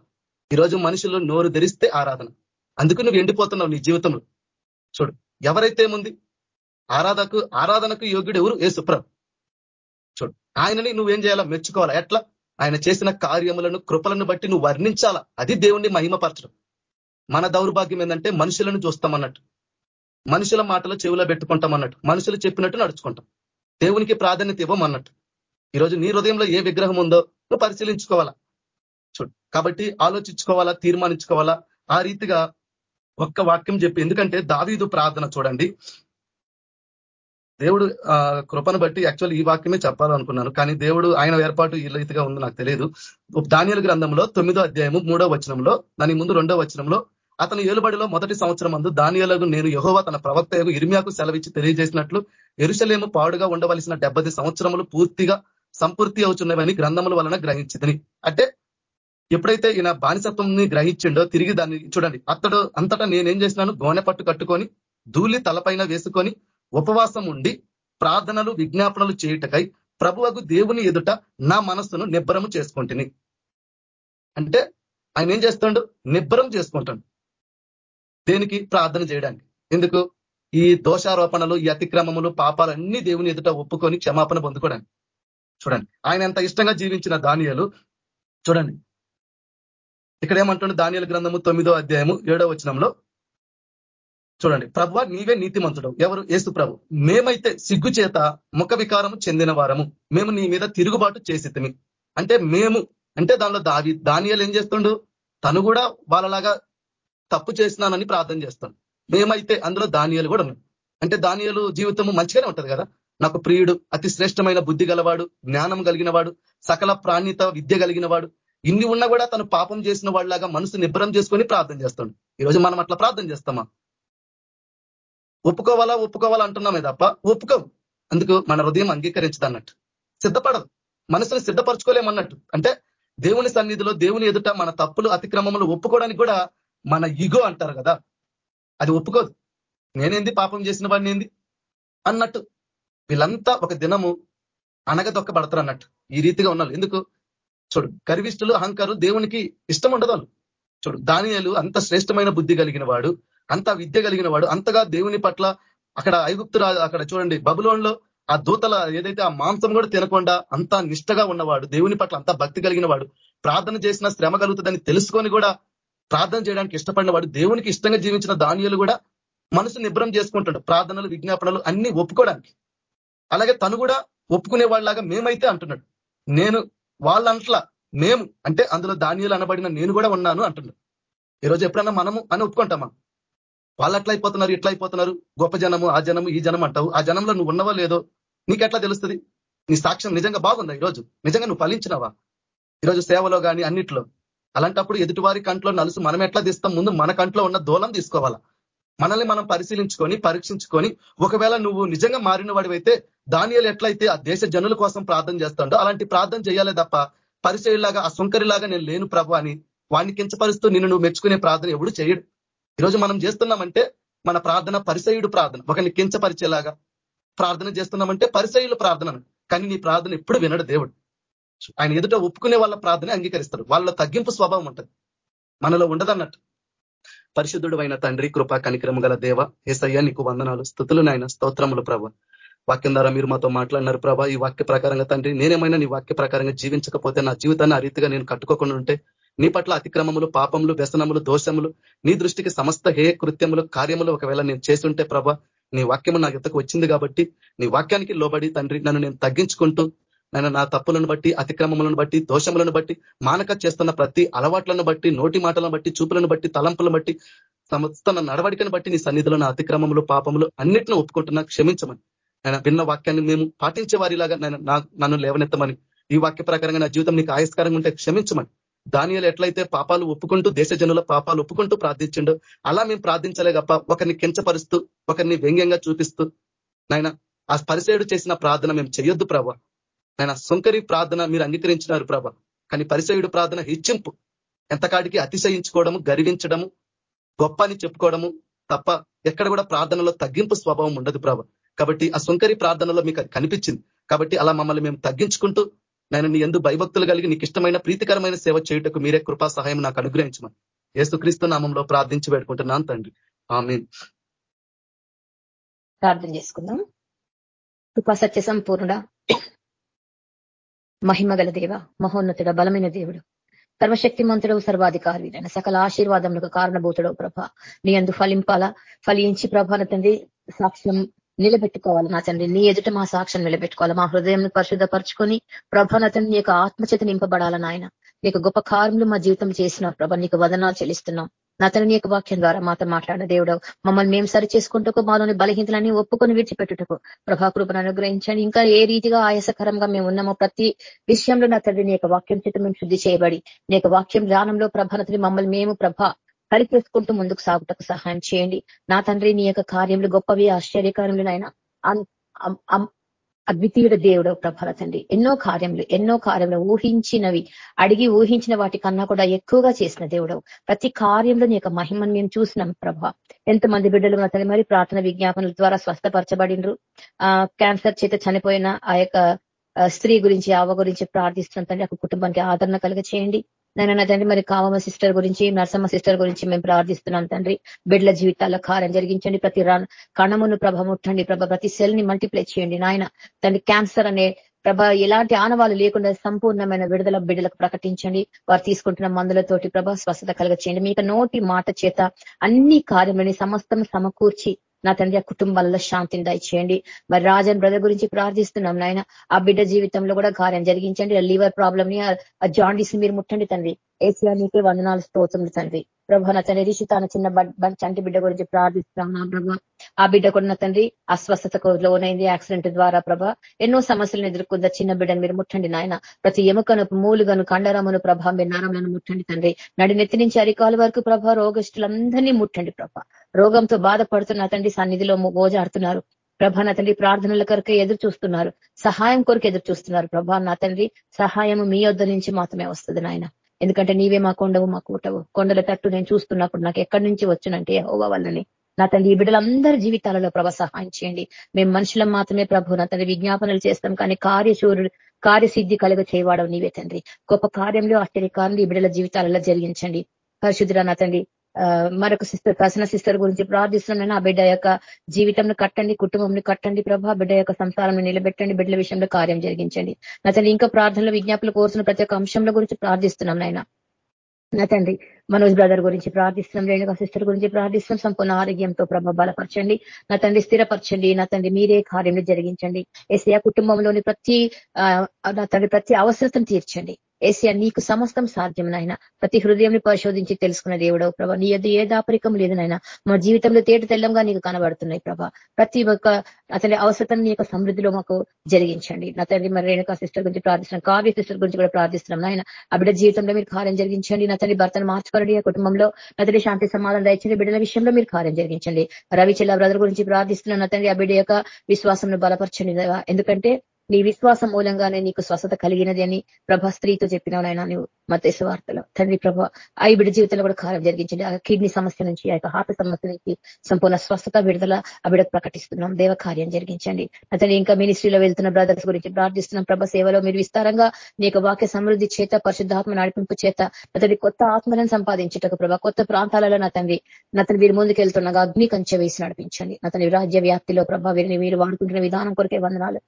ఈరోజు మనుషులు నోరు ధరిస్తే ఆరాధన. అందుకు నువ్వు ఎండిపోతున్నావు నీ జీవితంలో. చూడు ఎవరైతే ఏముంది? ఆరాధకు ఆరాధనకు యోగ్యుడు ఎవరు? ఏసుప్రభు చూడు ఆయనని నువ్వేం చేయాలా? మెచ్చుకోవాలా? ఎట్లా? ఆయన చేసిన కార్యములను కృపలను బట్టి నువ్వు వర్ణించాలా? అది దేవుణ్ణి మహిమపరచడం. మన దౌర్భాగ్యం ఏంటంటే మనుషులను చూస్తామన్నట్టు. మనుషుల మాటలు చెవిలో పెట్టుకుంటాం అన్నట్టు మనుషులు చెప్పినట్టు నడుచుకుంటాం. దేవునికి ప్రాధాన్యత ఇవ్వమన్నట్టు. ఈరోజు నీ హృదయంలో ఏ విగ్రహం ఉందో నువ్వు పరిశీలించుకోవాలా? చూడు కాబట్టి ఆలోచించుకోవాలా తీర్మానించుకోవాలా? ఆ రీతిగా ఒక్క వాక్యం చెప్పి ఎందుకంటే దావీదు ప్రార్థన చూడండి. దేవుడు కృపను బట్టి యాక్చువల్ ఈ వాక్యమే చెప్పాలనుకున్నాను కానీ దేవుడు ఆయన ఏర్పాటు ఈ రీతిగా ఉంది నాకు తెలియదు. ధాన్యాల గ్రంథంలో తొమ్మిదో అధ్యాయము మూడో వచనంలో దాని ముందు రెండో వచనంలో అతను ఏలుబడిలో మొదటి సంవత్సరం అందు దానియాలకు నేను యహోవా తన ప్రవక్త ఇర్మియాకు సెలవిచ్చి తెలియజేసినట్లు ఎరుసలేము పాడుగా ఉండవలసిన డెబ్బది సంవత్సరములు పూర్తిగా సంపూర్తి అవుతున్నవని గ్రంథముల వలన గ్రహించిందని అంటే ఎప్పుడైతే ఈయన బానిసత్వంని గ్రహించిండో తిరిగి దాన్ని చూడండి. అతడు అంతటా నేనేం చేసినాను? గోనె పట్టు కట్టుకొని ధూళి తలపైన వేసుకొని ఉపవాసం ఉండి ప్రార్థనలు విజ్ఞాపనలు చేయుటకై ప్రభువకు దేవుని ఎదుట నా మనస్సును నిబ్బరము చేసుకుంటుని. అంటే ఆయన ఏం చేస్తాడు? నిబ్బరం చేసుకుంటాడు. దేనికి? ప్రార్థన చేయడానికి. ఎందుకు? ఈ దోషారోపణలు ఈ అతిక్రమములు పాపాలు అన్ని దేవుని ఎదుట ఒప్పుకొని క్షమాపణ పొందుకోవడానికి. చూడండి. ఆయన ఎంత ఇష్టంగా జీవించిన ధాన్యాలు చూడండి. ఇక్కడ ఏమంటుండే ధాన్యాల గ్రంథము తొమ్మిదో అధ్యాయము ఏడో వచనంలో. చూడండి. ప్రభు నీవే నీతిమంతుడు ఎవరు? ఏసు ప్రభు. మేమైతే సిగ్గు చేత ముఖ వికారము చెందిన వారము. మేము నీ మీద తిరుగుబాటు చేసి అంటే మేము అంటే దానిలో దావి దానియాలు ఏం చేస్తుండు? తను కూడా వాళ్ళలాగా తప్పు చేసినానని ప్రార్థన చేస్తాను మేమైతే అందులో దానియాలు కూడా ఉన్నాయి అంటే దానియాలు జీవితము మంచిగానే ఉంటది కదా? నాకు ప్రియుడు అతి శ్రేష్టమైన బుద్ధి గలవాడు జ్ఞానం కలిగినవాడు సకల ప్రాణిత విద్య కలిగినవాడు ఇన్ని ఉన్నా కూడా తను పాపం చేసిన వాళ్ళలాగా మనసు నిబ్బరం చేసుకొని ప్రార్థన చేస్తాడు. ఈరోజు మనం అట్లా ప్రార్థన చేస్తామా? ఒప్పుకోవాలా? ఒప్పుకోవాలా అంటున్నామే తప్ప ఒప్పుకోవు. అందుకు మన హృదయం అంగీకరించదు అన్నట్టు సిద్ధపడదు. మనసుని సిద్ధపరచుకోలేమన్నట్టు. అంటే దేవుని సన్నిధిలో దేవుని ఎదుట మన తప్పులు అతిక్రమములు ఒప్పుకోవడానికి కూడా మన ఇగో అంటారు కదా. అది ఒప్పుకోదు. నేనేంది? పాపం చేసిన వాడిని ఏంది? అన్నట్టు. వీళ్ళంతా ఒక దినము అనగదొక్కబడతారు అన్నట్టు ఈ రీతిగా ఉన్నారు ఎందుకు? చూడు గర్విష్ఠులు అహంకారులు దేవునికి ఇష్టం ఉండదు వాళ్ళు. చూడు దానియాలు అంత శ్రేష్టమైన బుద్ధి కలిగిన వాడు అంత విద్య కలిగిన వాడు అంతగా దేవుని పట్ల అక్కడ ఐగుప్తు అక్కడ చూడండి బబులోన్లో ఆ దూతల ఏదైతే ఆ మాంసం కూడా తినకుండా అంత నిష్టగా ఉన్నవాడు దేవుని పట్ల అంత భక్తి కలిగిన వాడు ప్రార్థన చేసిన శ్రమ కలుగుతుందని తెలుసుకొని కూడా ప్రార్థన చేయడానికి ఇష్టపడిన వాడు దేవునికి ఇష్టంగా జీవించిన దానియలు కూడా మనసు నిబ్రం చేసుకుంటాడు ప్రార్థనలు విజ్ఞాపనలు అన్ని ఒప్పుకోవడానికి. అలాగే తను కూడా ఒప్పుకునే వాళ్ళలాగా మేమైతే అంటున్నాడు నేను వాళ్ళంట్లా మేము అంటే అందులో ధాన్యాలు అనబడిన నేను కూడా ఉన్నాను అంటున్నాడు ఈరోజు ఎప్పుడన్నా మనము అని ఒప్పుకుంటామా? వాళ్ళు ఎట్లా అయిపోతున్నారు ఇట్లా అయిపోతున్నారు. గొప్ప జనము ఆ జనము ఈ జనం అంటావు. ఆ జనంలో నువ్వు ఉన్నవా లేదో నీకు ఎట్లా తెలుస్తుంది? నీ సాక్ష్యం నిజంగా బాగుందా ఈరోజు నిజంగా నువ్వు ఫలించినవా? ఈరోజు సేవలో కానీ అన్నిట్లో. అలాంటప్పుడు ఎదుటివారి కంట్లో నలుసు మనం ఎట్లా తీస్తాం? ముందు మన కంట్లో ఉన్న దూలం తీసుకోవాలా? మనల్ని మనం పరిశీలించుకొని పరీక్షించుకొని ఒకవేళ నువ్వు నిజంగా మారిన వాడివైతే దానియలు ఎట్లయితే ఆ దేశ జనుల కోసం ప్రార్థన చేస్తాడో అలాంటి ప్రార్థన చేయాలే తప్ప పరిచయలాగా ఆ సుంకరిలాగా నేను లేను ప్రభు అని వాడిని కించపరుస్తూ నిన్ను నువ్వు మెచ్చుకునే ప్రార్థన ఎవడు చేయడు. ఈరోజు మనం చేస్తున్నామంటే మన ప్రార్థన పరిసయుడు ప్రార్థన ఒకరిని కించపరిచేలాగా ప్రార్థన చేస్తున్నామంటే పరిసయుల ప్రార్థన. కానీ నీ ప్రార్థన ఎప్పుడు వినడు దేవుడు. ఆయన ఎదుట ఒప్పుకునే వాళ్ళ ప్రార్థన అంగీకరిస్తారు వాళ్ళ తగ్గింపు స్వభావం ఉంటుంది. మనలో ఉండదన్నట్టు. పరిశుద్ధుడు అయిన తండ్రి కృపా కనిక్రమ గల దేవ ఏసయ్య నీకు వందనాలు స్థుతులు నాయన స్తోత్రములు ప్రభ. వాక్యం ద్వారా మీరు మాతో మాట్లాడినారు ప్రభా. ఈ వాక్య ప్రకారంగా తండ్రి నేనేమైనా నీ వాక్య ప్రకారంగా జీవించకపోతే నా జీవితాన్ని ఆ రీతిగా నేను కట్టుకోకుండా ఉంటే నీ పట్ల అతిక్రమములు పాపములు వ్యసనములు దోషములు నీ దృష్టికి సమస్త హే కృత్యములు కార్యములు ఒకవేళ నేను చేస్తుంటే ప్రభ నీ వాక్యము నా ఎత్తకు వచ్చింది కాబట్టి నీ వాక్యానికి లోబడి తండ్రి నన్ను నేను తగ్గించుకుంటూ నేను నా తప్పులను బట్టి అతిక్రమములను బట్టి దోషములను బట్టి మానక చేస్తున్న ప్రతి అలవాట్లను బట్టి నోటి మాటలను బట్టి చూపులను బట్టి తలంపులను బట్టి సమస్త నడవడికను బట్టి నీ సన్నిధిలో నా అతిక్రమములు పాపములు అన్నిటిని ఒప్పుకుంటున్నా క్షమించమని. నేను విన్న వాక్యాన్ని మేము పాటించే వారిలాగా నేను నన్ను లేవనెత్తమని. ఈ వాక్య ప్రకారంగా నా జీవితం నీకు ఆయస్కరంగా ఉంటే క్షమించమని. దానియాలు ఎట్లయితే పాపాలు ఒప్పుకుంటూ దేశ జనుల పాపాలు ఒప్పుకుంటూ ప్రార్థించిండో అలా మేము ప్రార్థించలే గప్ప. ఒకరిని కించపరుస్తూ ఒకరిని వ్యంగ్యంగా చూపిస్తూ నాయన ఆ పరిసేడు చేసిన ప్రార్థన మేము చేయొద్దు ప్రభా. ఆయన సుంకరి ప్రార్థన మీరు అంగీకరించినారు ప్రభ. కానీ పరిసయుడు ప్రార్థన హెచ్చింపు. ఎంతకాటికి అతిశయించుకోవడము గర్వించడము గొప్ప అని చెప్పుకోవడము తప్ప ఎక్కడ కూడా ప్రార్థనలో తగ్గింపు స్వభావం ఉండదు ప్రభ. కాబట్టి ఆ సుంకరి ప్రార్థనలో మీకు కనిపించింది. కాబట్టి అలా మమ్మల్ని మేము తగ్గించుకుంటూ నేను నీ ఎందు భయభక్తులు కలిగి నీకు ఇష్టమైన ప్రీతికరమైన సేవ చేయుటకు మీరే కృపా సహాయం నాకు అనుగ్రహించమని ఏసుక్రీస్తు నామంలో ప్రార్థించి పెట్టుకుంటున్నాను తండ్రి. ఆమె ప్రార్థన చేసుకుందాం. కృపా సత్య సంపూర్ణ మహిమగల దేవ మహోన్నతుడ బలమైన దేవుడు. సర్వశక్తిమంతుడు సర్వాధికారి సకల ఆశీర్వాదములకు కారణభూతుడవు ప్రభ. నీ అందు ఫలింపాల? ఫలించి ప్రభాన తండ్రి సాక్ష్యం నిలబెట్టుకోవాలి? నా తండ్రి నీ ఎదుట మా సాక్ష్యం నిలబెట్టుకోవాలి? మా హృదయం పరిశుద్ధపరచుకొని ప్రభాన తండ్రి నీ యొక్క ఆత్మచేత నింపబడాలని ఆయన నీకు గొప్ప కార్యములు మా జీవితం చేసిన ప్రభ. నీకు వదనాలు చెల్లిస్తున్నాం. నా యొక్క వాక్యం ద్వారా మాతో మాట్లాడిన దేవుడు మమ్మల్ని మేము సరి చేసుకుంటూ మాలోని బలహీనతలన్నీ ఒప్పుకొని విడిచిపెట్టుటకు. ప్రభాకృపను అనుగ్రహించండి. ఇంకా ఏ రీతిగా ఆయాసకరంగా మేము ఉన్నామో ప్రతి విషయంలో నా తండ్రి నీ వాక్యం చేత మేము శుద్ధి చేయబడి నీ వాక్యం ధ్యానంలో ప్రభానతని మమ్మల్ని మేము ప్రభ కలిపేసుకుంటూ ముందుకు సాగుటకు సహాయం చేయండి. నా తండ్రి నీ యొక్క కార్యములు గొప్పవి ఆశ్చర్యకార్యములు నాయన అద్వితీయుడ దేవుడు ప్రభల తండ్రి. ఎన్నో కార్యములు ఎన్నో కార్యములు ఊహించినవి అడిగి ఊహించిన వాటి కన్నా కూడా ఎక్కువగా చేసిన దేవుడు. ప్రతి కార్యంలో నీ యొక్క మహిమను మేము చూసినాం ప్రభ ఎంతమంది బిడ్డలు తల్లి మరి ప్రార్థన విజ్ఞాపనల ద్వారా స్వస్థపరచబడినరు. ఆ క్యాన్సర్ చేత చనిపోయిన ఆ యొక్క స్త్రీ గురించి ఆవ గురించి ప్రార్థిస్తున్నాం తండ్రి. ఆ కుటుంబానికి ఆదరణ కలిగ చేయండి నేను నా తండ్రి మరి కామమ్మ సిస్టర్ గురించి నరసమ్మ సిస్టర్ గురించి మేము ప్రార్థిస్తున్నాం తండ్రి. బిడ్ల జీవితాల్లో కార్యం జరిగించండి. ప్రతి కణమును ప్రభ ముట్టండి. ప్రభ ప్రతి సెల్ని మల్టిప్లై చేయండి. నాయన తండ్రి క్యాన్సర్ అనే ప్రభ ఎలాంటి ఆనవాలు లేకుండా సంపూర్ణమైన విడుదల బిడ్డలకు ప్రకటించండి. వారు తీసుకుంటున్న మందులతోటి ప్రభ స్వస్థత కలగ చేయండి మీకు నోటి మాట చేత అన్ని కార్యములని సమస్తం సమకూర్చి నా తండ్రి ఆ కుటుంబాలలో శాంతిని దయచేయండి. మరి రాజన్ బ్రదర్ గురించి ప్రార్థిస్తున్నాం నాయన. ఆ బిడ్డ జీవితంలో కూడా కార్యం జరిగించండి. ఆ లివర్ ప్రాబ్లమ్ని ఆ జాండీస్ మీరు ముట్టండి తండ్రి. ఏసీఆర్ నీకే వందనాలు స్తోత్రం తండ్రి. ప్రభా నా తండ్రి రిషి తన చిన్న చంటి బిడ్డ గురించి ప్రార్థిస్తున్నాం నా ఆ బిడ్డ కూడా తండ్రి అస్వస్థతకు లోనైంది యాక్సిడెంట్ ద్వారా ప్రభా. ఎన్నో సమస్యలను ఎదుర్కొందా చిన్న బిడ్డను మీరు ముట్టండి నాయన. ప్రతి ఎముకను మూలుగను కండరమును ప్రభా మీరు నరములను ముట్టండి తండ్రి. నడి నెత్తి నుంచి అరికాల వరకు ప్రభా రోగస్తులందరినీ ముట్టండి ప్రభా. రోగంతో బాధపడుతున్న తండ్రి సన్నిధిలో మోజాడుతున్నారు. ప్రభా నా తండ్రి ప్రార్థనల కొరకే ఎదురు చూస్తున్నారు. సహాయం కొరకు ఎదురు చూస్తున్నారు ప్రభా. నా తండ్రి సహాయం మీ వద్ద నుంచి మాత్రమే వస్తుంది నాయన. ఎందుకంటే నీవే మా కొండవు మా కూటవు. కొండల తట్టు నేను చూస్తున్నప్పుడు నాకు ఎక్కడి నుంచి వచ్చునంటే హోవా వల్లని. నా తల్లి ఈ బిడ్డలందరి జీవితాలలో ప్రభ సహాయం చేయండి. మేము మనుషులం మాత్రమే ప్రభు నా తల్లి విజ్ఞాపనలు చేస్తాం కానీ కార్యశూరుడు కార్యసిద్ధి కలుగ చేయవాడవు నీవే తండ్రి. గొప్ప కార్యంలో ఆశ్చర్యకారులు ఈ బిడ్డల జీవితాలలో జరిగించండి. పరిశుద్ధుల నా తండ్రి మరొక సిస్టర్ ప్రసన్న సిస్టర్ గురించి ప్రార్థిస్తున్నాను ఆ బిడ్డ యొక్క జీవితంను కట్టండి కుటుంబంని కట్టండి ప్రభా బిడ్డ యొక్క సంసారాన్ని నిలబెట్టండి బిడ్డల విషయంలో కార్యం జరిగించండి. నా తండ్రి ఇంకా ప్రార్థనలు విజ్ఞాపనలు కోరుతున్న ప్రతి ఒక్క అంశంలో గురించి ప్రార్థిస్తున్నాం నాయన. నా తండ్రి మనోజ్ బ్రదర్ గురించి ప్రార్థిస్తున్నాం రేణుగా సిస్టర్ గురించి ప్రార్థిస్తున్నాం సంపూర్ణ ఆరోగ్యంతో ప్రభా బలపరచండి. నా తండ్రి స్థిరపరచండి నా తండ్రి మీరే కార్యం జరిగించండి. ఎస్ఏ కుటుంబంలోని ప్రతి నా తండ్రి ప్రతి అవసరతను తీర్చండి. ఏసియా నీకు సమస్తం సాధ్యం నాయన. ప్రతి హృదయంని పరిశోధించి తెలుసుకున్న దేవుడవు ప్రభా. నీ యొద్ ఏ దాపరికం లేదు నాయన. మా జీవితంలో తేట తెల్లంగా నీకు కనబడుతున్నాయి ప్రభా. ప్రతి ఒక్క అతని అవసరం నీ యొక్క సమృద్ధిలో మాకు జరిగించండి. నా తండ్రి మరి రేణుకా సిస్టర్ గురించి ప్రార్థిస్తున్నాం. కావ్య సిస్టర్ గురించి కూడా ప్రార్థిస్తున్నాం నాయన. ఆ బిడ్డ జీవితంలో మీరు కార్యం జరిగించండి. నా తండ్రి భర్తను మార్చుకోండి. ఆ కుటుంబంలో నా తండ్రి శాంతి సమాధానం దయచండి బిడ్డల విషయంలో మీరు కార్యం జరిగించండి. రవి చెల్ల బ్రదర్ గురించి ప్రార్థిస్తున్నాను నా తండ్రి ఆ బిడ్డ యొక్క విశ్వాసంను బలపరచండి ఎందుకంటే నీ విశ్వాసం మూలంగానే నీకు స్వస్థత కలిగినది అని ప్రభా స్త్రీతో చెప్పినావు నువ్వు మత వార్తలో. తండ్రి ప్రభ ఐ బిడ్డ జీవితంలో కూడా కార్యం జరిగించండి ఆ కిడ్నీ సమస్య నుంచి ఆ యొక్క హార్ట్ సమస్య నుంచి సంపూర్ణ స్వస్థత విడుదల ఆ బిడ్డకు ప్రకటిస్తున్నాం. దేవ కార్యం జరిగించండి. అతని ఇంకా మినిస్ట్రీలో వెళ్తున్న బ్రదర్స్ గురించి ప్రార్థిస్తున్నాం. ప్రభ సేవలో మీరు విస్తారంగా నీ వాక్య సమృద్ధి చేత పరిశుద్ధాత్మ నడిపింపు చేత అతడి కొత్త ఆత్మలను సంపాదించటకు ప్రభ కొత్త ప్రాంతాలలో నా తండ్రి నతను వీరి ముందుకు అగ్ని కంచె వేసి నడిపించండి. అతని రాజ్య వ్యాప్తిలో ప్రభ వీరిని మీరు వాడుకుంటున్న విధానం కొరకే వందనాలు.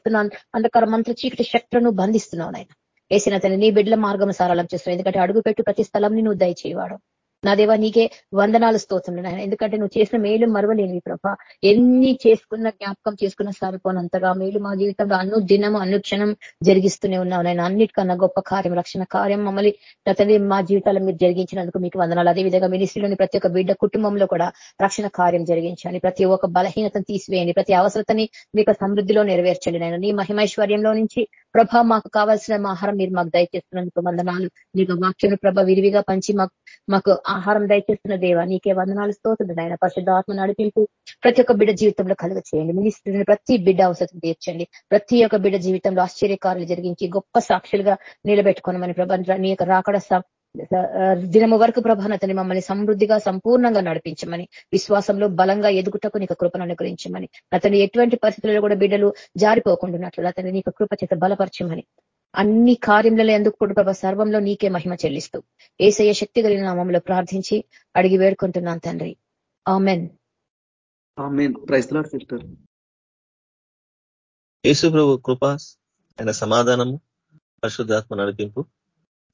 ఆటంకపరుస్తున్నాను అంధకార మంత్ర చీకటి శక్తులను బంధిస్తున్నావు నాయన. వేసిన తన నీ బిడ్డల మార్గం సారాలం చేస్తున్నావు. ఎందుకంటే అడుగు పెట్టు ప్రతి స్థలం నువ్వు దయచేయవాడు నా దేవ నీకే వందనాలు స్తోత్రం నాయన. ఎందుకంటే నువ్వు చేసిన మేలు మరవలేనివి ప్రభ. ఎన్ని చేసుకున్న జ్ఞాపకం చేసుకున్న సరిపోనంతగా మేలు మా జీవితంలో అను దినము అనుక్షణం జరిగిస్తూనే ఉన్నావు నేను అన్నిటికన్నా గొప్ప కార్యం రక్షణ కార్యం మమ్మల్ని ప్రతి మా జీవితాల్లో మీరు జరిగించినందుకు మీకు వందనాలు. అదేవిధంగా మినిస్ట్రీలోని ప్రతి ఒక్క బిడ్డ కుటుంబంలో కూడా రక్షణ కార్యం జరిగించండి. ప్రతి ఒక్క బలహీనతను తీసివేయండి. ప్రతి అవసరతని మీకు సమృద్ధిలో నెరవేర్చండి నేను నీ మహిమైశ్వర్యంలో నుంచి ప్రభ మాకు కావాల్సిన ఆహారం మీరు మాకు దయచేస్తున్నందుకు వందనాలు. నీకు వాక్యం ప్రభ విరివిగా పంచి మాకు మాకు ఆహారం దయచేస్తున్న దేవ నీకే వందనాలు స్తోతుంది ఆయన పరిశుద్ధాత్మ నడిపింపు ప్రతి ఒక్క బిడ్డ జీవితంలో కలుగ చేయండి మినిస్ట్రీని ప్రతి బిడ్డ అవసరం తీర్చండి. ప్రతి ఒక్క బిడ్డ జీవితంలో ఆశ్చర్యకారులు జరిగించి గొప్ప సాక్షులుగా నిలబెట్టుకోనమని ప్రబంధ నీ యొక్క రాకడ దినము వరకు ప్రభానతని మమ్మల్ని సమృద్ధిగా సంపూర్ణంగా నడిపించమని విశ్వాసంలో బలంగా ఎదుగుటకు నీకు కృపను అనుగ్రహించమని అతని ఎటువంటి పరిస్థితుల్లో కూడా బిడ్డలు జారిపోకుండా అతని నీకు కృప చేత బలపరచమని అన్ని కార్యములలో ఎందుకు కూడా ప్రభా సర్వంలో నీకే మహిమ చెల్లిస్తూ. ఏసయ్య శక్తి కలిగిన నామంలో ప్రార్థించి అడిగి వేడుకుంటున్నాను తండ్రి. ఆమెన్. యేసు ప్రభు కృప ఆయన సమాధానము పరిశుద్ధాత్మ నడిపింపు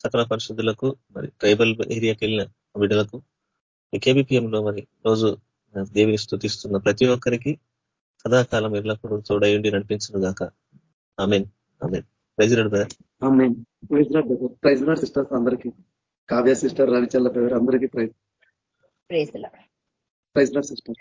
సకల పరిశుద్ధులకు మరి ట్రైబల్ ఏరియాకి వెళ్ళిన బిడ్డలకు కేబిపిఎంలో మరి రోజు దేవిని స్థుతిస్తున్న ప్రతి ఒక్కరికి సదాకాలం ఎల్లప్పుడూ తోడయుండి నడిపించను గాక amen. Amen. President brother sisters అందరికీ కావ్య సిస్టర్ రవిచల్ల అందరికీ ప్రైజ్. Praise sister.